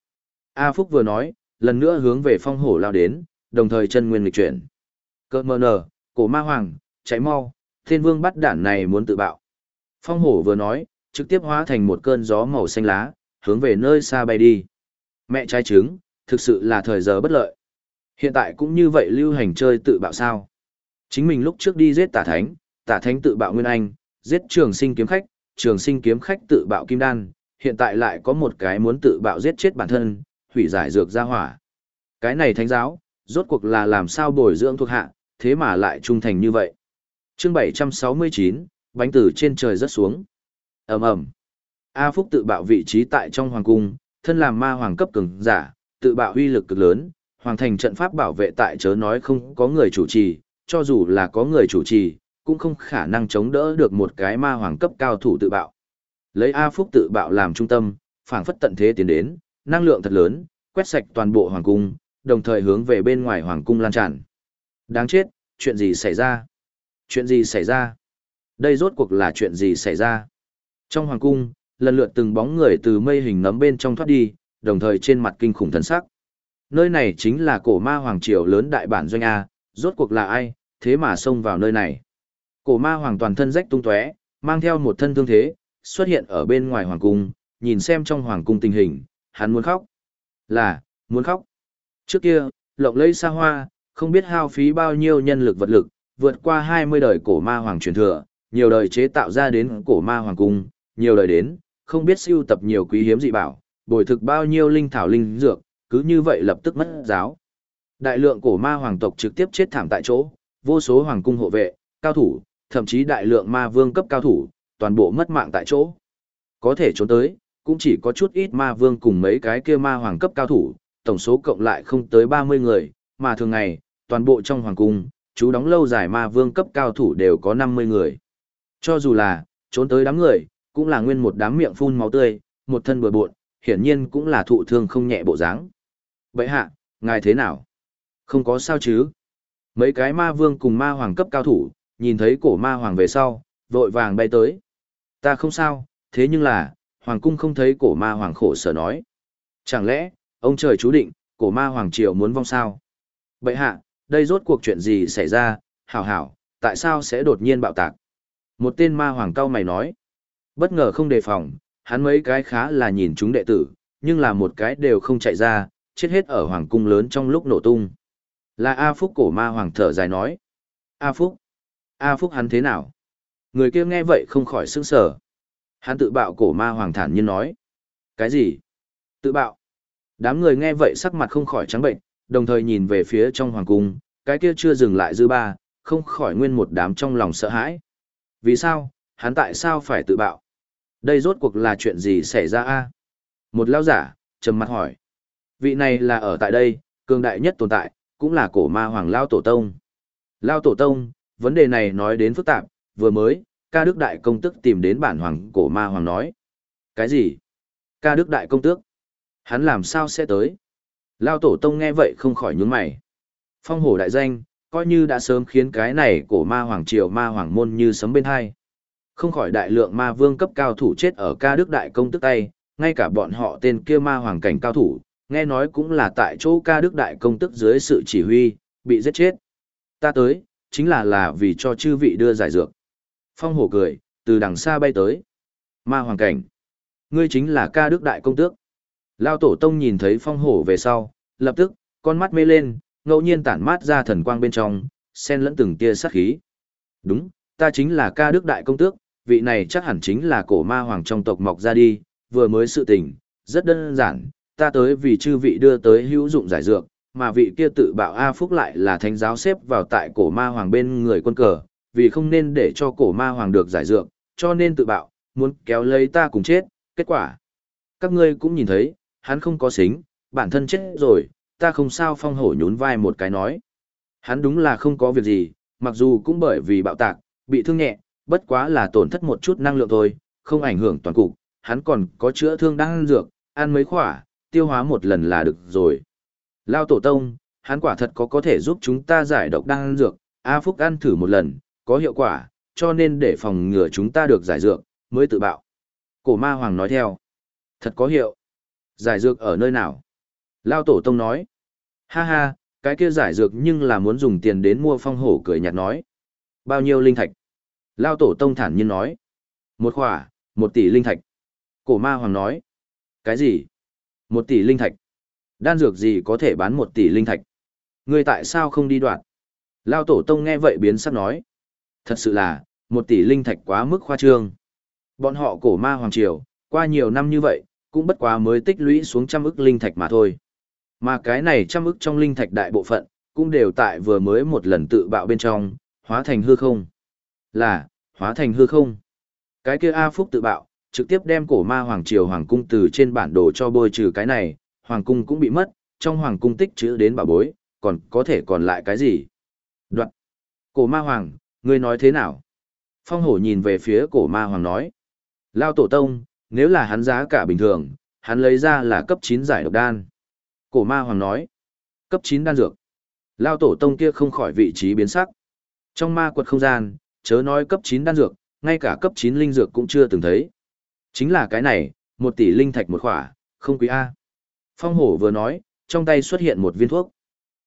A Phúc vừa nói, lần nữa hướng về phong hổ lao đến, đồng thời chân nguyên lịch chuyển. Cơ mờ nở, cổ ma hoàng, cháy mau, thiên vương bắt đản này muốn tự bạo. Phong hổ vừa nói, trực tiếp hóa thành một cơn gió màu xanh lá, hướng về nơi xa bay đi. Mẹ trai trứng, thực sự là thời giờ bất lợi. Hiện tại cũng như vậy lưu hành chơi tự bạo sao. Chính mình lúc trước đi giết tả thánh, tả thánh tự bạo nguyên anh, giết trường sinh kiếm khách, trường sinh kiếm khách tự bạo kim đan, hiện tại lại có một cái muốn tự bạo giết chết bản thân, hủy giải dược ra hỏa. Cái này thánh giáo, rốt cuộc là làm sao bồi dưỡng thuộc hạ, thế mà lại trung thành như vậy. chương 769, bánh tử trên trời rớt xuống. ầm ầm A Phúc tự bạo vị trí tại trong hoàng cung, thân làm ma hoàng cấp cường giả, tự bạo uy lực cực lớn, hoàng thành trận pháp bảo vệ tại chớ nói không có người chủ trì, cho dù là có người chủ trì, cũng không khả năng chống đỡ được một cái ma hoàng cấp cao thủ tự bạo. Lấy A Phúc tự bạo làm trung tâm, phảng phất tận thế tiến đến, năng lượng thật lớn, quét sạch toàn bộ hoàng cung, đồng thời hướng về bên ngoài hoàng cung lan tràn. Đáng chết, chuyện gì xảy ra? Chuyện gì xảy ra? Đây rốt cuộc là chuyện gì xảy ra? Trong hoàng cung, lần lượt từng bóng người từ mây hình nấm bên trong thoát đi, đồng thời trên mặt kinh khủng thần sắc. Nơi này chính là cổ ma hoàng triều lớn đại bản doanh A, rốt cuộc là ai, thế mà xông vào nơi này. Cổ ma hoàng toàn thân rách tung tóe, mang theo một thân thương thế, xuất hiện ở bên ngoài hoàng cung, nhìn xem trong hoàng cung tình hình, hắn muốn khóc. Là, muốn khóc. Trước kia, lộng lẫy xa hoa, không biết hao phí bao nhiêu nhân lực vật lực, vượt qua 20 đời cổ ma hoàng truyền thừa, nhiều đời chế tạo ra đến cổ ma hoàng cung, nhiều đời đến, không biết siêu tập nhiều quý hiếm dị bảo, bồi thực bao nhiêu linh thảo linh dược, cứ như vậy lập tức mất giáo. Đại lượng cổ ma hoàng tộc trực tiếp chết thảm tại chỗ, vô số hoàng cung hộ vệ, cao thủ, thậm chí đại lượng ma vương cấp cao thủ, toàn bộ mất mạng tại chỗ. Có thể trốn tới, cũng chỉ có chút ít ma vương cùng mấy cái kia ma hoàng cấp cao thủ, tổng số cộng lại không tới 30 người, mà thường ngày, toàn bộ trong hoàng cung, chú đóng lâu dài ma vương cấp cao thủ đều có 50 người. Cho dù là, trốn tới đám người, cũng là nguyên một đám miệng phun máu tươi, một thân bừa bộn, hiển nhiên cũng là thụ thương không nhẹ bộ dáng. Vậy hạ, ngài thế nào? Không có sao chứ? Mấy cái ma vương cùng ma hoàng cấp cao thủ, nhìn thấy cổ ma hoàng về sau, vội vàng bay tới. Ta không sao, thế nhưng là, hoàng cung không thấy cổ ma hoàng khổ sở nói. Chẳng lẽ, ông trời chú định, cổ ma hoàng triều muốn vong sao? Bậy hạ, đây rốt cuộc chuyện gì xảy ra, hảo hảo, tại sao sẽ đột nhiên bạo tạc? Một tên ma hoàng cao mày nói. Bất ngờ không đề phòng, hắn mấy cái khá là nhìn chúng đệ tử, nhưng là một cái đều không chạy ra, chết hết ở hoàng cung lớn trong lúc nổ tung. Là A Phúc cổ ma hoàng thở dài nói. A Phúc? A Phúc hắn thế nào? Người kia nghe vậy không khỏi sững sờ. Hắn tự bạo cổ ma hoàng thản nhiên nói. Cái gì? Tự bạo? Đám người nghe vậy sắc mặt không khỏi trắng bệnh, đồng thời nhìn về phía trong hoàng cung, cái kia chưa dừng lại dư ba, không khỏi nguyên một đám trong lòng sợ hãi. Vì sao? Hắn tại sao phải tự bạo? Đây rốt cuộc là chuyện gì xảy ra a? Một lao giả, trầm mặt hỏi. Vị này là ở tại đây, cường đại nhất tồn tại, cũng là cổ ma hoàng Lao Tổ Tông. Lao Tổ Tông, vấn đề này nói đến phức tạp, vừa mới, ca đức đại công tức tìm đến bản hoàng cổ ma hoàng nói. Cái gì? Ca đức đại công tước? Hắn làm sao sẽ tới? Lao Tổ Tông nghe vậy không khỏi nhướng mày. Phong hổ đại danh, coi như đã sớm khiến cái này cổ ma hoàng triều ma hoàng môn như sấm bên hai. Không khỏi đại lượng ma vương cấp cao thủ chết ở ca đức đại công tức tay, ngay cả bọn họ tên kia ma hoàng cảnh cao thủ, nghe nói cũng là tại chỗ ca đức đại công tức dưới sự chỉ huy, bị giết chết. Ta tới, chính là là vì cho chư vị đưa giải dược. Phong hổ cười, từ đằng xa bay tới. Ma hoàng cảnh. Ngươi chính là ca đức đại công tước. Lao tổ tông nhìn thấy phong hổ về sau, lập tức, con mắt mê lên, ngẫu nhiên tản mát ra thần quang bên trong, xen lẫn từng tia sát khí. Đúng, ta chính là ca đức đại công tước, vị này chắc hẳn chính là cổ ma hoàng trong tộc mọc ra đi, vừa mới sự tình, rất đơn giản, ta tới vì chư vị đưa tới hữu dụng giải dược, mà vị kia tự bạo A Phúc lại là thánh giáo xếp vào tại cổ ma hoàng bên người quân cờ, vì không nên để cho cổ ma hoàng được giải dược, cho nên tự bạo, muốn kéo lấy ta cùng chết, kết quả. Các ngươi cũng nhìn thấy, hắn không có xính, bản thân chết rồi, ta không sao phong hổ nhún vai một cái nói. Hắn đúng là không có việc gì, mặc dù cũng bởi vì bạo tạc, bị thương nhẹ, bất quá là tổn thất một chút năng lượng thôi, không ảnh hưởng toàn cục, hắn còn có chữa thương đang ăn dược, ăn mấy khỏa, tiêu hóa một lần là được rồi. Lao tổ tông, hắn quả thật có có thể giúp chúng ta giải độc đang dược, A Phúc ăn thử một lần, có hiệu quả, cho nên để phòng ngừa chúng ta được giải dược, mới tự bạo. Cổ ma hoàng nói theo. Thật có hiệu. Giải dược ở nơi nào? Lao tổ tông nói. Ha ha, cái kia giải dược nhưng là muốn dùng tiền đến mua phong hổ cười nhạt nói. Bao nhiêu linh thạch? Lao tổ tông thản nhiên nói. Một khỏa, một tỷ linh thạch. Cổ ma hoàng nói. Cái gì? Một tỷ linh thạch. Đan dược gì có thể bán một tỷ linh thạch? Ngươi tại sao không đi đoạn? Lao tổ tông nghe vậy biến sắc nói. Thật sự là, một tỷ linh thạch quá mức khoa trương. Bọn họ cổ ma hoàng triều, qua nhiều năm như vậy, cũng bất quá mới tích lũy xuống trăm ức linh thạch mà thôi. Mà cái này trăm ức trong linh thạch đại bộ phận, cũng đều tại vừa mới một lần tự bạo bên trong, hóa thành hư không. Là, hóa thành hư không. Cái kia A Phúc tự bạo, trực tiếp đem cổ ma hoàng triều hoàng cung từ trên bản đồ cho bôi trừ cái này, hoàng cung cũng bị mất, trong hoàng cung tích chữ đến bảo bối, còn có thể còn lại cái gì? Đoạn. Cổ ma hoàng, ngươi nói thế nào? Phong hổ nhìn về phía cổ ma hoàng nói. Lao tổ tông, nếu là hắn giá cả bình thường, hắn lấy ra là cấp 9 giải độc đan. Cổ ma hoàng nói. Cấp 9 đan dược. Lao tổ tông kia không khỏi vị trí biến sắc. Trong ma quật không gian, chớ nói cấp 9 đan dược, ngay cả cấp 9 linh dược cũng chưa từng thấy. Chính là cái này, một tỷ linh thạch một khỏa, không quý A. Phong hổ vừa nói, trong tay xuất hiện một viên thuốc.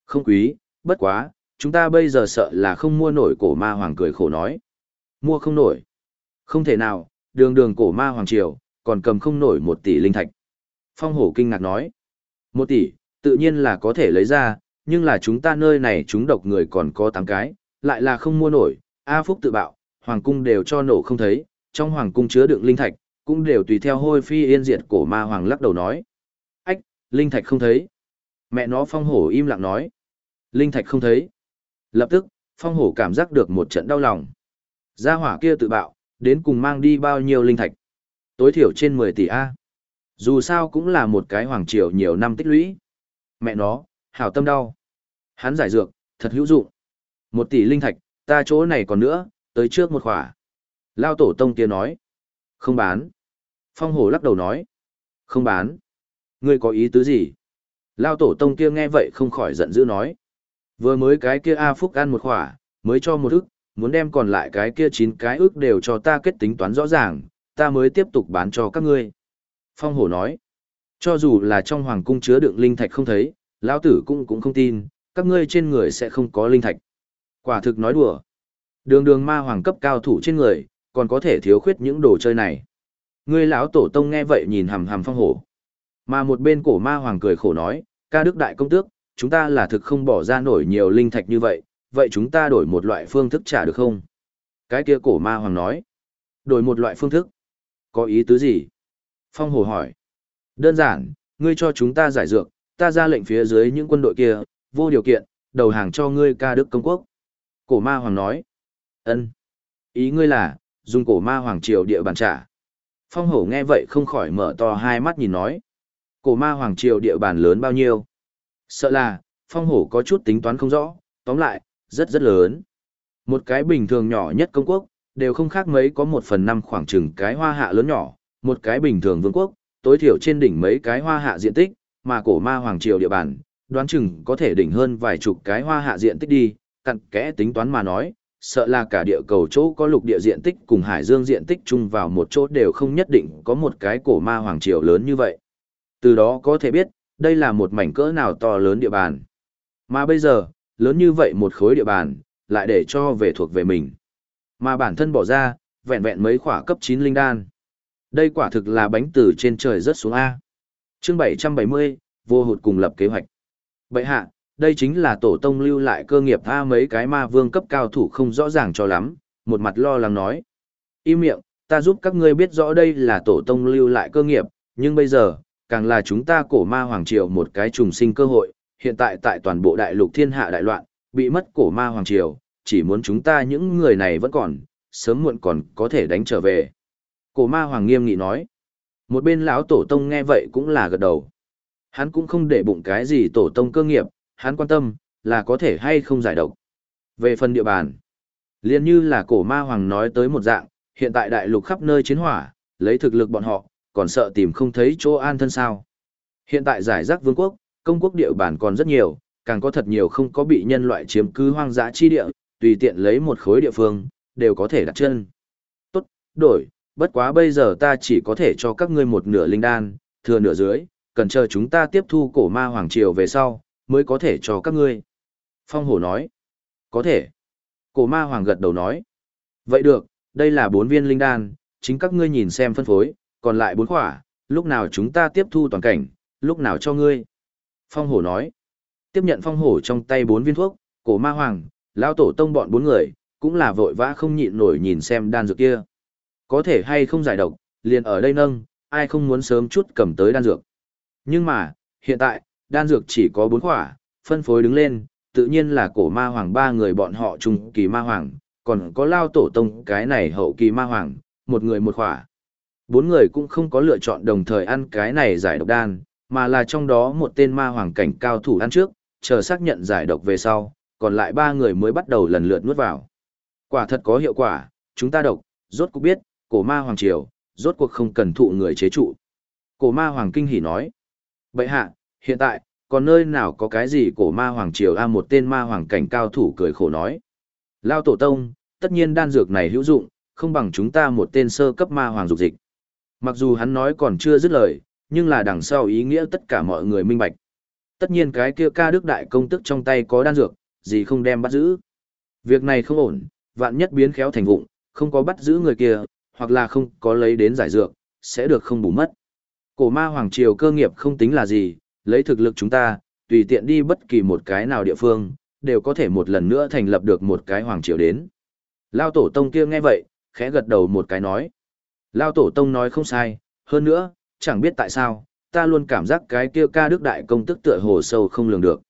Không quý, bất quá, chúng ta bây giờ sợ là không mua nổi cổ ma hoàng cười khổ nói. Mua không nổi. Không thể nào, đường đường cổ ma hoàng triều, còn cầm không nổi một tỷ linh thạch. Phong hổ kinh ngạc nói. Một tỷ, tự nhiên là có thể lấy ra, nhưng là chúng ta nơi này chúng độc người còn có tám cái, lại là không mua nổi. A Phúc tự bạo, hoàng cung đều cho nổ không thấy, trong hoàng cung chứa đựng linh thạch, cũng đều tùy theo hôi phi yên diệt cổ ma hoàng lắc đầu nói. Linh thạch không thấy. Mẹ nó phong hổ im lặng nói. Linh thạch không thấy. Lập tức, phong hổ cảm giác được một trận đau lòng. Gia hỏa kia tự bạo, đến cùng mang đi bao nhiêu linh thạch. Tối thiểu trên 10 tỷ A. Dù sao cũng là một cái hoàng triều nhiều năm tích lũy. Mẹ nó, hảo tâm đau. Hắn giải dược, thật hữu dụng. Một tỷ linh thạch, ta chỗ này còn nữa, tới trước một khỏa. Lao tổ tông kia nói. Không bán. Phong hổ lắc đầu nói. Không bán. Ngươi có ý tứ gì? Lao tổ tông kia nghe vậy không khỏi giận dữ nói. Vừa mới cái kia A Phúc ăn một khỏa, mới cho một ức, muốn đem còn lại cái kia chín cái ức đều cho ta kết tính toán rõ ràng, ta mới tiếp tục bán cho các ngươi. Phong hổ nói. Cho dù là trong hoàng cung chứa đựng linh thạch không thấy, lão tử cũng cũng không tin, các ngươi trên người sẽ không có linh thạch. Quả thực nói đùa. Đường đường ma hoàng cấp cao thủ trên người, còn có thể thiếu khuyết những đồ chơi này. Ngươi lão tổ tông nghe vậy nhìn hằm hằm phong hổ. Mà một bên cổ ma hoàng cười khổ nói, ca đức đại công tước, chúng ta là thực không bỏ ra nổi nhiều linh thạch như vậy, vậy chúng ta đổi một loại phương thức trả được không? Cái kia cổ ma hoàng nói, đổi một loại phương thức, có ý tứ gì? Phong hổ hỏi, đơn giản, ngươi cho chúng ta giải dược, ta ra lệnh phía dưới những quân đội kia, vô điều kiện, đầu hàng cho ngươi ca đức công quốc. Cổ ma hoàng nói, ân, ý ngươi là, dùng cổ ma hoàng triều địa bàn trả. Phong hổ nghe vậy không khỏi mở to hai mắt nhìn nói. Cổ ma hoàng triều địa bàn lớn bao nhiêu? Sợ là, Phong hổ có chút tính toán không rõ, tóm lại, rất rất lớn. Một cái bình thường nhỏ nhất công quốc, đều không khác mấy có một phần năm khoảng chừng cái hoa hạ lớn nhỏ, một cái bình thường vương quốc, tối thiểu trên đỉnh mấy cái hoa hạ diện tích, mà cổ ma hoàng triều địa bàn, đoán chừng có thể đỉnh hơn vài chục cái hoa hạ diện tích đi, cặn kẽ tính toán mà nói, sợ là cả địa cầu chỗ có lục địa diện tích cùng hải dương diện tích chung vào một chỗ đều không nhất định có một cái cổ ma hoàng triều lớn như vậy. Từ đó có thể biết, đây là một mảnh cỡ nào to lớn địa bàn. Mà bây giờ, lớn như vậy một khối địa bàn, lại để cho về thuộc về mình. Mà bản thân bỏ ra, vẹn vẹn mấy khỏa cấp 9 linh đan. Đây quả thực là bánh từ trên trời rớt xuống A. chương 770, vô hụt cùng lập kế hoạch. Bậy hạ, đây chính là tổ tông lưu lại cơ nghiệp A mấy cái ma vương cấp cao thủ không rõ ràng cho lắm, một mặt lo lắng nói. Im miệng, ta giúp các ngươi biết rõ đây là tổ tông lưu lại cơ nghiệp, nhưng bây giờ, càng là chúng ta cổ ma hoàng triều một cái trùng sinh cơ hội, hiện tại tại toàn bộ đại lục thiên hạ đại loạn, bị mất cổ ma hoàng triều, chỉ muốn chúng ta những người này vẫn còn, sớm muộn còn có thể đánh trở về. Cổ ma hoàng nghiêm nghị nói. Một bên lão tổ tông nghe vậy cũng là gật đầu. Hắn cũng không để bụng cái gì tổ tông cơ nghiệp, hắn quan tâm, là có thể hay không giải độc. Về phần địa bàn, liền như là cổ ma hoàng nói tới một dạng, hiện tại đại lục khắp nơi chiến hỏa, lấy thực lực bọn họ, còn sợ tìm không thấy chỗ an thân sao. Hiện tại giải rác vương quốc, công quốc địa bản còn rất nhiều, càng có thật nhiều không có bị nhân loại chiếm cứ hoang dã chi địa, tùy tiện lấy một khối địa phương, đều có thể đặt chân. Tốt, đổi, bất quá bây giờ ta chỉ có thể cho các ngươi một nửa linh đan, thừa nửa dưới, cần chờ chúng ta tiếp thu cổ ma hoàng triều về sau, mới có thể cho các ngươi. Phong hổ nói, có thể. Cổ ma hoàng gật đầu nói, vậy được, đây là bốn viên linh đan, chính các ngươi nhìn xem phân phối, còn lại bốn khỏa, lúc nào chúng ta tiếp thu toàn cảnh, lúc nào cho ngươi. Phong hổ nói, tiếp nhận phong hổ trong tay bốn viên thuốc, cổ ma hoàng, lao tổ tông bọn bốn người, cũng là vội vã không nhịn nổi nhìn xem đan dược kia. Có thể hay không giải độc, liền ở đây nâng, ai không muốn sớm chút cầm tới đan dược. Nhưng mà, hiện tại, đan dược chỉ có bốn khỏa, phân phối đứng lên, tự nhiên là cổ ma hoàng ba người bọn họ trung kỳ ma hoàng, còn có lao tổ tông cái này hậu kỳ ma hoàng, một người một khỏa. Bốn người cũng không có lựa chọn đồng thời ăn cái này giải độc đan, mà là trong đó một tên ma hoàng cảnh cao thủ ăn trước, chờ xác nhận giải độc về sau, còn lại ba người mới bắt đầu lần lượt nuốt vào. Quả thật có hiệu quả, chúng ta độc, rốt cuộc biết, cổ ma hoàng triều, rốt cuộc không cần thụ người chế trụ. Cổ ma hoàng kinh hỉ nói. Bậy hạ, hiện tại, còn nơi nào có cái gì cổ ma hoàng triều a một tên ma hoàng cảnh cao thủ cười khổ nói. Lao tổ tông, tất nhiên đan dược này hữu dụng, không bằng chúng ta một tên sơ cấp ma hoàng dục dịch. Mặc dù hắn nói còn chưa dứt lời, nhưng là đằng sau ý nghĩa tất cả mọi người minh bạch. Tất nhiên cái kia ca đức đại công tức trong tay có đan dược, gì không đem bắt giữ. Việc này không ổn, vạn nhất biến khéo thành vụng, không có bắt giữ người kia, hoặc là không có lấy đến giải dược, sẽ được không bù mất. Cổ ma hoàng triều cơ nghiệp không tính là gì, lấy thực lực chúng ta, tùy tiện đi bất kỳ một cái nào địa phương, đều có thể một lần nữa thành lập được một cái hoàng triều đến. Lao tổ tông kia nghe vậy, khẽ gật đầu một cái nói. Lao tổ tông nói không sai, hơn nữa, chẳng biết tại sao, ta luôn cảm giác cái kia ca đức đại công tức tựa hồ sâu không lường được.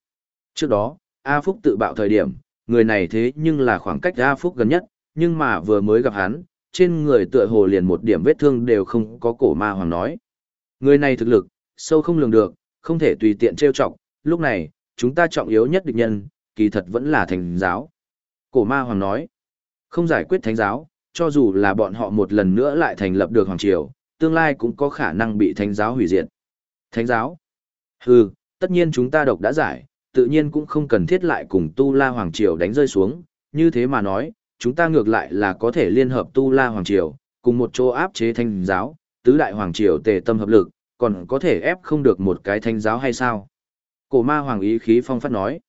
Trước đó, A Phúc tự bạo thời điểm, người này thế nhưng là khoảng cách A Phúc gần nhất, nhưng mà vừa mới gặp hắn, trên người tựa hồ liền một điểm vết thương đều không có cổ ma hoàng nói. Người này thực lực, sâu không lường được, không thể tùy tiện trêu chọc, lúc này, chúng ta trọng yếu nhất địch nhân, kỳ thật vẫn là thánh giáo. Cổ ma hoàng nói, không giải quyết thánh giáo, cho dù là bọn họ một lần nữa lại thành lập được hoàng triều, tương lai cũng có khả năng bị thánh giáo hủy diệt. Thánh giáo? Hừ, tất nhiên chúng ta độc đã giải, tự nhiên cũng không cần thiết lại cùng Tu La Hoàng Triều đánh rơi xuống, như thế mà nói, chúng ta ngược lại là có thể liên hợp Tu La Hoàng Triều, cùng một chỗ áp chế thanh giáo, tứ đại Hoàng Triều tề tâm hợp lực, còn có thể ép không được một cái thanh giáo hay sao? Cổ ma Hoàng ý khí phong phát nói,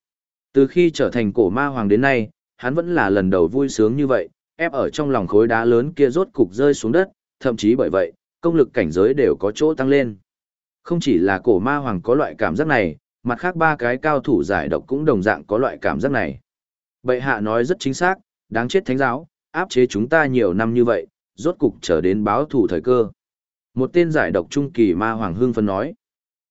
từ khi trở thành cổ ma Hoàng đến nay, hắn vẫn là lần đầu vui sướng như vậy, ép ở trong lòng khối đá lớn kia rốt cục rơi xuống đất, thậm chí bởi vậy, công lực cảnh giới đều có chỗ tăng lên. Không chỉ là cổ ma hoàng có loại cảm giác này, mặt khác ba cái cao thủ giải độc cũng đồng dạng có loại cảm giác này. Bệ hạ nói rất chính xác, đáng chết thánh giáo, áp chế chúng ta nhiều năm như vậy, rốt cục trở đến báo thủ thời cơ. Một tên giải độc trung kỳ ma hoàng hương phân nói.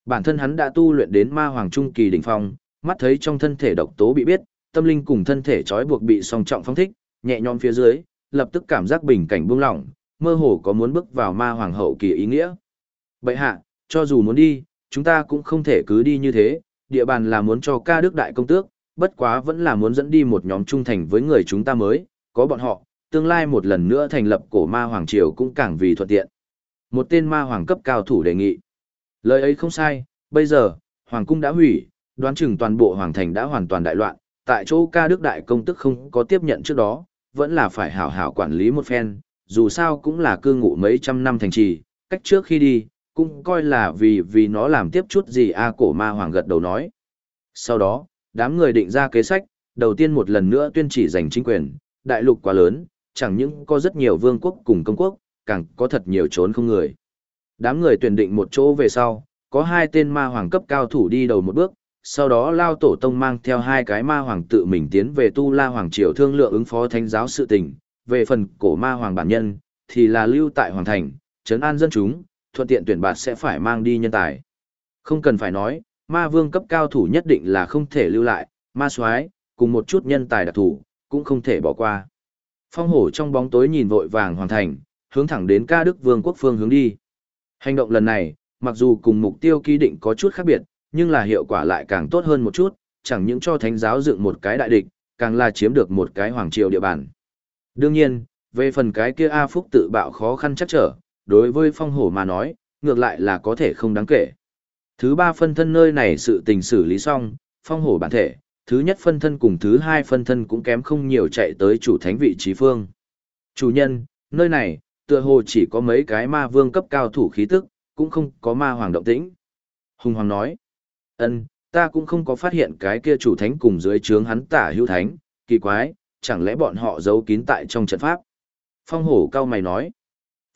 Bản thân hắn đã tu luyện đến ma hoàng trung kỳ đỉnh phong, mắt thấy trong thân thể độc tố bị biết, tâm linh cùng thân thể trói buộc bị song trọng phong thích, nhẹ nhõm phía dưới, lập tức cảm giác bình cảnh buông lỏng, mơ hồ có muốn bước vào ma hoàng hậu kỳ ý nghĩa. Bệ hạ, cho dù muốn đi, chúng ta cũng không thể cứ đi như thế, địa bàn là muốn cho ca đức đại công tước, bất quá vẫn là muốn dẫn đi một nhóm trung thành với người chúng ta mới, có bọn họ, tương lai một lần nữa thành lập cổ ma hoàng triều cũng càng vì thuận tiện. Một tên ma hoàng cấp cao thủ đề nghị. Lời ấy không sai, bây giờ, hoàng cung đã hủy, đoán chừng toàn bộ hoàng thành đã hoàn toàn đại loạn, tại chỗ ca đức đại công tức không có tiếp nhận trước đó, vẫn là phải hảo hảo quản lý một phen, dù sao cũng là cư ngụ mấy trăm năm thành trì, cách trước khi đi, cũng coi là vì vì nó làm tiếp chút gì a cổ ma hoàng gật đầu nói. Sau đó, đám người định ra kế sách, đầu tiên một lần nữa tuyên chỉ giành chính quyền, đại lục quá lớn, chẳng những có rất nhiều vương quốc cùng công quốc, càng có thật nhiều trốn không người. Đám người tuyển định một chỗ về sau, có hai tên ma hoàng cấp cao thủ đi đầu một bước, sau đó Lao Tổ Tông mang theo hai cái ma hoàng tự mình tiến về Tu La Hoàng Triều thương lượng ứng phó thánh giáo sự tình, về phần cổ ma hoàng bản nhân, thì là lưu tại Hoàng Thành, trấn an dân chúng, thuận tiện tuyển bạt sẽ phải mang đi nhân tài. Không cần phải nói, ma vương cấp cao thủ nhất định là không thể lưu lại, ma soái cùng một chút nhân tài đặc thủ, cũng không thể bỏ qua. Phong hổ trong bóng tối nhìn vội vàng hoàn thành, hướng thẳng đến ca đức vương quốc phương hướng đi. Hành động lần này, mặc dù cùng mục tiêu ký định có chút khác biệt, nhưng là hiệu quả lại càng tốt hơn một chút, chẳng những cho thánh giáo dựng một cái đại địch, càng là chiếm được một cái hoàng triều địa bàn. Đương nhiên, về phần cái kia A Phúc tự bạo khó khăn chắc trở, đối với phong hổ mà nói, ngược lại là có thể không đáng kể. Thứ ba phân thân nơi này sự tình xử lý xong, phong hổ bản thể, thứ nhất phân thân cùng thứ hai phân thân cũng kém không nhiều chạy tới chủ thánh vị trí phương. Chủ nhân, nơi này, tựa hồ chỉ có mấy cái ma vương cấp cao thủ khí tức, cũng không có ma hoàng động tĩnh. Hùng hoàng nói, ân ta cũng không có phát hiện cái kia chủ thánh cùng dưới trướng hắn tả hữu thánh, kỳ quái, chẳng lẽ bọn họ giấu kín tại trong trận pháp. Phong hổ cao mày nói,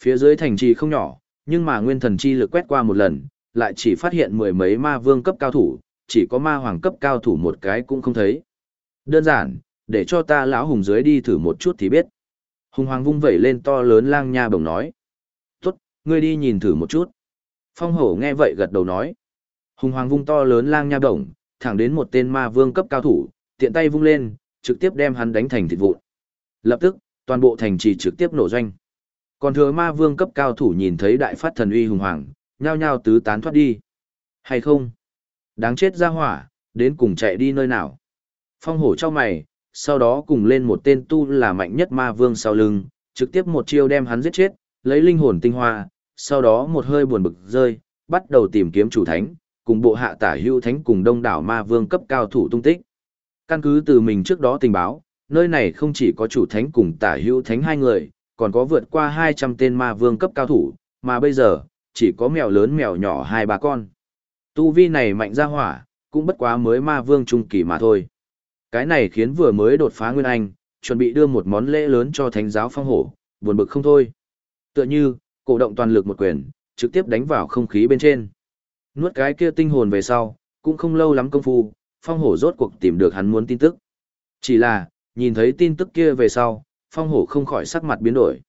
phía dưới thành trì không nhỏ, nhưng mà nguyên thần chi lực quét qua một lần, lại chỉ phát hiện mười mấy ma vương cấp cao thủ, chỉ có ma hoàng cấp cao thủ một cái cũng không thấy. Đơn giản, để cho ta lão hùng dưới đi thử một chút thì biết. Hùng hoàng vung vẩy lên to lớn lang nha bồng nói. Tốt, ngươi đi nhìn thử một chút. Phong hổ nghe vậy gật đầu nói. Hùng hoàng vung to lớn lang nha động thẳng đến một tên ma vương cấp cao thủ, tiện tay vung lên, trực tiếp đem hắn đánh thành thịt vụn. Lập tức, toàn bộ thành trì trực tiếp nổ doanh. Còn thừa ma vương cấp cao thủ nhìn thấy đại phát thần uy hùng hoàng, nhao nhao tứ tán thoát đi. Hay không? Đáng chết ra hỏa, đến cùng chạy đi nơi nào? Phong hổ cho mày, sau đó cùng lên một tên tu là mạnh nhất ma vương sau lưng, trực tiếp một chiêu đem hắn giết chết, lấy linh hồn tinh hoa, sau đó một hơi buồn bực rơi, bắt đầu tìm kiếm chủ thánh, cùng bộ hạ tả hưu thánh cùng đông đảo ma vương cấp cao thủ tung tích. Căn cứ từ mình trước đó tình báo, nơi này không chỉ có chủ thánh cùng tả hưu thánh hai người, còn có vượt qua 200 tên ma vương cấp cao thủ, mà bây giờ, chỉ có mèo lớn mèo nhỏ hai ba con. Tu vi này mạnh ra hỏa, cũng bất quá mới ma vương trung kỳ mà thôi. Cái này khiến vừa mới đột phá Nguyên Anh, chuẩn bị đưa một món lễ lớn cho thánh giáo phong hổ, buồn bực không thôi. Tựa như, cổ động toàn lực một quyền, trực tiếp đánh vào không khí bên trên. Nuốt cái kia tinh hồn về sau, cũng không lâu lắm công phu, phong hổ rốt cuộc tìm được hắn muốn tin tức. Chỉ là, nhìn thấy tin tức kia về sau, phong hổ không khỏi sắc mặt biến đổi.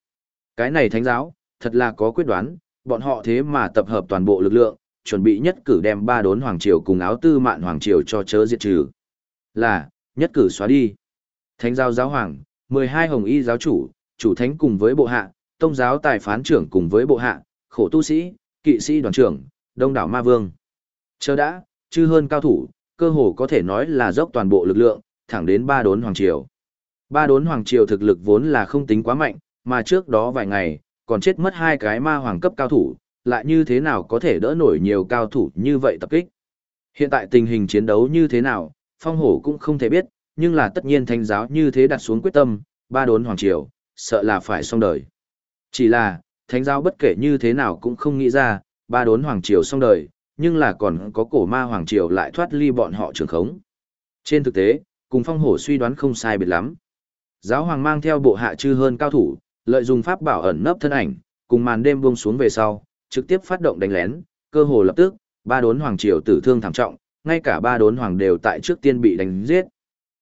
Cái này thánh giáo, thật là có quyết đoán, bọn họ thế mà tập hợp toàn bộ lực lượng, chuẩn bị nhất cử đem ba đốn hoàng triều cùng áo tư mạn hoàng triều cho chớ diệt trừ. Là, nhất cử xóa đi. Thánh giáo giáo hoàng, 12 hồng y giáo chủ, chủ thánh cùng với bộ hạ, tông giáo tài phán trưởng cùng với bộ hạ, khổ tu sĩ, kỵ sĩ đoàn trưởng, đông đảo ma vương. Chờ đã, chư hơn cao thủ, cơ hồ có thể nói là dốc toàn bộ lực lượng, thẳng đến ba đốn hoàng triều. Ba đốn hoàng triều thực lực vốn là không tính quá mạnh, mà trước đó vài ngày, còn chết mất hai cái ma hoàng cấp cao thủ, lại như thế nào có thể đỡ nổi nhiều cao thủ như vậy tập kích. Hiện tại tình hình chiến đấu như thế nào, phong hổ cũng không thể biết, nhưng là tất nhiên thánh giáo như thế đặt xuống quyết tâm, ba đốn hoàng triều, sợ là phải xong đời. Chỉ là, thánh giáo bất kể như thế nào cũng không nghĩ ra, ba đốn hoàng triều xong đời, nhưng là còn có cổ ma hoàng triều lại thoát ly bọn họ trường khống. Trên thực tế, cùng phong hổ suy đoán không sai biệt lắm. Giáo hoàng mang theo bộ hạ chư hơn cao thủ, lợi dụng pháp bảo ẩn nấp thân ảnh, cùng màn đêm buông xuống về sau, trực tiếp phát động đánh lén, cơ hồ lập tức, ba đốn hoàng triều tử thương thảm trọng, ngay cả ba đốn hoàng đều tại trước tiên bị đánh giết.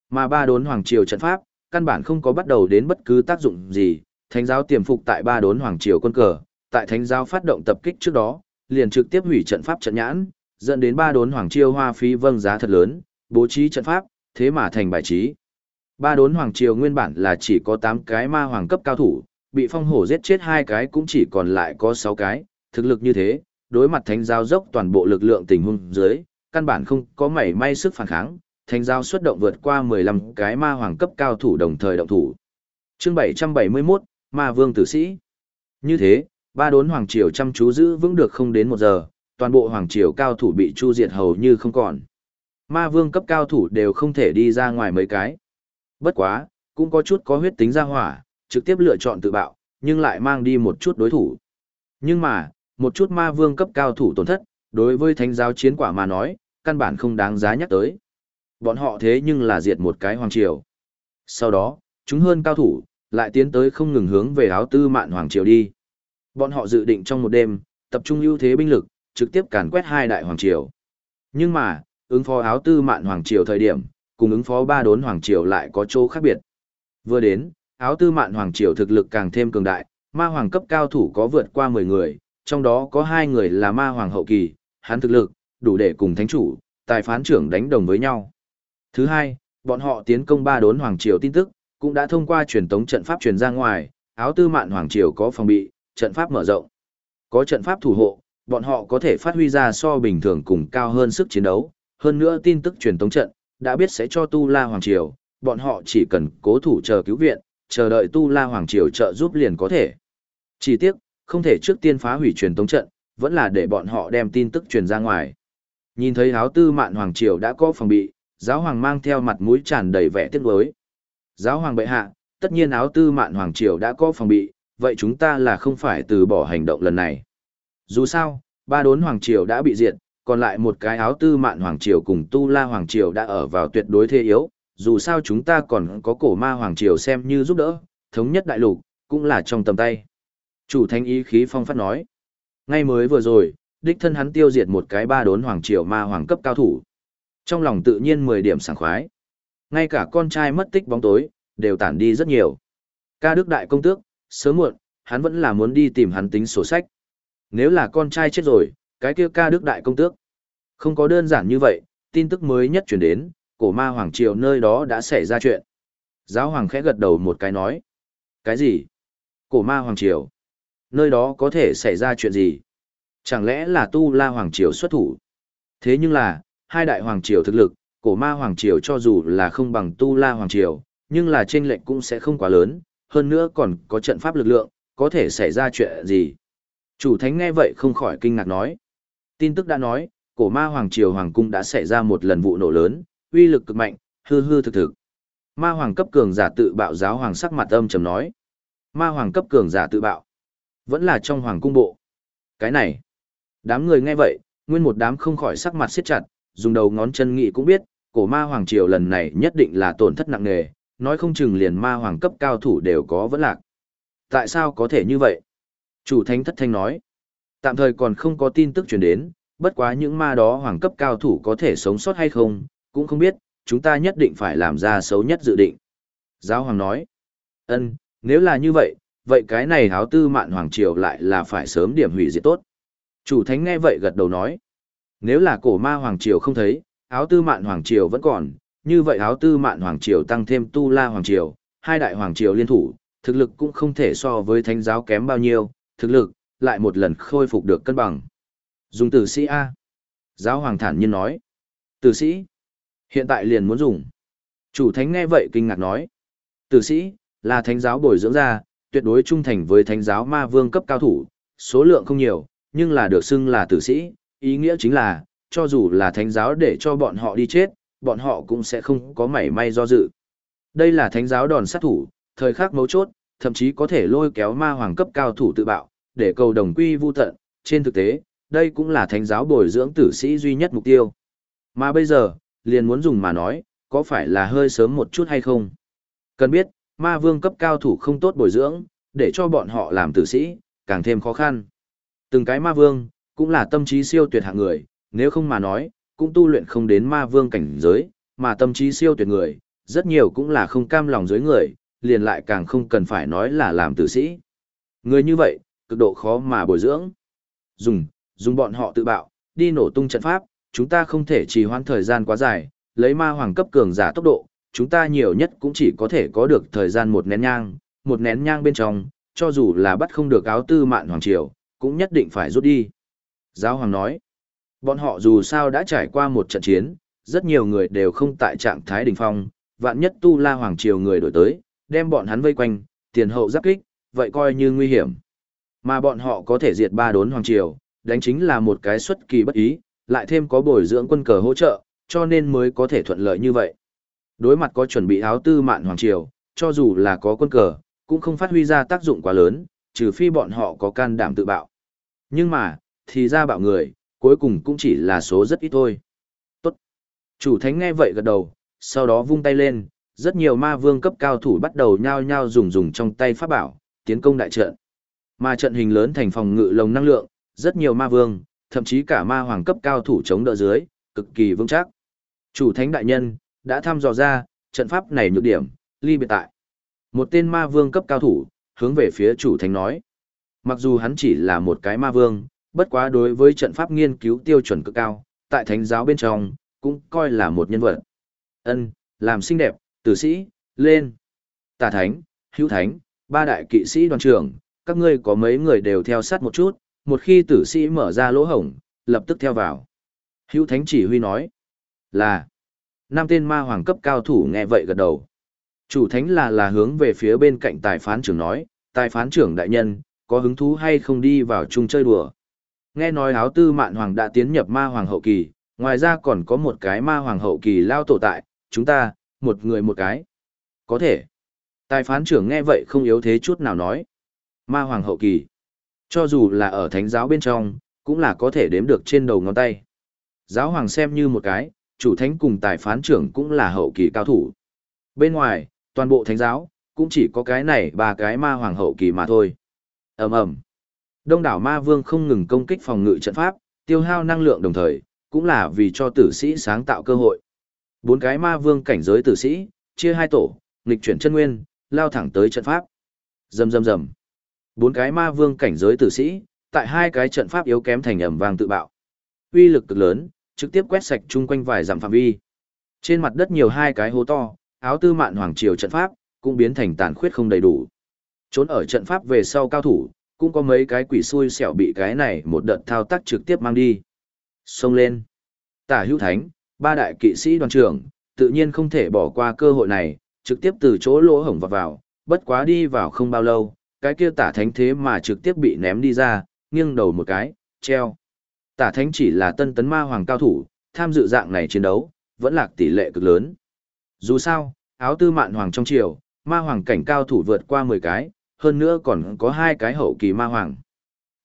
Mà ba đốn hoàng triều trận pháp, căn bản không có bắt đầu đến bất cứ tác dụng gì, thánh giáo tiềm phục tại ba đốn hoàng triều quân cờ, tại thánh giáo phát động tập kích trước đó, liền trực tiếp hủy trận pháp trận nhãn, dẫn đến ba đốn hoàng triều hoa phí vâng giá thật lớn, bố trí trận pháp, thế mà thành bài trí. Ba đốn hoàng triều nguyên bản là chỉ có 8 cái ma hoàng cấp cao thủ, bị phong hổ giết chết hai cái cũng chỉ còn lại có 6 cái, thực lực như thế, đối mặt thánh giáo dốc toàn bộ lực lượng tình huống dưới, căn bản không có mảy may sức phản kháng, thánh giáo xuất động vượt qua 15 cái ma hoàng cấp cao thủ đồng thời động thủ. Chương 771, Ma Vương tử sĩ. Như thế, ba đốn hoàng triều chăm chú giữ vững được không đến một giờ, toàn bộ hoàng triều cao thủ bị chu diệt hầu như không còn. Ma Vương cấp cao thủ đều không thể đi ra ngoài mấy cái. Bất quá, cũng có chút có huyết tính ra hỏa, trực tiếp lựa chọn tự bạo, nhưng lại mang đi một chút đối thủ. Nhưng mà, một chút ma vương cấp cao thủ tổn thất, đối với thánh giáo chiến quả mà nói, căn bản không đáng giá nhắc tới. Bọn họ thế nhưng là diệt một cái hoàng triều. Sau đó, chúng hơn cao thủ, lại tiến tới không ngừng hướng về áo tư mạn hoàng triều đi. Bọn họ dự định trong một đêm, tập trung ưu thế binh lực, trực tiếp càn quét hai đại hoàng triều. Nhưng mà, ứng phó áo tư mạn hoàng triều thời điểm, cùng ứng phó ba đốn hoàng triều lại có chỗ khác biệt. Vừa đến, áo tư mạn hoàng triều thực lực càng thêm cường đại, ma hoàng cấp cao thủ có vượt qua 10 người, trong đó có hai người là ma hoàng hậu kỳ, hắn thực lực, đủ để cùng thánh chủ, tài phán trưởng đánh đồng với nhau. Thứ hai, bọn họ tiến công ba đốn hoàng triều tin tức, cũng đã thông qua truyền tống trận pháp truyền ra ngoài, áo tư mạn hoàng triều có phòng bị, trận pháp mở rộng. Có trận pháp thủ hộ, bọn họ có thể phát huy ra so bình thường cùng cao hơn sức chiến đấu, hơn nữa tin tức truyền tống trận, đã biết sẽ cho Tu La Hoàng Triều, bọn họ chỉ cần cố thủ chờ cứu viện, chờ đợi Tu La Hoàng Triều trợ giúp liền có thể. Chỉ tiếc, không thể trước tiên phá hủy truyền tống trận, vẫn là để bọn họ đem tin tức truyền ra ngoài. Nhìn thấy áo tư mạn Hoàng Triều đã có phòng bị, giáo hoàng mang theo mặt mũi tràn đầy vẻ tiếc nuối. Giáo hoàng bệ hạ, tất nhiên áo tư mạn Hoàng Triều đã có phòng bị, vậy chúng ta là không phải từ bỏ hành động lần này. Dù sao, ba đốn Hoàng Triều đã bị diệt, còn lại một cái áo tư mạn Hoàng Triều cùng Tu La Hoàng Triều đã ở vào tuyệt đối thế yếu, dù sao chúng ta còn có cổ ma Hoàng Triều xem như giúp đỡ, thống nhất đại lục, cũng là trong tầm tay. Chủ thanh ý khí phong phát nói. Ngay mới vừa rồi, đích thân hắn tiêu diệt một cái ba đốn Hoàng Triều ma Hoàng cấp cao thủ. Trong lòng tự nhiên 10 điểm sảng khoái. Ngay cả con trai mất tích bóng tối, đều tản đi rất nhiều. Ca Đức Đại Công Tước, sớm muộn, hắn vẫn là muốn đi tìm hắn tính sổ sách. Nếu là con trai chết rồi, cái kia ca đức đại công tước. Không có đơn giản như vậy, tin tức mới nhất chuyển đến, cổ ma hoàng triều nơi đó đã xảy ra chuyện. Giáo hoàng khẽ gật đầu một cái nói. Cái gì? Cổ ma hoàng triều. Nơi đó có thể xảy ra chuyện gì? Chẳng lẽ là tu la hoàng triều xuất thủ? Thế nhưng là, hai đại hoàng triều thực lực, cổ ma hoàng triều cho dù là không bằng tu la hoàng triều, nhưng là chênh lệnh cũng sẽ không quá lớn, hơn nữa còn có trận pháp lực lượng, có thể xảy ra chuyện gì? Chủ thánh nghe vậy không khỏi kinh ngạc nói. Tin tức đã nói, cổ ma hoàng triều hoàng cung đã xảy ra một lần vụ nổ lớn, uy lực cực mạnh, hư hư thực thực. Ma hoàng cấp cường giả tự bạo giáo hoàng sắc mặt âm trầm nói. Ma hoàng cấp cường giả tự bạo. Vẫn là trong hoàng cung bộ. Cái này. Đám người nghe vậy, nguyên một đám không khỏi sắc mặt siết chặt, dùng đầu ngón chân nghị cũng biết, cổ ma hoàng triều lần này nhất định là tổn thất nặng nề, nói không chừng liền ma hoàng cấp cao thủ đều có vẫn lạc. Tại sao có thể như vậy? Chủ thánh thất thanh nói. Tạm thời còn không có tin tức truyền đến, bất quá những ma đó hoàng cấp cao thủ có thể sống sót hay không, cũng không biết, chúng ta nhất định phải làm ra xấu nhất dự định. Giáo hoàng nói, ân, nếu là như vậy, vậy cái này háo tư mạn hoàng triều lại là phải sớm điểm hủy diệt tốt. Chủ thánh nghe vậy gật đầu nói, nếu là cổ ma hoàng triều không thấy, áo tư mạn hoàng triều vẫn còn, như vậy áo tư mạn hoàng triều tăng thêm tu la hoàng triều, hai đại hoàng triều liên thủ, thực lực cũng không thể so với thánh giáo kém bao nhiêu, thực lực, lại một lần khôi phục được cân bằng. Dùng tử sĩ A. Giáo hoàng thản nhiên nói. Tử sĩ. Hiện tại liền muốn dùng. Chủ thánh nghe vậy kinh ngạc nói. Tử sĩ, là thánh giáo bồi dưỡng ra, tuyệt đối trung thành với thánh giáo ma vương cấp cao thủ, số lượng không nhiều, nhưng là được xưng là tử sĩ, ý nghĩa chính là, cho dù là thánh giáo để cho bọn họ đi chết, bọn họ cũng sẽ không có mảy may do dự. Đây là thánh giáo đòn sát thủ, thời khắc mấu chốt, thậm chí có thể lôi kéo ma hoàng cấp cao thủ tự bạo, để cầu đồng quy vu tận, trên thực tế, đây cũng là thánh giáo bồi dưỡng tử sĩ duy nhất mục tiêu. Mà bây giờ, liền muốn dùng mà nói, có phải là hơi sớm một chút hay không? Cần biết, ma vương cấp cao thủ không tốt bồi dưỡng, để cho bọn họ làm tử sĩ, càng thêm khó khăn. Từng cái ma vương, cũng là tâm trí siêu tuyệt hạng người, nếu không mà nói, cũng tu luyện không đến ma vương cảnh giới, mà tâm trí siêu tuyệt người, rất nhiều cũng là không cam lòng dưới người, liền lại càng không cần phải nói là làm tử sĩ. Người như vậy, cực độ khó mà bồi dưỡng. Dùng, dùng bọn họ tự bạo, đi nổ tung trận pháp, chúng ta không thể trì hoãn thời gian quá dài, lấy ma hoàng cấp cường giả tốc độ, chúng ta nhiều nhất cũng chỉ có thể có được thời gian một nén nhang, một nén nhang bên trong, cho dù là bắt không được áo tư mạn hoàng triều, cũng nhất định phải rút đi. Giáo hoàng nói, Bọn họ dù sao đã trải qua một trận chiến, rất nhiều người đều không tại trạng thái đỉnh phong, vạn nhất tu la hoàng triều người đổi tới, đem bọn hắn vây quanh, tiền hậu giáp kích, vậy coi như nguy hiểm. Mà bọn họ có thể diệt ba đốn hoàng triều, đánh chính là một cái xuất kỳ bất ý, lại thêm có bồi dưỡng quân cờ hỗ trợ, cho nên mới có thể thuận lợi như vậy. Đối mặt có chuẩn bị áo tư mạn hoàng triều, cho dù là có quân cờ, cũng không phát huy ra tác dụng quá lớn, trừ phi bọn họ có can đảm tự bạo. Nhưng mà, thì ra bạo người, cuối cùng cũng chỉ là số rất ít thôi. Tốt. Chủ thánh nghe vậy gật đầu, sau đó vung tay lên, rất nhiều ma vương cấp cao thủ bắt đầu nhao nhao dùng dùng trong tay pháp bảo, tiến công đại trận. Ma trận hình lớn thành phòng ngự lồng năng lượng, rất nhiều ma vương, thậm chí cả ma hoàng cấp cao thủ chống đỡ dưới, cực kỳ vững chắc. Chủ thánh đại nhân, đã thăm dò ra, trận pháp này nhược điểm, ly biệt tại. Một tên ma vương cấp cao thủ, hướng về phía chủ thánh nói. Mặc dù hắn chỉ là một cái ma vương, bất quá đối với trận pháp nghiên cứu tiêu chuẩn cực cao, tại thánh giáo bên trong, cũng coi là một nhân vật. Ân, làm xinh đẹp, tử sĩ, lên. Tà thánh, hữu thánh, ba đại kỵ sĩ đoàn trưởng, các ngươi có mấy người đều theo sát một chút, một khi tử sĩ mở ra lỗ hổng, lập tức theo vào. Hữu thánh chỉ huy nói, là, năm tên ma hoàng cấp cao thủ nghe vậy gật đầu. Chủ thánh là là hướng về phía bên cạnh tài phán trưởng nói, tài phán trưởng đại nhân, có hứng thú hay không đi vào chung chơi đùa. Nghe nói áo tư mạn hoàng đã tiến nhập ma hoàng hậu kỳ, ngoài ra còn có một cái ma hoàng hậu kỳ lao tổ tại, chúng ta, một người một cái. Có thể. Tài phán trưởng nghe vậy không yếu thế chút nào nói. Ma hoàng hậu kỳ. Cho dù là ở thánh giáo bên trong, cũng là có thể đếm được trên đầu ngón tay. Giáo hoàng xem như một cái, chủ thánh cùng tài phán trưởng cũng là hậu kỳ cao thủ. Bên ngoài, toàn bộ thánh giáo, cũng chỉ có cái này ba cái ma hoàng hậu kỳ mà thôi. ầm ầm Đông đảo ma vương không ngừng công kích phòng ngự trận pháp, tiêu hao năng lượng đồng thời, cũng là vì cho tử sĩ sáng tạo cơ hội. Bốn cái ma vương cảnh giới tử sĩ, chia hai tổ, nghịch chuyển chân nguyên, lao thẳng tới trận pháp. Rầm rầm rầm. Bốn cái ma vương cảnh giới tử sĩ, tại hai cái trận pháp yếu kém thành ẩm vang tự bạo. Uy lực cực lớn, trực tiếp quét sạch chung quanh vài dặm phạm vi. Trên mặt đất nhiều hai cái hố to, áo tư mạn hoàng triều trận pháp, cũng biến thành tàn khuyết không đầy đủ. Trốn ở trận pháp về sau cao thủ, cũng có mấy cái quỷ xui xẻo bị cái này một đợt thao tác trực tiếp mang đi. Xông lên. Tả hữu thánh, ba đại kỵ sĩ đoàn trưởng, tự nhiên không thể bỏ qua cơ hội này, trực tiếp từ chỗ lỗ hổng vào vào, bất quá đi vào không bao lâu, cái kia tả thánh thế mà trực tiếp bị ném đi ra, nghiêng đầu một cái, treo. Tả thánh chỉ là tân tấn ma hoàng cao thủ, tham dự dạng này chiến đấu, vẫn lạc tỷ lệ cực lớn. Dù sao, áo tư mạn hoàng trong triều, ma hoàng cảnh cao thủ vượt qua 10 cái, hơn nữa còn có hai cái hậu kỳ ma hoàng.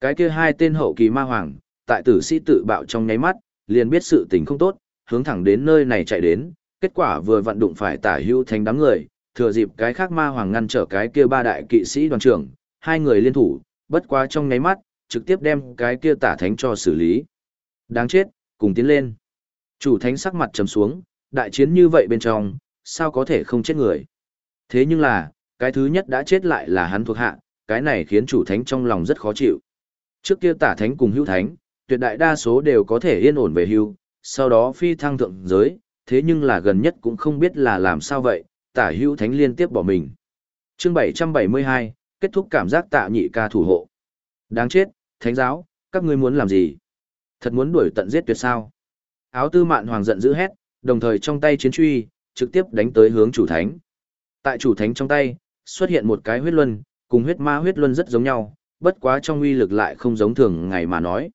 Cái kia hai tên hậu kỳ ma hoàng, tại tử sĩ tự bạo trong nháy mắt, liền biết sự tình không tốt, hướng thẳng đến nơi này chạy đến, kết quả vừa vận đụng phải tả hưu thành đám người, thừa dịp cái khác ma hoàng ngăn trở cái kia ba đại kỵ sĩ đoàn trưởng, hai người liên thủ, bất quá trong nháy mắt, trực tiếp đem cái kia tả thánh cho xử lý. Đáng chết, cùng tiến lên. Chủ thánh sắc mặt trầm xuống, đại chiến như vậy bên trong, sao có thể không chết người. Thế nhưng là, cái thứ nhất đã chết lại là hắn thuộc hạ, cái này khiến chủ thánh trong lòng rất khó chịu. Trước kia tả thánh cùng hưu thánh, tuyệt đại đa số đều có thể yên ổn về hưu, sau đó phi thăng thượng giới, thế nhưng là gần nhất cũng không biết là làm sao vậy, tả hưu thánh liên tiếp bỏ mình. chương 772, kết thúc cảm giác tạ nhị ca thủ hộ. Đáng chết, thánh giáo, các ngươi muốn làm gì? Thật muốn đuổi tận giết tuyệt sao? Áo tư mạn hoàng giận dữ hét, đồng thời trong tay chiến truy, trực tiếp đánh tới hướng chủ thánh. Tại chủ thánh trong tay, xuất hiện một cái huyết luân, cùng huyết ma huyết luân rất giống nhau, bất quá trong uy lực lại không giống thường ngày mà nói.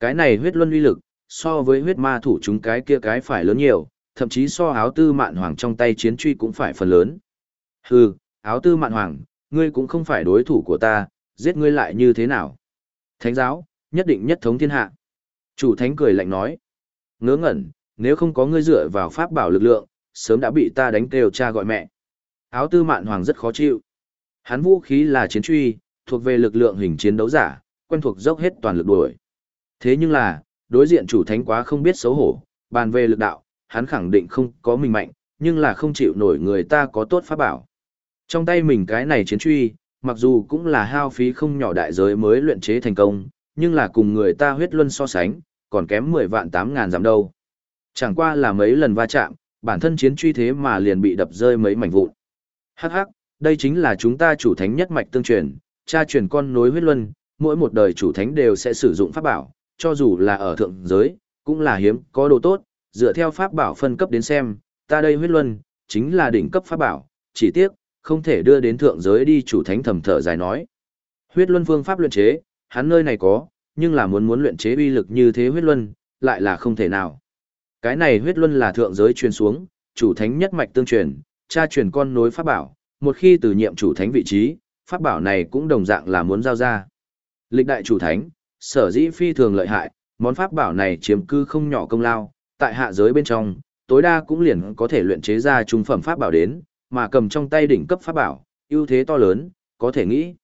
Cái này huyết luân uy lực, so với huyết ma thủ chúng cái kia cái phải lớn nhiều, thậm chí so áo tư mạn hoàng trong tay chiến truy cũng phải phần lớn. Hừ, áo tư mạn hoàng, ngươi cũng không phải đối thủ của ta, giết ngươi lại như thế nào? Thánh giáo, nhất định nhất thống thiên hạ. Chủ thánh cười lạnh nói. Ngớ ngẩn, nếu không có ngươi dựa vào pháp bảo lực lượng, sớm đã bị ta đánh kêu cha gọi mẹ. Áo tư mạn hoàng rất khó chịu. Hắn vũ khí là chiến truy, thuộc về lực lượng hình chiến đấu giả, quen thuộc dốc hết toàn lực đuổi. Thế nhưng là, đối diện chủ thánh quá không biết xấu hổ, bàn về lực đạo, hắn khẳng định không có mình mạnh, nhưng là không chịu nổi người ta có tốt pháp bảo. Trong tay mình cái này chiến truy, mặc dù cũng là hao phí không nhỏ đại giới mới luyện chế thành công, nhưng là cùng người ta huyết luân so sánh, còn kém 10 vạn 8 ngàn giảm đâu. Chẳng qua là mấy lần va chạm, bản thân chiến truy thế mà liền bị đập rơi mấy mảnh vụn. Hắc hắc, đây chính là chúng ta chủ thánh nhất mạch tương truyền, cha truyền con nối huyết luân, mỗi một đời chủ thánh đều sẽ sử dụng pháp bảo, cho dù là ở thượng giới, cũng là hiếm có đồ tốt, dựa theo pháp bảo phân cấp đến xem, ta đây huyết luân, chính là đỉnh cấp pháp bảo, chỉ tiếc, không thể đưa đến thượng giới đi chủ thánh thầm thở dài nói. Huyết luân phương pháp luyện chế, hắn nơi này có, nhưng là muốn muốn luyện chế uy lực như thế huyết luân, lại là không thể nào. Cái này huyết luân là thượng giới truyền xuống, chủ thánh nhất mạch tương truyền, cha truyền con nối pháp bảo, một khi từ nhiệm chủ thánh vị trí, pháp bảo này cũng đồng dạng là muốn giao ra. Lịch đại chủ thánh, sở dĩ phi thường lợi hại, món pháp bảo này chiếm cư không nhỏ công lao, tại hạ giới bên trong, tối đa cũng liền có thể luyện chế ra trung phẩm pháp bảo đến, mà cầm trong tay đỉnh cấp pháp bảo, ưu thế to lớn, có thể nghĩ.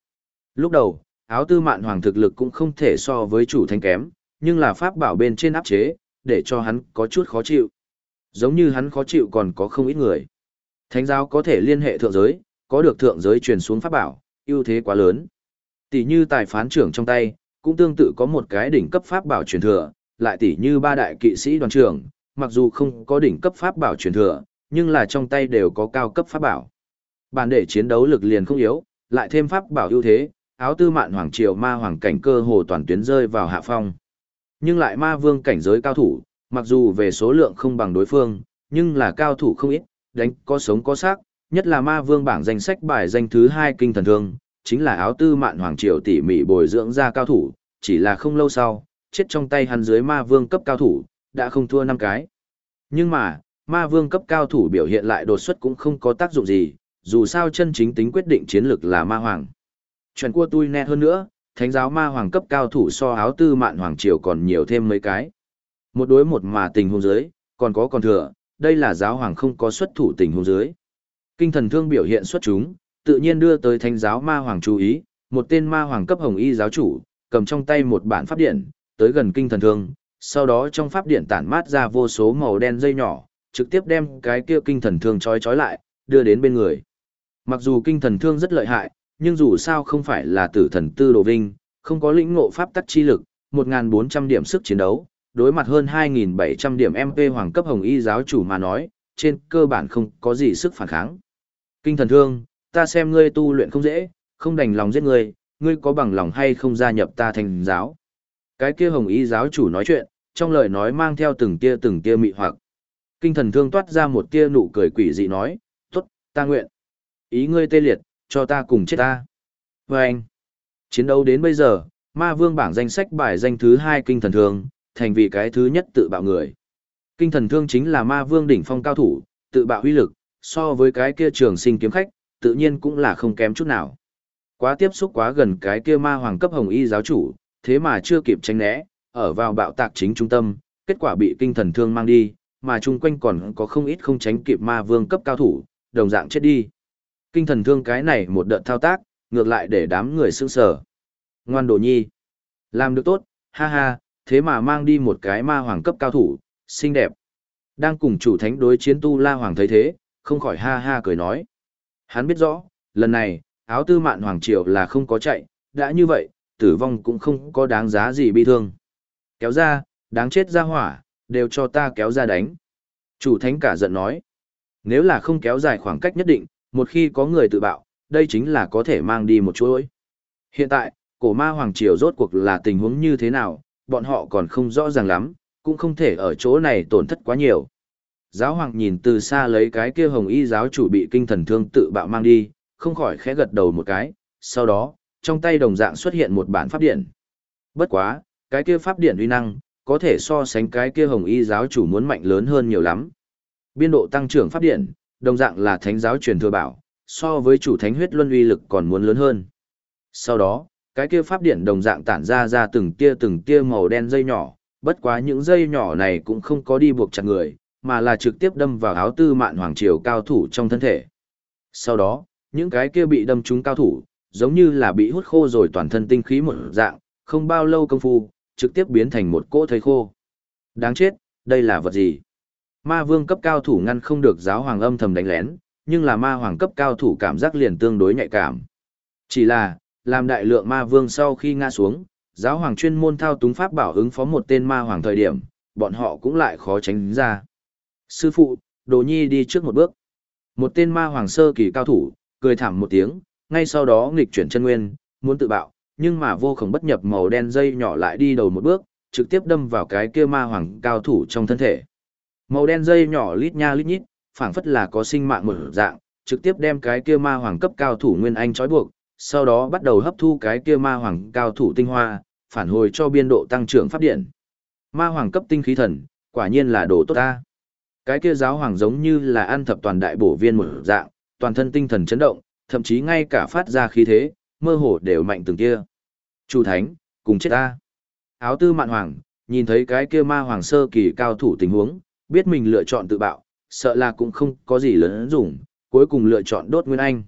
Lúc đầu, áo tư mạn hoàng thực lực cũng không thể so với chủ thánh kém, nhưng là pháp bảo bên trên áp chế, để cho hắn có chút khó chịu. Giống như hắn khó chịu còn có không ít người. Thánh giáo có thể liên hệ thượng giới, có được thượng giới truyền xuống pháp bảo, ưu thế quá lớn. Tỷ như tài phán trưởng trong tay, cũng tương tự có một cái đỉnh cấp pháp bảo truyền thừa, lại tỷ như ba đại kỵ sĩ đoàn trưởng, mặc dù không có đỉnh cấp pháp bảo truyền thừa, nhưng là trong tay đều có cao cấp pháp bảo. Bản để chiến đấu lực liền không yếu, lại thêm pháp bảo ưu thế, áo tư mạn hoàng triều ma hoàng cảnh cơ hồ toàn tuyến rơi vào hạ phong. Nhưng lại ma vương cảnh giới cao thủ, mặc dù về số lượng không bằng đối phương, nhưng là cao thủ không ít, đánh có sống có xác, nhất là ma vương bảng danh sách bài danh thứ hai kinh thần thương, chính là áo tư mạn hoàng triều tỉ mỉ bồi dưỡng ra cao thủ, chỉ là không lâu sau, chết trong tay hắn dưới ma vương cấp cao thủ, đã không thua năm cái. Nhưng mà, ma vương cấp cao thủ biểu hiện lại đột xuất cũng không có tác dụng gì, dù sao chân chính tính quyết định chiến lược là ma hoàng. Chuyện của tôi nét hơn nữa, thánh giáo ma hoàng cấp cao thủ so áo tư mạn hoàng triều còn nhiều thêm mấy cái. Một đối một mà tình huống dưới, còn có còn thừa, đây là giáo hoàng không có xuất thủ tình huống dưới. Kinh thần thương biểu hiện xuất chúng, tự nhiên đưa tới thánh giáo ma hoàng chú ý, một tên ma hoàng cấp hồng y giáo chủ, cầm trong tay một bản pháp điện, tới gần kinh thần thương, sau đó trong pháp điện tản mát ra vô số màu đen dây nhỏ, trực tiếp đem cái kia kinh thần thương trói trói lại, đưa đến bên người. Mặc dù kinh thần thương rất lợi hại, nhưng dù sao không phải là tử thần tư đồ vinh, không có lĩnh ngộ pháp tắc chi lực, 1.400 điểm sức chiến đấu, đối mặt hơn 2.700 điểm MP hoàng cấp hồng y giáo chủ mà nói, trên cơ bản không có gì sức phản kháng. Kinh thần thương, ta xem ngươi tu luyện không dễ, không đành lòng giết ngươi, ngươi có bằng lòng hay không gia nhập ta thành giáo. Cái kia hồng y giáo chủ nói chuyện, trong lời nói mang theo từng tia từng tia mị hoặc. Kinh thần thương toát ra một tia nụ cười quỷ dị nói, tốt, ta nguyện. Ý ngươi tê liệt, cho ta cùng chết ta. Và anh, chiến đấu đến bây giờ, ma vương bảng danh sách bài danh thứ hai kinh thần thương, thành vì cái thứ nhất tự bạo người. Kinh thần thương chính là ma vương đỉnh phong cao thủ, tự bạo huy lực, so với cái kia trường sinh kiếm khách, tự nhiên cũng là không kém chút nào. Quá tiếp xúc quá gần cái kia ma hoàng cấp hồng y giáo chủ, thế mà chưa kịp tránh né, ở vào bạo tạc chính trung tâm, kết quả bị kinh thần thương mang đi, mà chung quanh còn có không ít không tránh kịp ma vương cấp cao thủ, đồng dạng chết đi. Kinh thần thương cái này một đợt thao tác, ngược lại để đám người sững sờ. Ngoan đồ nhi. Làm được tốt, ha ha, thế mà mang đi một cái ma hoàng cấp cao thủ, xinh đẹp. Đang cùng chủ thánh đối chiến tu la hoàng thấy thế, không khỏi ha ha cười nói. Hắn biết rõ, lần này, áo tư mạn hoàng triều là không có chạy, đã như vậy, tử vong cũng không có đáng giá gì bị thương. Kéo ra, đáng chết ra hỏa, đều cho ta kéo ra đánh. Chủ thánh cả giận nói. Nếu là không kéo dài khoảng cách nhất định, một khi có người tự bạo, đây chính là có thể mang đi một chuỗi. Hiện tại, cổ ma hoàng triều rốt cuộc là tình huống như thế nào, bọn họ còn không rõ ràng lắm, cũng không thể ở chỗ này tổn thất quá nhiều. Giáo hoàng nhìn từ xa lấy cái kia hồng y giáo chủ bị kinh thần thương tự bạo mang đi, không khỏi khẽ gật đầu một cái, sau đó, trong tay đồng dạng xuất hiện một bản pháp điện. Bất quá, cái kia pháp điện uy năng, có thể so sánh cái kia hồng y giáo chủ muốn mạnh lớn hơn nhiều lắm. Biên độ tăng trưởng pháp điện, đồng dạng là thánh giáo truyền thừa bảo, so với chủ thánh huyết luân uy lực còn muốn lớn hơn. Sau đó, cái kia pháp điện đồng dạng tản ra ra từng tia từng tia màu đen dây nhỏ, bất quá những dây nhỏ này cũng không có đi buộc chặt người, mà là trực tiếp đâm vào áo tư mạn hoàng triều cao thủ trong thân thể. Sau đó, những cái kia bị đâm trúng cao thủ, giống như là bị hút khô rồi toàn thân tinh khí một dạng, không bao lâu công phu, trực tiếp biến thành một cỗ thây khô. Đáng chết, đây là vật gì? Ma vương cấp cao thủ ngăn không được giáo hoàng âm thầm đánh lén, nhưng là ma hoàng cấp cao thủ cảm giác liền tương đối nhạy cảm. Chỉ là, làm đại lượng ma vương sau khi ngã xuống, giáo hoàng chuyên môn thao túng pháp bảo ứng phó một tên ma hoàng thời điểm, bọn họ cũng lại khó tránh ra. Sư phụ, đồ nhi đi trước một bước. Một tên ma hoàng sơ kỳ cao thủ, cười thảm một tiếng, ngay sau đó nghịch chuyển chân nguyên, muốn tự bạo, nhưng mà vô khổng bất nhập màu đen dây nhỏ lại đi đầu một bước, trực tiếp đâm vào cái kia ma hoàng cao thủ trong thân thể. Màu đen dây nhỏ lít nha lít nhít, phảng phất là có sinh mạng mở dạng, trực tiếp đem cái kia ma hoàng cấp cao thủ Nguyên Anh trói buộc, sau đó bắt đầu hấp thu cái kia ma hoàng cao thủ tinh hoa, phản hồi cho biên độ tăng trưởng pháp điện. Ma hoàng cấp tinh khí thần, quả nhiên là đồ tốt ta. Cái kia giáo hoàng giống như là ăn thập toàn đại bổ viên một dạng, toàn thân tinh thần chấn động, thậm chí ngay cả phát ra khí thế, mơ hồ đều mạnh từng kia. Chủ thánh, cùng chết ta. Áo tư mạn hoàng, nhìn thấy cái kia ma hoàng sơ kỳ cao thủ tình huống, biết mình lựa chọn tự bạo, sợ là cũng không có gì lớn dùng, cuối cùng lựa chọn đốt nguyên anh.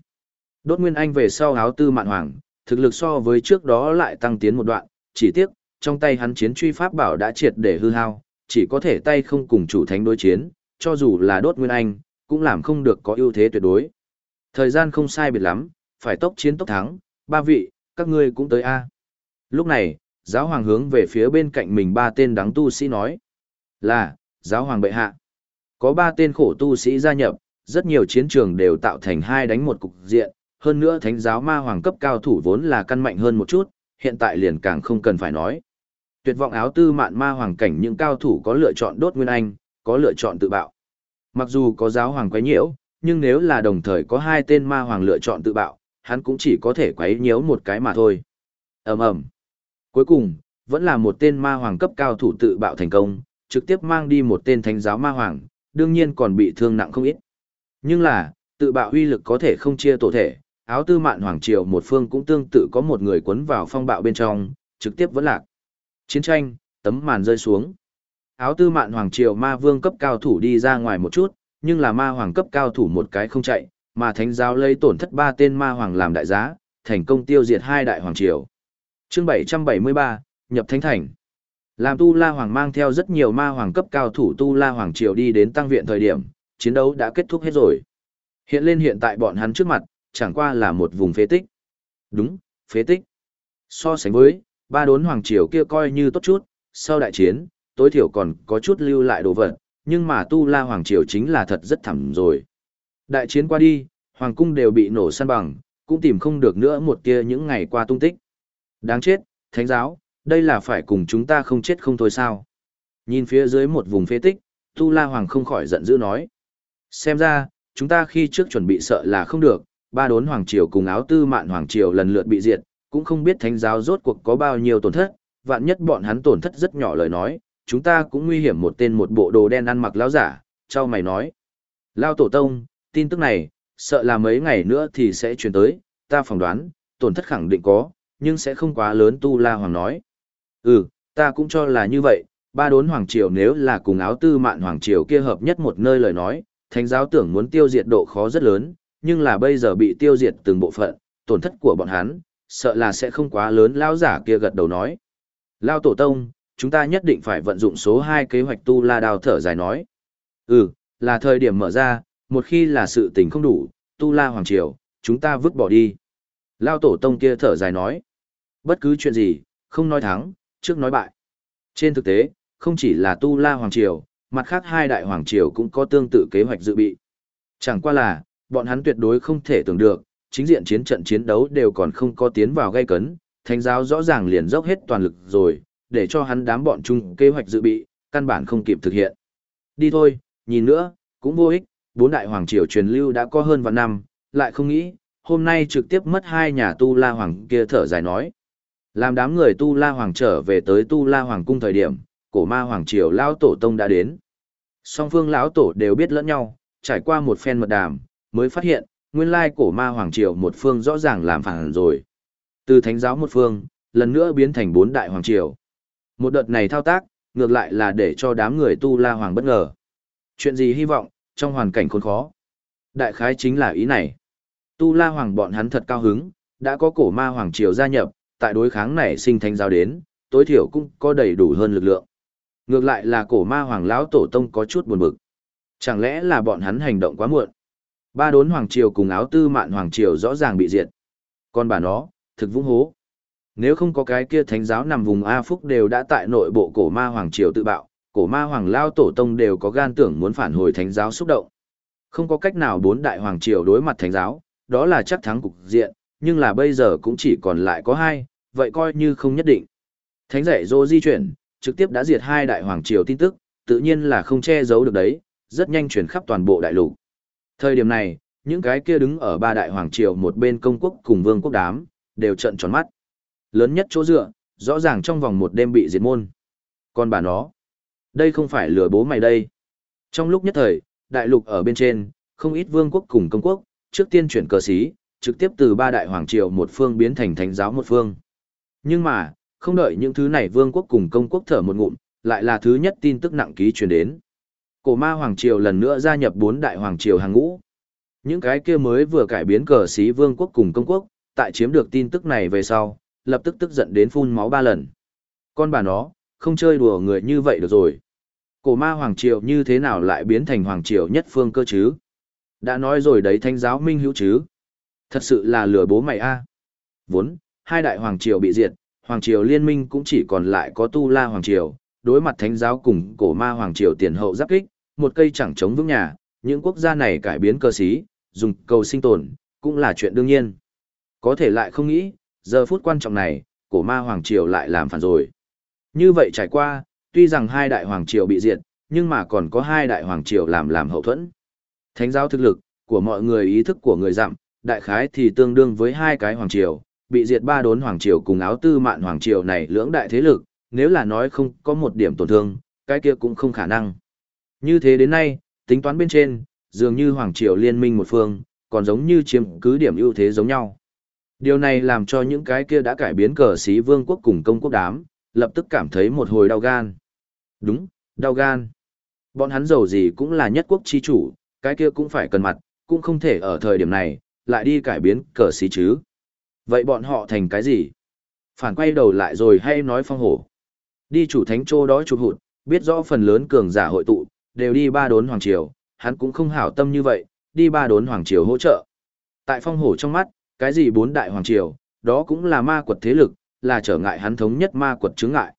Đốt nguyên anh về sau áo tư mạn hoàng, thực lực so với trước đó lại tăng tiến một đoạn, chỉ tiếc, trong tay hắn chiến truy pháp bảo đã triệt để hư hao, chỉ có thể tay không cùng chủ thánh đối chiến, cho dù là đốt nguyên anh, cũng làm không được có ưu thế tuyệt đối. Thời gian không sai biệt lắm, phải tốc chiến tốc thắng, ba vị, các ngươi cũng tới a. Lúc này, giáo hoàng hướng về phía bên cạnh mình ba tên đáng tu sĩ nói. Là, giáo hoàng bệ hạ. Có ba tên khổ tu sĩ gia nhập, rất nhiều chiến trường đều tạo thành hai đánh một cục diện, hơn nữa thánh giáo ma hoàng cấp cao thủ vốn là căn mạnh hơn một chút, hiện tại liền càng không cần phải nói. Tuyệt vọng áo tư mạn ma hoàng cảnh những cao thủ có lựa chọn đốt nguyên anh, có lựa chọn tự bạo. Mặc dù có giáo hoàng quấy nhiễu, nhưng nếu là đồng thời có hai tên ma hoàng lựa chọn tự bạo, hắn cũng chỉ có thể quấy nhiễu một cái mà thôi. ầm ầm. Cuối cùng, vẫn là một tên ma hoàng cấp cao thủ tự bạo thành công, trực tiếp mang đi một tên thánh giáo ma hoàng, đương nhiên còn bị thương nặng không ít. Nhưng là, tự bạo uy lực có thể không chia tổ thể, áo tư mạn hoàng triều một phương cũng tương tự có một người cuốn vào phong bạo bên trong, trực tiếp vẫn lạc. Chiến tranh, tấm màn rơi xuống. Áo tư mạn hoàng triều ma vương cấp cao thủ đi ra ngoài một chút, nhưng là ma hoàng cấp cao thủ một cái không chạy, mà thánh giáo lấy tổn thất ba tên ma hoàng làm đại giá, thành công tiêu diệt hai đại hoàng triều. Chương 773, nhập thánh thành. Làm Tu La Hoàng mang theo rất nhiều ma hoàng cấp cao thủ Tu La Hoàng triều đi đến tăng viện thời điểm, chiến đấu đã kết thúc hết rồi. Hiện lên hiện tại bọn hắn trước mặt, chẳng qua là một vùng phế tích. Đúng, phế tích. So sánh với, ba đốn hoàng triều kia coi như tốt chút, sau đại chiến, tối thiểu còn có chút lưu lại đồ vật, nhưng mà tu la hoàng triều chính là thật rất thẳm rồi. Đại chiến qua đi, hoàng cung đều bị nổ săn bằng, cũng tìm không được nữa một kia những ngày qua tung tích. Đáng chết, thánh giáo, đây là phải cùng chúng ta không chết không thôi sao. Nhìn phía dưới một vùng phế tích, tu la hoàng không khỏi giận dữ nói. Xem ra, chúng ta khi trước chuẩn bị sợ là không được, ba đốn hoàng triều cùng áo tư mạn hoàng triều lần lượt bị diệt, cũng không biết thánh giáo rốt cuộc có bao nhiêu tổn thất, vạn nhất bọn hắn tổn thất rất nhỏ lời nói, chúng ta cũng nguy hiểm một tên một bộ đồ đen ăn mặc lão giả, trao mày nói. Lao tổ tông, tin tức này, sợ là mấy ngày nữa thì sẽ truyền tới, ta phỏng đoán, tổn thất khẳng định có, nhưng sẽ không quá lớn tu la hoàng nói. Ừ, ta cũng cho là như vậy, ba đốn hoàng triều nếu là cùng áo tư mạn hoàng triều kia hợp nhất một nơi lời nói, thánh giáo tưởng muốn tiêu diệt độ khó rất lớn, nhưng là bây giờ bị tiêu diệt từng bộ phận, tổn thất của bọn hắn, sợ là sẽ không quá lớn lão giả kia gật đầu nói. Lao tổ tông, chúng ta nhất định phải vận dụng số 2 kế hoạch tu la đào thở dài nói. Ừ, là thời điểm mở ra, một khi là sự tình không đủ, tu la hoàng triều, chúng ta vứt bỏ đi. Lao tổ tông kia thở dài nói. Bất cứ chuyện gì, không nói thắng, trước nói bại. Trên thực tế, không chỉ là tu la hoàng triều, mặt khác hai đại hoàng triều cũng có tương tự kế hoạch dự bị. Chẳng qua là, bọn hắn tuyệt đối không thể tưởng được, chính diện chiến trận chiến đấu đều còn không có tiến vào gây cấn, thánh giáo rõ ràng liền dốc hết toàn lực rồi, để cho hắn đám bọn chung kế hoạch dự bị, căn bản không kịp thực hiện. Đi thôi, nhìn nữa, cũng vô ích, bốn đại hoàng triều truyền lưu đã có hơn vạn năm, lại không nghĩ, hôm nay trực tiếp mất hai nhà tu la hoàng kia thở dài nói. Làm đám người tu la hoàng trở về tới tu la hoàng cung thời điểm, cổ ma hoàng triều lão tổ tông đã đến. Song phương lão tổ đều biết lẫn nhau, trải qua một phen mật đàm, mới phát hiện, nguyên lai cổ ma hoàng triều một phương rõ ràng làm phản rồi. Từ thánh giáo một phương, lần nữa biến thành bốn đại hoàng triều. Một đợt này thao tác, ngược lại là để cho đám người tu la hoàng bất ngờ. Chuyện gì hy vọng, trong hoàn cảnh khốn khó. Đại khái chính là ý này. Tu la hoàng bọn hắn thật cao hứng, đã có cổ ma hoàng triều gia nhập, tại đối kháng này sinh thánh giáo đến, tối thiểu cũng có đầy đủ hơn lực lượng. Ngược lại là cổ ma hoàng lão tổ tông có chút buồn bực. Chẳng lẽ là bọn hắn hành động quá muộn? Ba đốn hoàng triều cùng áo tư mạn hoàng triều rõ ràng bị diệt. Còn bà nó, thực vũng hố. Nếu không có cái kia thánh giáo nằm vùng A Phúc đều đã tại nội bộ cổ ma hoàng triều tự bạo, cổ ma hoàng lao tổ tông đều có gan tưởng muốn phản hồi thánh giáo xúc động. Không có cách nào bốn đại hoàng triều đối mặt thánh giáo, đó là chắc thắng cục diện, nhưng là bây giờ cũng chỉ còn lại có hai, vậy coi như không nhất định. Thánh dạy dô di chuyển, trực tiếp đã diệt hai đại hoàng triều tin tức, tự nhiên là không che giấu được đấy, rất nhanh chuyển khắp toàn bộ đại lục. Thời điểm này, những cái kia đứng ở ba đại hoàng triều một bên công quốc cùng vương quốc đám, đều trận tròn mắt. Lớn nhất chỗ dựa, rõ ràng trong vòng một đêm bị diệt môn. Còn bà nó, đây không phải lừa bố mày đây. Trong lúc nhất thời, đại lục ở bên trên, không ít vương quốc cùng công quốc, trước tiên chuyển cờ xí, trực tiếp từ ba đại hoàng triều một phương biến thành thánh giáo một phương. Nhưng mà, không đợi những thứ này vương quốc cùng công quốc thở một ngụm, lại là thứ nhất tin tức nặng ký truyền đến. Cổ ma hoàng triều lần nữa gia nhập bốn đại hoàng triều hàng ngũ. Những cái kia mới vừa cải biến cờ xí vương quốc cùng công quốc, tại chiếm được tin tức này về sau, lập tức tức giận đến phun máu ba lần. Con bà nó, không chơi đùa người như vậy được rồi. Cổ ma hoàng triều như thế nào lại biến thành hoàng triều nhất phương cơ chứ? Đã nói rồi đấy thanh giáo minh hữu chứ? Thật sự là lừa bố mày a. Vốn, hai đại hoàng triều bị diệt, hoàng triều liên minh cũng chỉ còn lại có tu la hoàng triều, đối mặt thánh giáo cùng cổ ma hoàng triều tiền hậu giáp kích, một cây chẳng chống vững nhà, những quốc gia này cải biến cơ sĩ, dùng cầu sinh tồn, cũng là chuyện đương nhiên. Có thể lại không nghĩ, giờ phút quan trọng này, cổ ma hoàng triều lại làm phản rồi. Như vậy trải qua, tuy rằng hai đại hoàng triều bị diệt, nhưng mà còn có hai đại hoàng triều làm làm hậu thuẫn. Thánh giáo thực lực của mọi người ý thức của người dặm, đại khái thì tương đương với hai cái hoàng triều, bị diệt ba đốn hoàng triều cùng áo tư mạn hoàng triều này lưỡng đại thế lực, nếu là nói không có một điểm tổn thương, cái kia cũng không khả năng. Như thế đến nay, tính toán bên trên, dường như hoàng triều liên minh một phương, còn giống như chiếm cứ điểm ưu thế giống nhau. Điều này làm cho những cái kia đã cải biến cờ sĩ vương quốc cùng công quốc đám, lập tức cảm thấy một hồi đau gan. Đúng, đau gan. Bọn hắn giàu gì cũng là nhất quốc chi chủ, cái kia cũng phải cần mặt, cũng không thể ở thời điểm này, lại đi cải biến cờ sĩ chứ. Vậy bọn họ thành cái gì? Phản quay đầu lại rồi hay nói phong hổ. Đi chủ thánh châu đó chụp hụt, biết rõ phần lớn cường giả hội tụ, đều đi ba đốn hoàng triều, hắn cũng không hảo tâm như vậy, đi ba đốn hoàng triều hỗ trợ. Tại phong hổ trong mắt, cái gì bốn đại hoàng triều, đó cũng là ma quật thế lực, là trở ngại hắn thống nhất ma quật chứng ngại.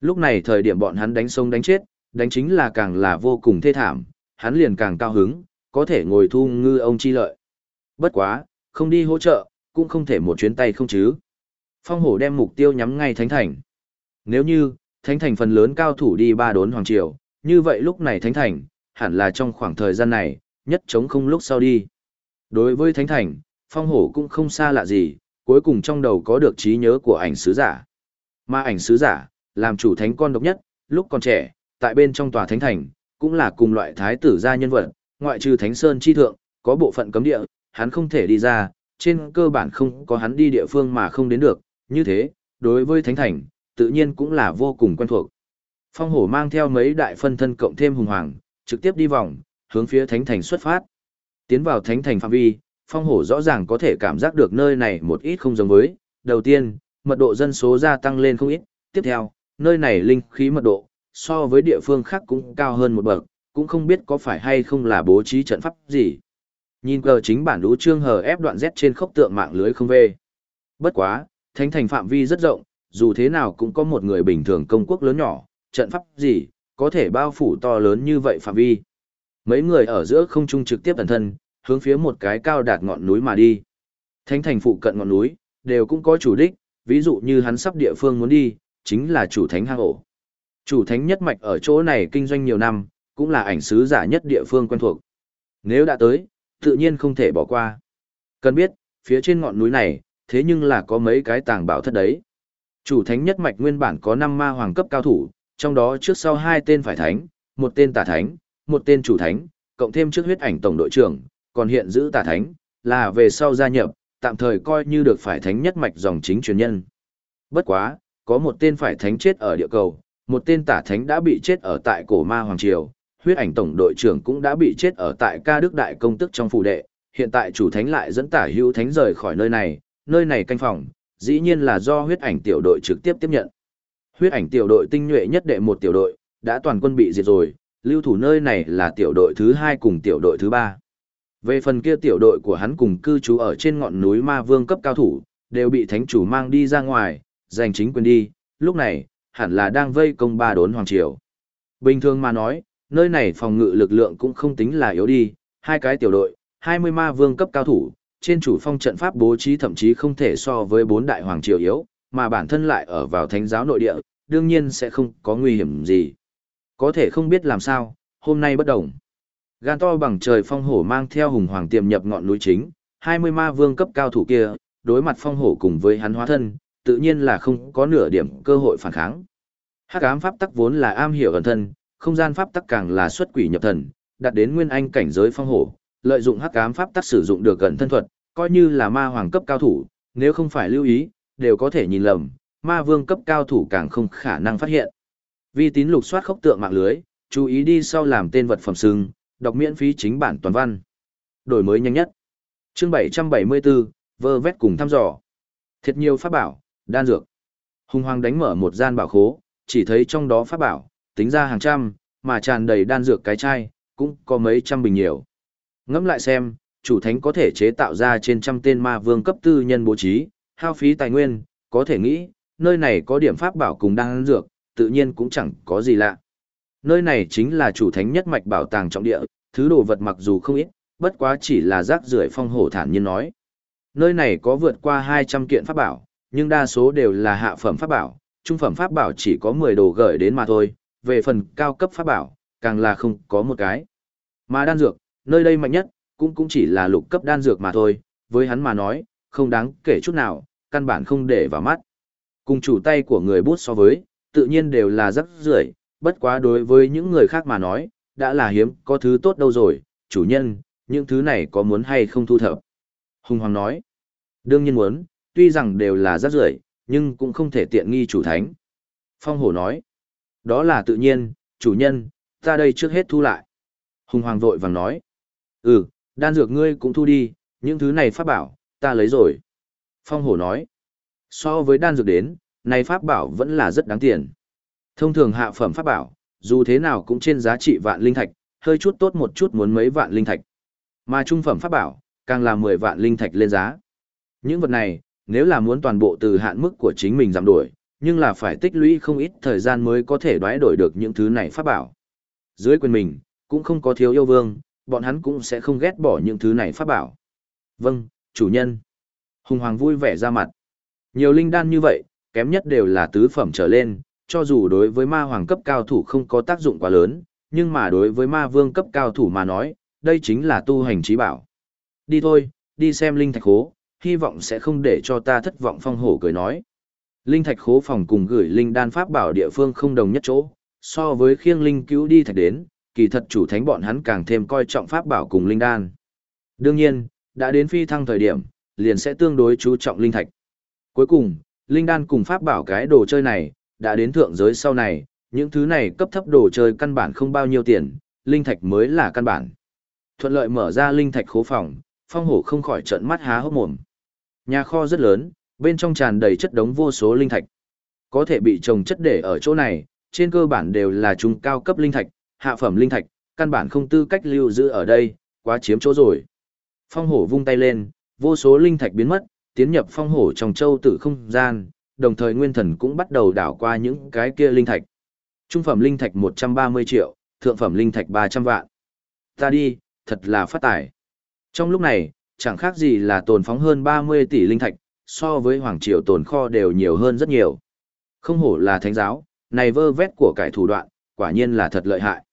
Lúc này thời điểm bọn hắn đánh sông đánh chết, đánh chính là càng là vô cùng thê thảm, hắn liền càng cao hứng, có thể ngồi thu ngư ông chi lợi. Bất quá, không đi hỗ trợ, cũng không thể một chuyến tay không chứ. Phong hổ đem mục tiêu nhắm ngay Thánh Thành. Nếu như, Thánh Thành phần lớn cao thủ đi ba đốn hoàng triều, như vậy lúc này Thánh Thành, hẳn là trong khoảng thời gian này, nhất chống không lúc sau đi. Đối với Thánh Thành, Phong hổ cũng không xa lạ gì, cuối cùng trong đầu có được trí nhớ của ảnh sứ giả. Mà ảnh sứ giả, làm chủ thánh con độc nhất, lúc còn trẻ, tại bên trong tòa thánh thành, cũng là cùng loại thái tử gia nhân vật, ngoại trừ thánh sơn chi thượng, có bộ phận cấm địa, hắn không thể đi ra, trên cơ bản không có hắn đi địa phương mà không đến được, như thế, đối với thánh thành, tự nhiên cũng là vô cùng quen thuộc. Phong hổ mang theo mấy đại phân thân cộng thêm hùng hoàng, trực tiếp đi vòng, hướng phía thánh thành xuất phát. Tiến vào thánh thành phạm vi, phong hổ rõ ràng có thể cảm giác được nơi này một ít không giống với. Đầu tiên, mật độ dân số gia tăng lên không ít. Tiếp theo, nơi này linh khí mật độ, so với địa phương khác cũng cao hơn một bậc, cũng không biết có phải hay không là bố trí trận pháp gì. Nhìn cờ chính bản lũ trương hờ ép đoạn Z trên khốc tượng mạng lưới không về. Bất quá, thánh thành phạm vi rất rộng, dù thế nào cũng có một người bình thường công quốc lớn nhỏ, trận pháp gì, có thể bao phủ to lớn như vậy phạm vi. Mấy người ở giữa không trung trực tiếp ẩn thân, hướng phía một cái cao đạt ngọn núi mà đi. Thánh thành phụ cận ngọn núi, đều cũng có chủ đích, ví dụ như hắn sắp địa phương muốn đi, chính là chủ thánh hang ổ. Chủ thánh nhất mạch ở chỗ này kinh doanh nhiều năm, cũng là ảnh sứ giả nhất địa phương quen thuộc. Nếu đã tới, tự nhiên không thể bỏ qua. Cần biết, phía trên ngọn núi này, thế nhưng là có mấy cái tàng bảo thất đấy. Chủ thánh nhất mạch nguyên bản có 5 ma hoàng cấp cao thủ, trong đó trước sau hai tên phải thánh, một tên tà thánh, một tên chủ thánh, cộng thêm trước huyết ảnh tổng đội trưởng, còn hiện giữ tà thánh, là về sau gia nhập, tạm thời coi như được phải thánh nhất mạch dòng chính truyền nhân. Bất quá, có một tên phải thánh chết ở địa cầu, một tên tả thánh đã bị chết ở tại cổ ma Hoàng Triều, huyết ảnh tổng đội trưởng cũng đã bị chết ở tại ca đức đại công tức trong phủ đệ, hiện tại chủ thánh lại dẫn tả hữu thánh rời khỏi nơi này, nơi này canh phòng, dĩ nhiên là do huyết ảnh tiểu đội trực tiếp tiếp nhận. Huyết ảnh tiểu đội tinh nhuệ nhất đệ một tiểu đội, đã toàn quân bị diệt rồi, lưu thủ nơi này là tiểu đội thứ hai cùng tiểu đội thứ ba. Về phần kia tiểu đội của hắn cùng cư trú ở trên ngọn núi ma vương cấp cao thủ, đều bị thánh chủ mang đi ra ngoài, giành chính quyền đi, lúc này, hẳn là đang vây công ba đốn hoàng triều. Bình thường mà nói, nơi này phòng ngự lực lượng cũng không tính là yếu đi, hai cái tiểu đội, 20 ma vương cấp cao thủ, trên chủ phong trận pháp bố trí thậm chí không thể so với bốn đại hoàng triều yếu, mà bản thân lại ở vào thánh giáo nội địa, đương nhiên sẽ không có nguy hiểm gì. Có thể không biết làm sao, hôm nay bất đồng. Gan to bằng trời phong hổ mang theo hùng hoàng tiềm nhập ngọn núi chính, 20 ma vương cấp cao thủ kia, đối mặt phong hổ cùng với hắn hóa thân, tự nhiên là không có nửa điểm cơ hội phản kháng. Hắc ám pháp tắc vốn là am hiểu ẩn thân, không gian pháp tắc càng là xuất quỷ nhập thần, đạt đến nguyên anh cảnh giới phong hổ, lợi dụng hắc ám pháp tắc sử dụng được gần thân thuật, coi như là ma hoàng cấp cao thủ, nếu không phải lưu ý, đều có thể nhìn lầm, ma vương cấp cao thủ càng không khả năng phát hiện. Vi tín lục soát khốc tượng mạng lưới, chú ý đi sau làm tên vật phẩm sưng, đọc miễn phí chính bản toàn văn. Đổi mới nhanh nhất. Chương 774, vơ vét cùng thăm dò. Thiệt nhiều pháp bảo, đan dược. Hùng Hoàng đánh mở một gian bảo khố, chỉ thấy trong đó pháp bảo, tính ra hàng trăm, mà tràn đầy đan dược cái chai, cũng có mấy trăm bình nhiều. Ngẫm lại xem, chủ thánh có thể chế tạo ra trên trăm tên ma vương cấp tư nhân bố trí, hao phí tài nguyên, có thể nghĩ, nơi này có điểm pháp bảo cùng đan dược, tự nhiên cũng chẳng có gì lạ. Nơi này chính là chủ thánh nhất mạch bảo tàng trọng địa, thứ đồ vật mặc dù không ít, bất quá chỉ là rác rưởi phong hổ thản nhiên nói. Nơi này có vượt qua 200 kiện pháp bảo, nhưng đa số đều là hạ phẩm pháp bảo, trung phẩm pháp bảo chỉ có 10 đồ gửi đến mà thôi, về phần cao cấp pháp bảo, càng là không có một cái. Mà đan dược, nơi đây mạnh nhất, cũng cũng chỉ là lục cấp đan dược mà thôi, với hắn mà nói, không đáng kể chút nào, căn bản không để vào mắt. Cùng chủ tay của người bút so với, tự nhiên đều là rất rưởi, bất quá đối với những người khác mà nói, đã là hiếm, có thứ tốt đâu rồi, chủ nhân, những thứ này có muốn hay không thu thập. Hùng Hoàng nói, đương nhiên muốn, tuy rằng đều là rất rưởi, nhưng cũng không thể tiện nghi chủ thánh. Phong Hổ nói, đó là tự nhiên, chủ nhân, ta đây trước hết thu lại. Hùng Hoàng vội vàng nói, ừ, đan dược ngươi cũng thu đi, những thứ này pháp bảo, ta lấy rồi. Phong Hổ nói, so với đan dược đến, này pháp bảo vẫn là rất đáng tiền. Thông thường hạ phẩm pháp bảo, dù thế nào cũng trên giá trị vạn linh thạch, hơi chút tốt một chút muốn mấy vạn linh thạch. Mà trung phẩm pháp bảo, càng là 10 vạn linh thạch lên giá. Những vật này, nếu là muốn toàn bộ từ hạn mức của chính mình giảm đổi, nhưng là phải tích lũy không ít thời gian mới có thể đoái đổi được những thứ này pháp bảo. Dưới quyền mình, cũng không có thiếu yêu vương, bọn hắn cũng sẽ không ghét bỏ những thứ này pháp bảo. Vâng, chủ nhân. Hùng Hoàng vui vẻ ra mặt. Nhiều linh đan như vậy, kém nhất đều là tứ phẩm trở lên, cho dù đối với ma hoàng cấp cao thủ không có tác dụng quá lớn, nhưng mà đối với ma vương cấp cao thủ mà nói, đây chính là tu hành trí bảo. Đi thôi, đi xem linh thạch khố, hy vọng sẽ không để cho ta thất vọng phong hổ cười nói. Linh thạch khố phòng cùng gửi linh đan pháp bảo địa phương không đồng nhất chỗ, so với khiêng linh cứu đi thạch đến, kỳ thật chủ thánh bọn hắn càng thêm coi trọng pháp bảo cùng linh đan. Đương nhiên, đã đến phi thăng thời điểm, liền sẽ tương đối chú trọng linh thạch. Cuối cùng, linh đan cùng pháp bảo cái đồ chơi này, đã đến thượng giới sau này, những thứ này cấp thấp đồ chơi căn bản không bao nhiêu tiền, linh thạch mới là căn bản. Thuận lợi mở ra linh thạch khố phòng, phong hổ không khỏi trợn mắt há hốc mồm. Nhà kho rất lớn, bên trong tràn đầy chất đống vô số linh thạch. Có thể bị trồng chất để ở chỗ này, trên cơ bản đều là trung cao cấp linh thạch, hạ phẩm linh thạch, căn bản không tư cách lưu giữ ở đây, quá chiếm chỗ rồi. Phong hổ vung tay lên, vô số linh thạch biến mất, tiến nhập phong hổ trong châu tử không gian, đồng thời nguyên thần cũng bắt đầu đảo qua những cái kia linh thạch. Trung phẩm linh thạch 130 triệu, thượng phẩm linh thạch 300 vạn. Ta đi, thật là phát tài. Trong lúc này, chẳng khác gì là tồn phóng hơn 30 tỷ linh thạch, so với hoàng triều tồn kho đều nhiều hơn rất nhiều. Không hổ là thánh giáo, này vơ vét của cải thủ đoạn, quả nhiên là thật lợi hại.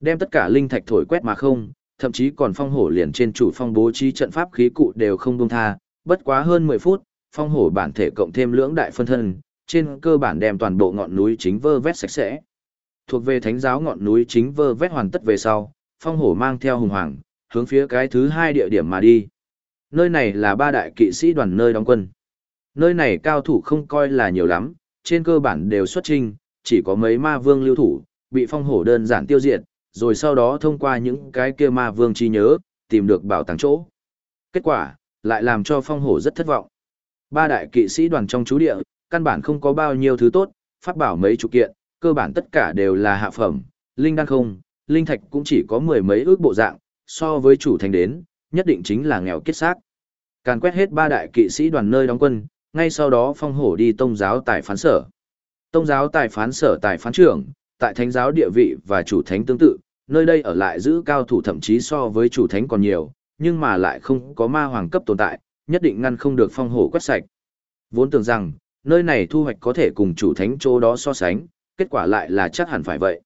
Đem tất cả linh thạch thổi quét mà không, thậm chí còn phong hổ liền trên chủ phong bố trí trận pháp khí cụ đều không buông tha, bất quá hơn 10 phút, phong hổ bản thể cộng thêm lưỡng đại phân thân, trên cơ bản đem toàn bộ ngọn núi chính vơ vét sạch sẽ. Thuộc về thánh giáo ngọn núi chính vơ vét hoàn tất về sau, phong hổ mang theo hùng hoàng, hướng phía cái thứ hai địa điểm mà đi. Nơi này là ba đại kỵ sĩ đoàn nơi đóng quân. Nơi này cao thủ không coi là nhiều lắm, trên cơ bản đều xuất trinh, chỉ có mấy ma vương lưu thủ, bị phong hổ đơn giản tiêu diệt, rồi sau đó thông qua những cái kia ma vương chi nhớ, tìm được bảo tàng chỗ. Kết quả, lại làm cho phong hổ rất thất vọng. Ba đại kỵ sĩ đoàn trong chú địa, căn bản không có bao nhiêu thứ tốt, phát bảo mấy chục kiện, cơ bản tất cả đều là hạ phẩm, linh đan không, linh thạch cũng chỉ có mười mấy ước bộ dạng, so với chủ thành đến, nhất định chính là nghèo kết xác. Càn quét hết ba đại kỵ sĩ đoàn nơi đóng quân, ngay sau đó phong hổ đi tông giáo tài phán sở. Tông giáo tài phán sở tài phán trưởng, tại thánh giáo địa vị và chủ thánh tương tự, nơi đây ở lại giữ cao thủ thậm chí so với chủ thánh còn nhiều, nhưng mà lại không có ma hoàng cấp tồn tại, nhất định ngăn không được phong hổ quét sạch. Vốn tưởng rằng, Nơi này thu hoạch có thể cùng chủ thánh chỗ đó so sánh, kết quả lại là chắc hẳn phải vậy.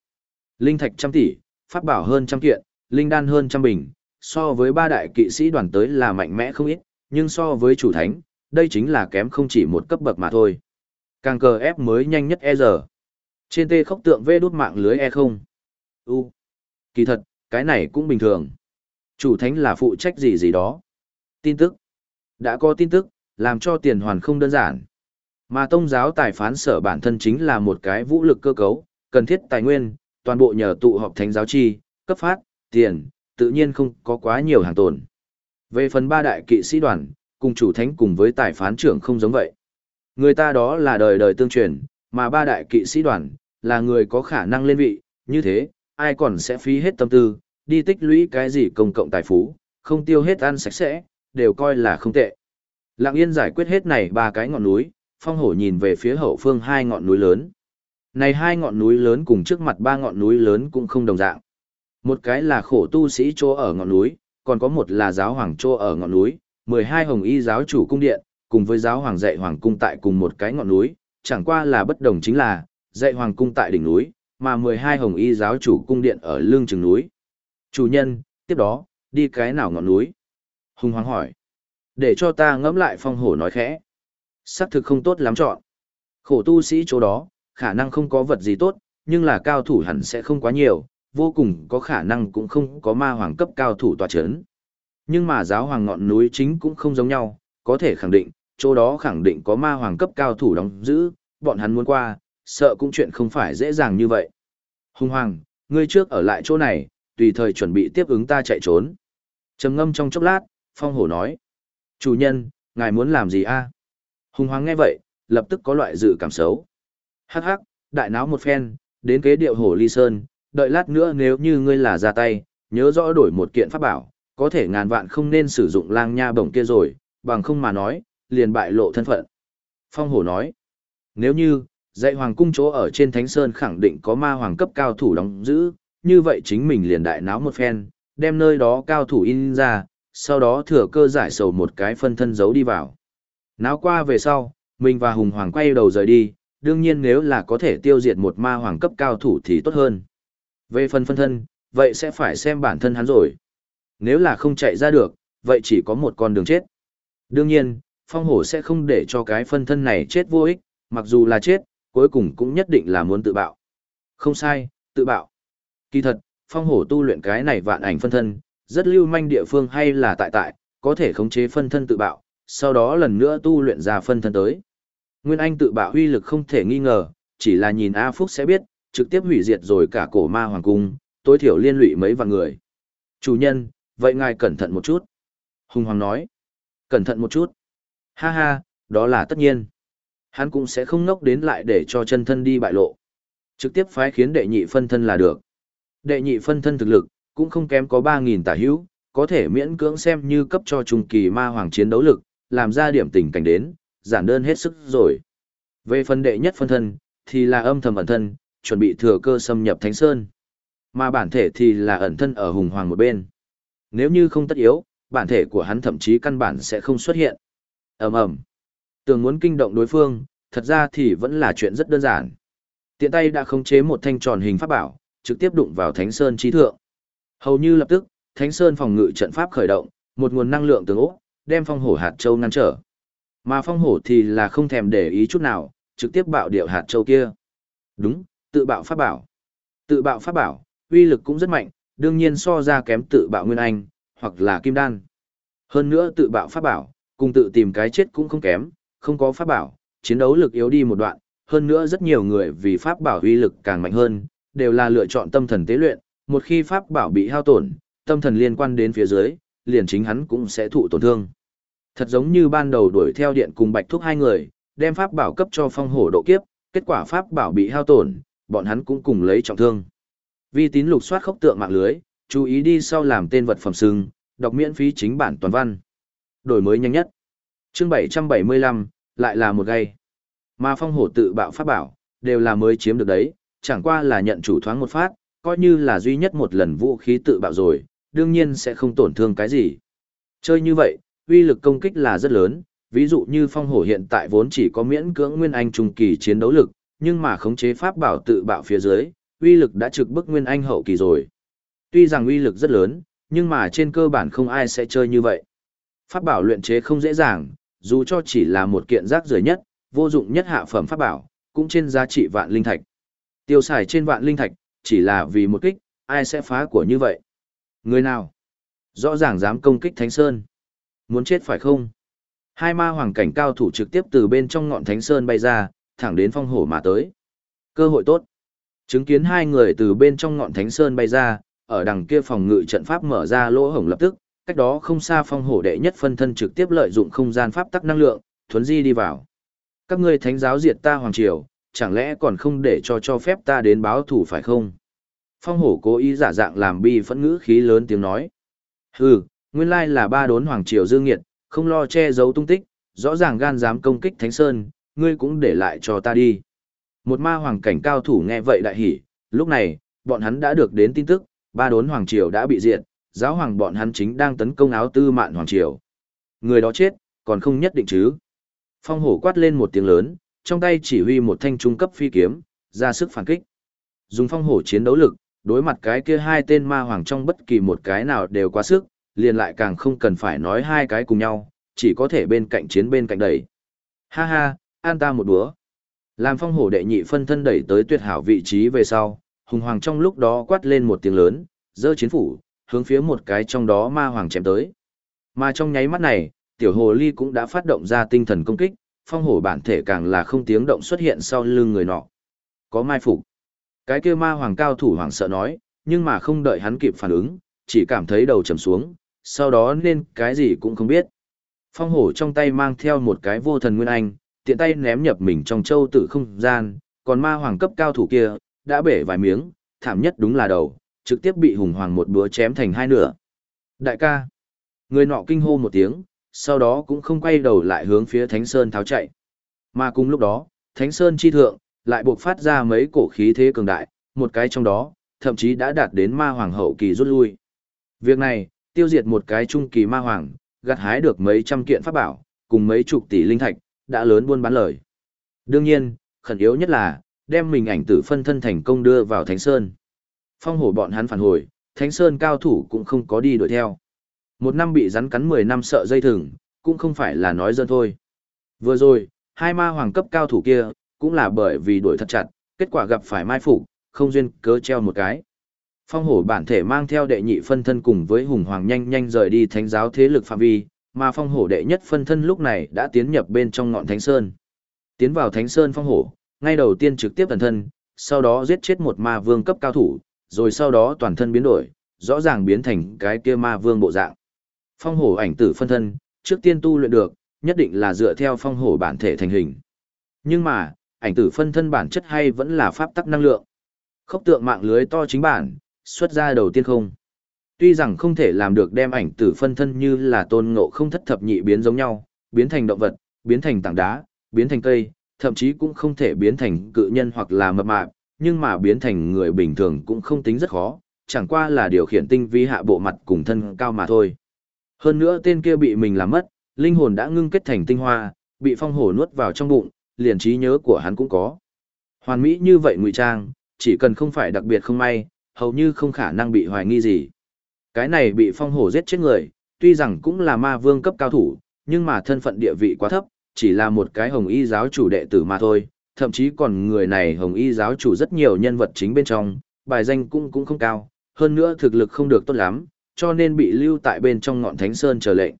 Linh thạch trăm tỷ, pháp bảo hơn trăm kiện, linh đan hơn trăm bình, so với ba đại kỵ sĩ đoàn tới là mạnh mẽ không ít, nhưng so với chủ thánh, đây chính là kém không chỉ một cấp bậc mà thôi. Càng cờ ép mới nhanh nhất e giờ. Trên tê khốc tượng vê đút mạng lưới e không. U. Kỳ thật, cái này cũng bình thường. Chủ thánh là phụ trách gì gì đó. Tin tức. Đã có tin tức, làm cho tiền hoàn không đơn giản. Mà tông giáo tài phán sở bản thân chính là một cái vũ lực cơ cấu, cần thiết tài nguyên, toàn bộ nhờ tụ họp thánh giáo chi, cấp phát, tiền, tự nhiên không có quá nhiều hàng tồn. Về phần ba đại kỵ sĩ đoàn, cùng chủ thánh cùng với tài phán trưởng không giống vậy. Người ta đó là đời đời tương truyền, mà ba đại kỵ sĩ đoàn, là người có khả năng lên vị, như thế, ai còn sẽ phí hết tâm tư, đi tích lũy cái gì công cộng tài phú, không tiêu hết ăn sạch sẽ, đều coi là không tệ. Lặng yên giải quyết hết này ba cái ngọn núi, phong hổ nhìn về phía hậu phương hai ngọn núi lớn. Này hai ngọn núi lớn cùng trước mặt ba ngọn núi lớn cũng không đồng dạng. Một cái là khổ tu sĩ chỗ ở ngọn núi, còn có một là giáo hoàng chỗ ở ngọn núi, 12 hồng y giáo chủ cung điện, cùng với giáo hoàng dạy hoàng cung tại cùng một cái ngọn núi, chẳng qua là bất đồng chính là, dạy hoàng cung tại đỉnh núi, mà 12 hồng y giáo chủ cung điện ở lưng chừng núi. Chủ nhân, tiếp đó, đi cái nào ngọn núi? Hùng hoàng hỏi. Để cho ta ngẫm lại phong hổ nói khẽ. Sắc thực không tốt lắm chọn. Khổ tu sĩ chỗ đó, khả năng không có vật gì tốt, nhưng là cao thủ hẳn sẽ không quá nhiều, vô cùng có khả năng cũng không có ma hoàng cấp cao thủ tòa chấn. Nhưng mà giáo hoàng ngọn núi chính cũng không giống nhau, có thể khẳng định, chỗ đó khẳng định có ma hoàng cấp cao thủ đóng giữ, bọn hắn muốn qua, sợ cũng chuyện không phải dễ dàng như vậy. Hùng hoàng, ngươi trước ở lại chỗ này, tùy thời chuẩn bị tiếp ứng ta chạy trốn. trầm ngâm trong chốc lát, phong hổ nói. Chủ nhân, ngài muốn làm gì a? Hùng hoàng nghe vậy, lập tức có loại dự cảm xấu. Hắc hắc, đại náo một phen, đến kế điệu hổ ly sơn, đợi lát nữa nếu như ngươi là ra tay, nhớ rõ đổi một kiện pháp bảo, có thể ngàn vạn không nên sử dụng lang nha bổng kia rồi, bằng không mà nói, liền bại lộ thân phận. Phong hổ nói, nếu như, dạy hoàng cung chỗ ở trên Thánh Sơn khẳng định có ma hoàng cấp cao thủ đóng giữ, như vậy chính mình liền đại náo một phen, đem nơi đó cao thủ in ra, sau đó thừa cơ giải sầu một cái phân thân giấu đi vào. Náo qua về sau, mình và Hùng Hoàng quay đầu rời đi, đương nhiên nếu là có thể tiêu diệt một ma hoàng cấp cao thủ thì tốt hơn. Về phần phân thân, vậy sẽ phải xem bản thân hắn rồi. Nếu là không chạy ra được, vậy chỉ có một con đường chết. Đương nhiên, phong hổ sẽ không để cho cái phân thân này chết vô ích, mặc dù là chết, cuối cùng cũng nhất định là muốn tự bạo. Không sai, tự bạo. Kỳ thật, phong hổ tu luyện cái này vạn ảnh phân thân, rất lưu manh địa phương hay là tại tại, có thể khống chế phân thân tự bạo, sau đó lần nữa tu luyện ra phân thân tới. Nguyên Anh tự bạo huy lực không thể nghi ngờ, chỉ là nhìn A Phúc sẽ biết, trực tiếp hủy diệt rồi cả cổ ma hoàng cung, tối thiểu liên lụy mấy vạn người. Chủ nhân, vậy ngài cẩn thận một chút. Hùng Hoàng nói, cẩn thận một chút. Ha ha, đó là tất nhiên. Hắn cũng sẽ không ngốc đến lại để cho chân thân đi bại lộ. Trực tiếp phái khiến đệ nhị phân thân là được. Đệ nhị phân thân thực lực, cũng không kém có 3.000 tả hữu, có thể miễn cưỡng xem như cấp cho trung kỳ ma hoàng chiến đấu lực, làm ra điểm tình cảnh đến, giản đơn hết sức rồi. Về phân đệ nhất phân thân, thì là âm thầm ẩn thân, chuẩn bị thừa cơ xâm nhập Thánh Sơn. Mà bản thể thì là ẩn thân ở hùng hoàng một bên. Nếu như không tất yếu, bản thể của hắn thậm chí căn bản sẽ không xuất hiện. ầm ầm Tưởng muốn kinh động đối phương, thật ra thì vẫn là chuyện rất đơn giản. Tiện tay đã khống chế một thanh tròn hình pháp bảo, trực tiếp đụng vào Thánh Sơn trí thượng. Hầu như lập tức, Thánh Sơn phòng ngự trận pháp khởi động, một nguồn năng lượng tường ố, đem phong hổ hạt châu ngăn trở. Mà phong hổ thì là không thèm để ý chút nào, trực tiếp bạo điệu hạt châu kia. Đúng, tự bạo pháp bảo. Tự bạo pháp bảo, uy lực cũng rất mạnh, đương nhiên so ra kém tự bạo nguyên anh, hoặc là kim đan. Hơn nữa tự bạo pháp bảo, cùng tự tìm cái chết cũng không kém, không có pháp bảo, chiến đấu lực yếu đi một đoạn, hơn nữa rất nhiều người vì pháp bảo uy lực càng mạnh hơn, đều là lựa chọn tâm thần tế luyện, một khi pháp bảo bị hao tổn, tâm thần liên quan đến phía dưới, liền chính hắn cũng sẽ thụ tổn thương. Thật giống như ban đầu đuổi theo điện cùng bạch thúc hai người, đem pháp bảo cấp cho phong hổ độ kiếp, kết quả pháp bảo bị hao tổn, bọn hắn cũng cùng lấy trọng thương. Vi tín lục soát khốc tượng mạng lưới, chú ý đi sau làm tên vật phẩm sừng, đọc miễn phí chính bản toàn văn. Đổi mới nhanh nhất. Chương 775, lại là một gây. Mà phong hổ tự bạo pháp bảo, đều là mới chiếm được đấy, chẳng qua là nhận chủ thoáng một phát, coi như là duy nhất một lần vũ khí tự bạo rồi, đương nhiên sẽ không tổn thương cái gì. Chơi như vậy, uy lực công kích là rất lớn, ví dụ như phong hổ hiện tại vốn chỉ có miễn cưỡng nguyên anh trung kỳ chiến đấu lực, nhưng mà khống chế pháp bảo tự bạo phía dưới, uy lực đã trực bức nguyên anh hậu kỳ rồi. Tuy rằng uy lực rất lớn, nhưng mà trên cơ bản không ai sẽ chơi như vậy. Pháp bảo luyện chế không dễ dàng, dù cho chỉ là một kiện rác rưởi nhất, vô dụng nhất hạ phẩm pháp bảo, cũng trên giá trị vạn linh thạch. Tiêu xài trên vạn linh thạch, chỉ là vì một kích, ai sẽ phá của như vậy? Người nào? Rõ ràng dám công kích Thánh Sơn. Muốn chết phải không? Hai ma hoàng cảnh cao thủ trực tiếp từ bên trong ngọn Thánh Sơn bay ra, thẳng đến phong hổ mà tới. Cơ hội tốt. Chứng kiến hai người từ bên trong ngọn Thánh Sơn bay ra, ở đằng kia phòng ngự trận pháp mở ra lỗ hổng lập tức, cách đó không xa phong hổ đệ nhất phân thân trực tiếp lợi dụng không gian pháp tắc năng lượng, thuấn di đi vào. Các ngươi thánh giáo diệt ta hoàng triều, chẳng lẽ còn không để cho cho phép ta đến báo thủ phải không? Phong hổ cố ý giả dạng làm bi phẫn ngữ khí lớn tiếng nói. Hừ, nguyên lai là ba đốn hoàng triều dương nghiệt, không lo che giấu tung tích, rõ ràng gan dám công kích Thánh Sơn, ngươi cũng để lại cho ta đi. Một ma hoàng cảnh cao thủ nghe vậy đại hỉ, lúc này, bọn hắn đã được đến tin tức, ba đốn hoàng triều đã bị diệt, giáo hoàng bọn hắn chính đang tấn công áo tư mạn hoàng triều. Người đó chết, còn không nhất định chứ. Phong hổ quát lên một tiếng lớn, trong tay chỉ huy một thanh trung cấp phi kiếm, ra sức phản kích. Dùng phong hổ chiến đấu lực, đối mặt cái kia hai tên ma hoàng trong bất kỳ một cái nào đều quá sức, liền lại càng không cần phải nói hai cái cùng nhau, chỉ có thể bên cạnh chiến bên cạnh đẩy. Ha ha, an ta một búa. Làm phong hổ đệ nhị phân thân đẩy tới tuyệt hảo vị trí về sau, hùng hoàng trong lúc đó quát lên một tiếng lớn, dơ chiến phủ, hướng phía một cái trong đó ma hoàng chém tới. Mà trong nháy mắt này, tiểu hồ ly cũng đã phát động ra tinh thần công kích, phong hổ bản thể càng là không tiếng động xuất hiện sau lưng người nọ. Có mai phục. Cái kia ma hoàng cao thủ hoàng sợ nói, nhưng mà không đợi hắn kịp phản ứng, chỉ cảm thấy đầu trầm xuống, sau đó nên cái gì cũng không biết. Phong hổ trong tay mang theo một cái vô thần nguyên anh, tiện tay ném nhập mình trong châu tử không gian, còn ma hoàng cấp cao thủ kia, đã bể vài miếng, thảm nhất đúng là đầu, trực tiếp bị hùng hoàng một búa chém thành hai nửa. Đại ca, người nọ kinh hô một tiếng, sau đó cũng không quay đầu lại hướng phía Thánh Sơn tháo chạy. Mà cùng lúc đó, Thánh Sơn chi thượng, lại buộc phát ra mấy cổ khí thế cường đại, một cái trong đó, thậm chí đã đạt đến ma hoàng hậu kỳ rút lui. Việc này, tiêu diệt một cái trung kỳ ma hoàng, gặt hái được mấy trăm kiện pháp bảo, cùng mấy chục tỷ linh thạch, đã lớn buôn bán lời. Đương nhiên, khẩn yếu nhất là, đem mình ảnh tử phân thân thành công đưa vào Thánh Sơn. Phong hổ bọn hắn phản hồi, Thánh Sơn cao thủ cũng không có đi đuổi theo. Một năm bị rắn cắn mười năm sợ dây thừng, cũng không phải là nói dân thôi. Vừa rồi, hai ma hoàng cấp cao thủ kia, cũng là bởi vì đuổi thật chặt, kết quả gặp phải mai phục, không duyên cớ treo một cái. Phong hổ bản thể mang theo đệ nhị phân thân cùng với hùng hoàng nhanh nhanh rời đi thánh giáo thế lực phạm vi, mà phong hổ đệ nhất phân thân lúc này đã tiến nhập bên trong ngọn thánh sơn. Tiến vào thánh sơn phong hổ, ngay đầu tiên trực tiếp thần thân, sau đó giết chết một ma vương cấp cao thủ, rồi sau đó toàn thân biến đổi, rõ ràng biến thành cái kia ma vương bộ dạng. Phong hổ ảnh tử phân thân, trước tiên tu luyện được, nhất định là dựa theo phong hổ bản thể thành hình. Nhưng mà, ảnh tử phân thân bản chất hay vẫn là pháp tắc năng lượng. Khốc tượng mạng lưới to chính bản, xuất ra đầu tiên không. Tuy rằng không thể làm được đem ảnh tử phân thân như là tôn ngộ không thất thập nhị biến giống nhau, biến thành động vật, biến thành tảng đá, biến thành cây, thậm chí cũng không thể biến thành cự nhân hoặc là mập mạp, nhưng mà biến thành người bình thường cũng không tính rất khó, chẳng qua là điều khiển tinh vi hạ bộ mặt cùng thân cao mà thôi. Hơn nữa tên kia bị mình làm mất, linh hồn đã ngưng kết thành tinh hoa, bị phong hổ nuốt vào trong bụng, liền trí nhớ của hắn cũng có. Hoàn mỹ như vậy ngụy trang, chỉ cần không phải đặc biệt không may, hầu như không khả năng bị hoài nghi gì. Cái này bị phong hổ giết chết người, tuy rằng cũng là ma vương cấp cao thủ, nhưng mà thân phận địa vị quá thấp, chỉ là một cái hồng y giáo chủ đệ tử mà thôi, thậm chí còn người này hồng y giáo chủ rất nhiều nhân vật chính bên trong, bài danh cũng cũng không cao, hơn nữa thực lực không được tốt lắm, cho nên bị lưu tại bên trong ngọn thánh sơn chờ lệnh.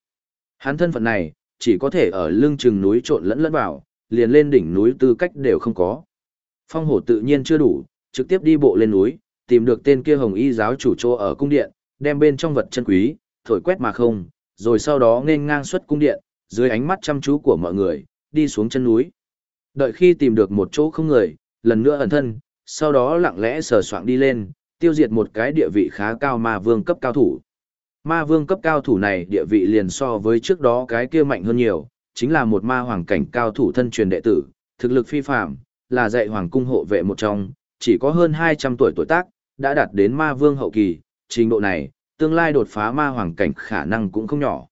Hắn thân phận này, chỉ có thể ở lưng chừng núi trộn lẫn lẫn vào, liền lên đỉnh núi tư cách đều không có. Phong hổ tự nhiên chưa đủ, trực tiếp đi bộ lên núi, tìm được tên kia hồng y giáo chủ chỗ ở cung điện, đem bên trong vật chân quý, thổi quét mà không, rồi sau đó nên ngang xuất cung điện, dưới ánh mắt chăm chú của mọi người, đi xuống chân núi. Đợi khi tìm được một chỗ không người, lần nữa ẩn thân, sau đó lặng lẽ sờ soạng đi lên, tiêu diệt một cái địa vị khá cao mà vương cấp cao thủ. Ma vương cấp cao thủ này địa vị liền so với trước đó cái kia mạnh hơn nhiều, chính là một ma hoàng cảnh cao thủ thân truyền đệ tử, thực lực phi phạm, là dạy hoàng cung hộ vệ một trong, chỉ có hơn 200 tuổi tuổi tác, đã đạt đến ma vương hậu kỳ, trình độ này, tương lai đột phá ma hoàng cảnh khả năng cũng không nhỏ.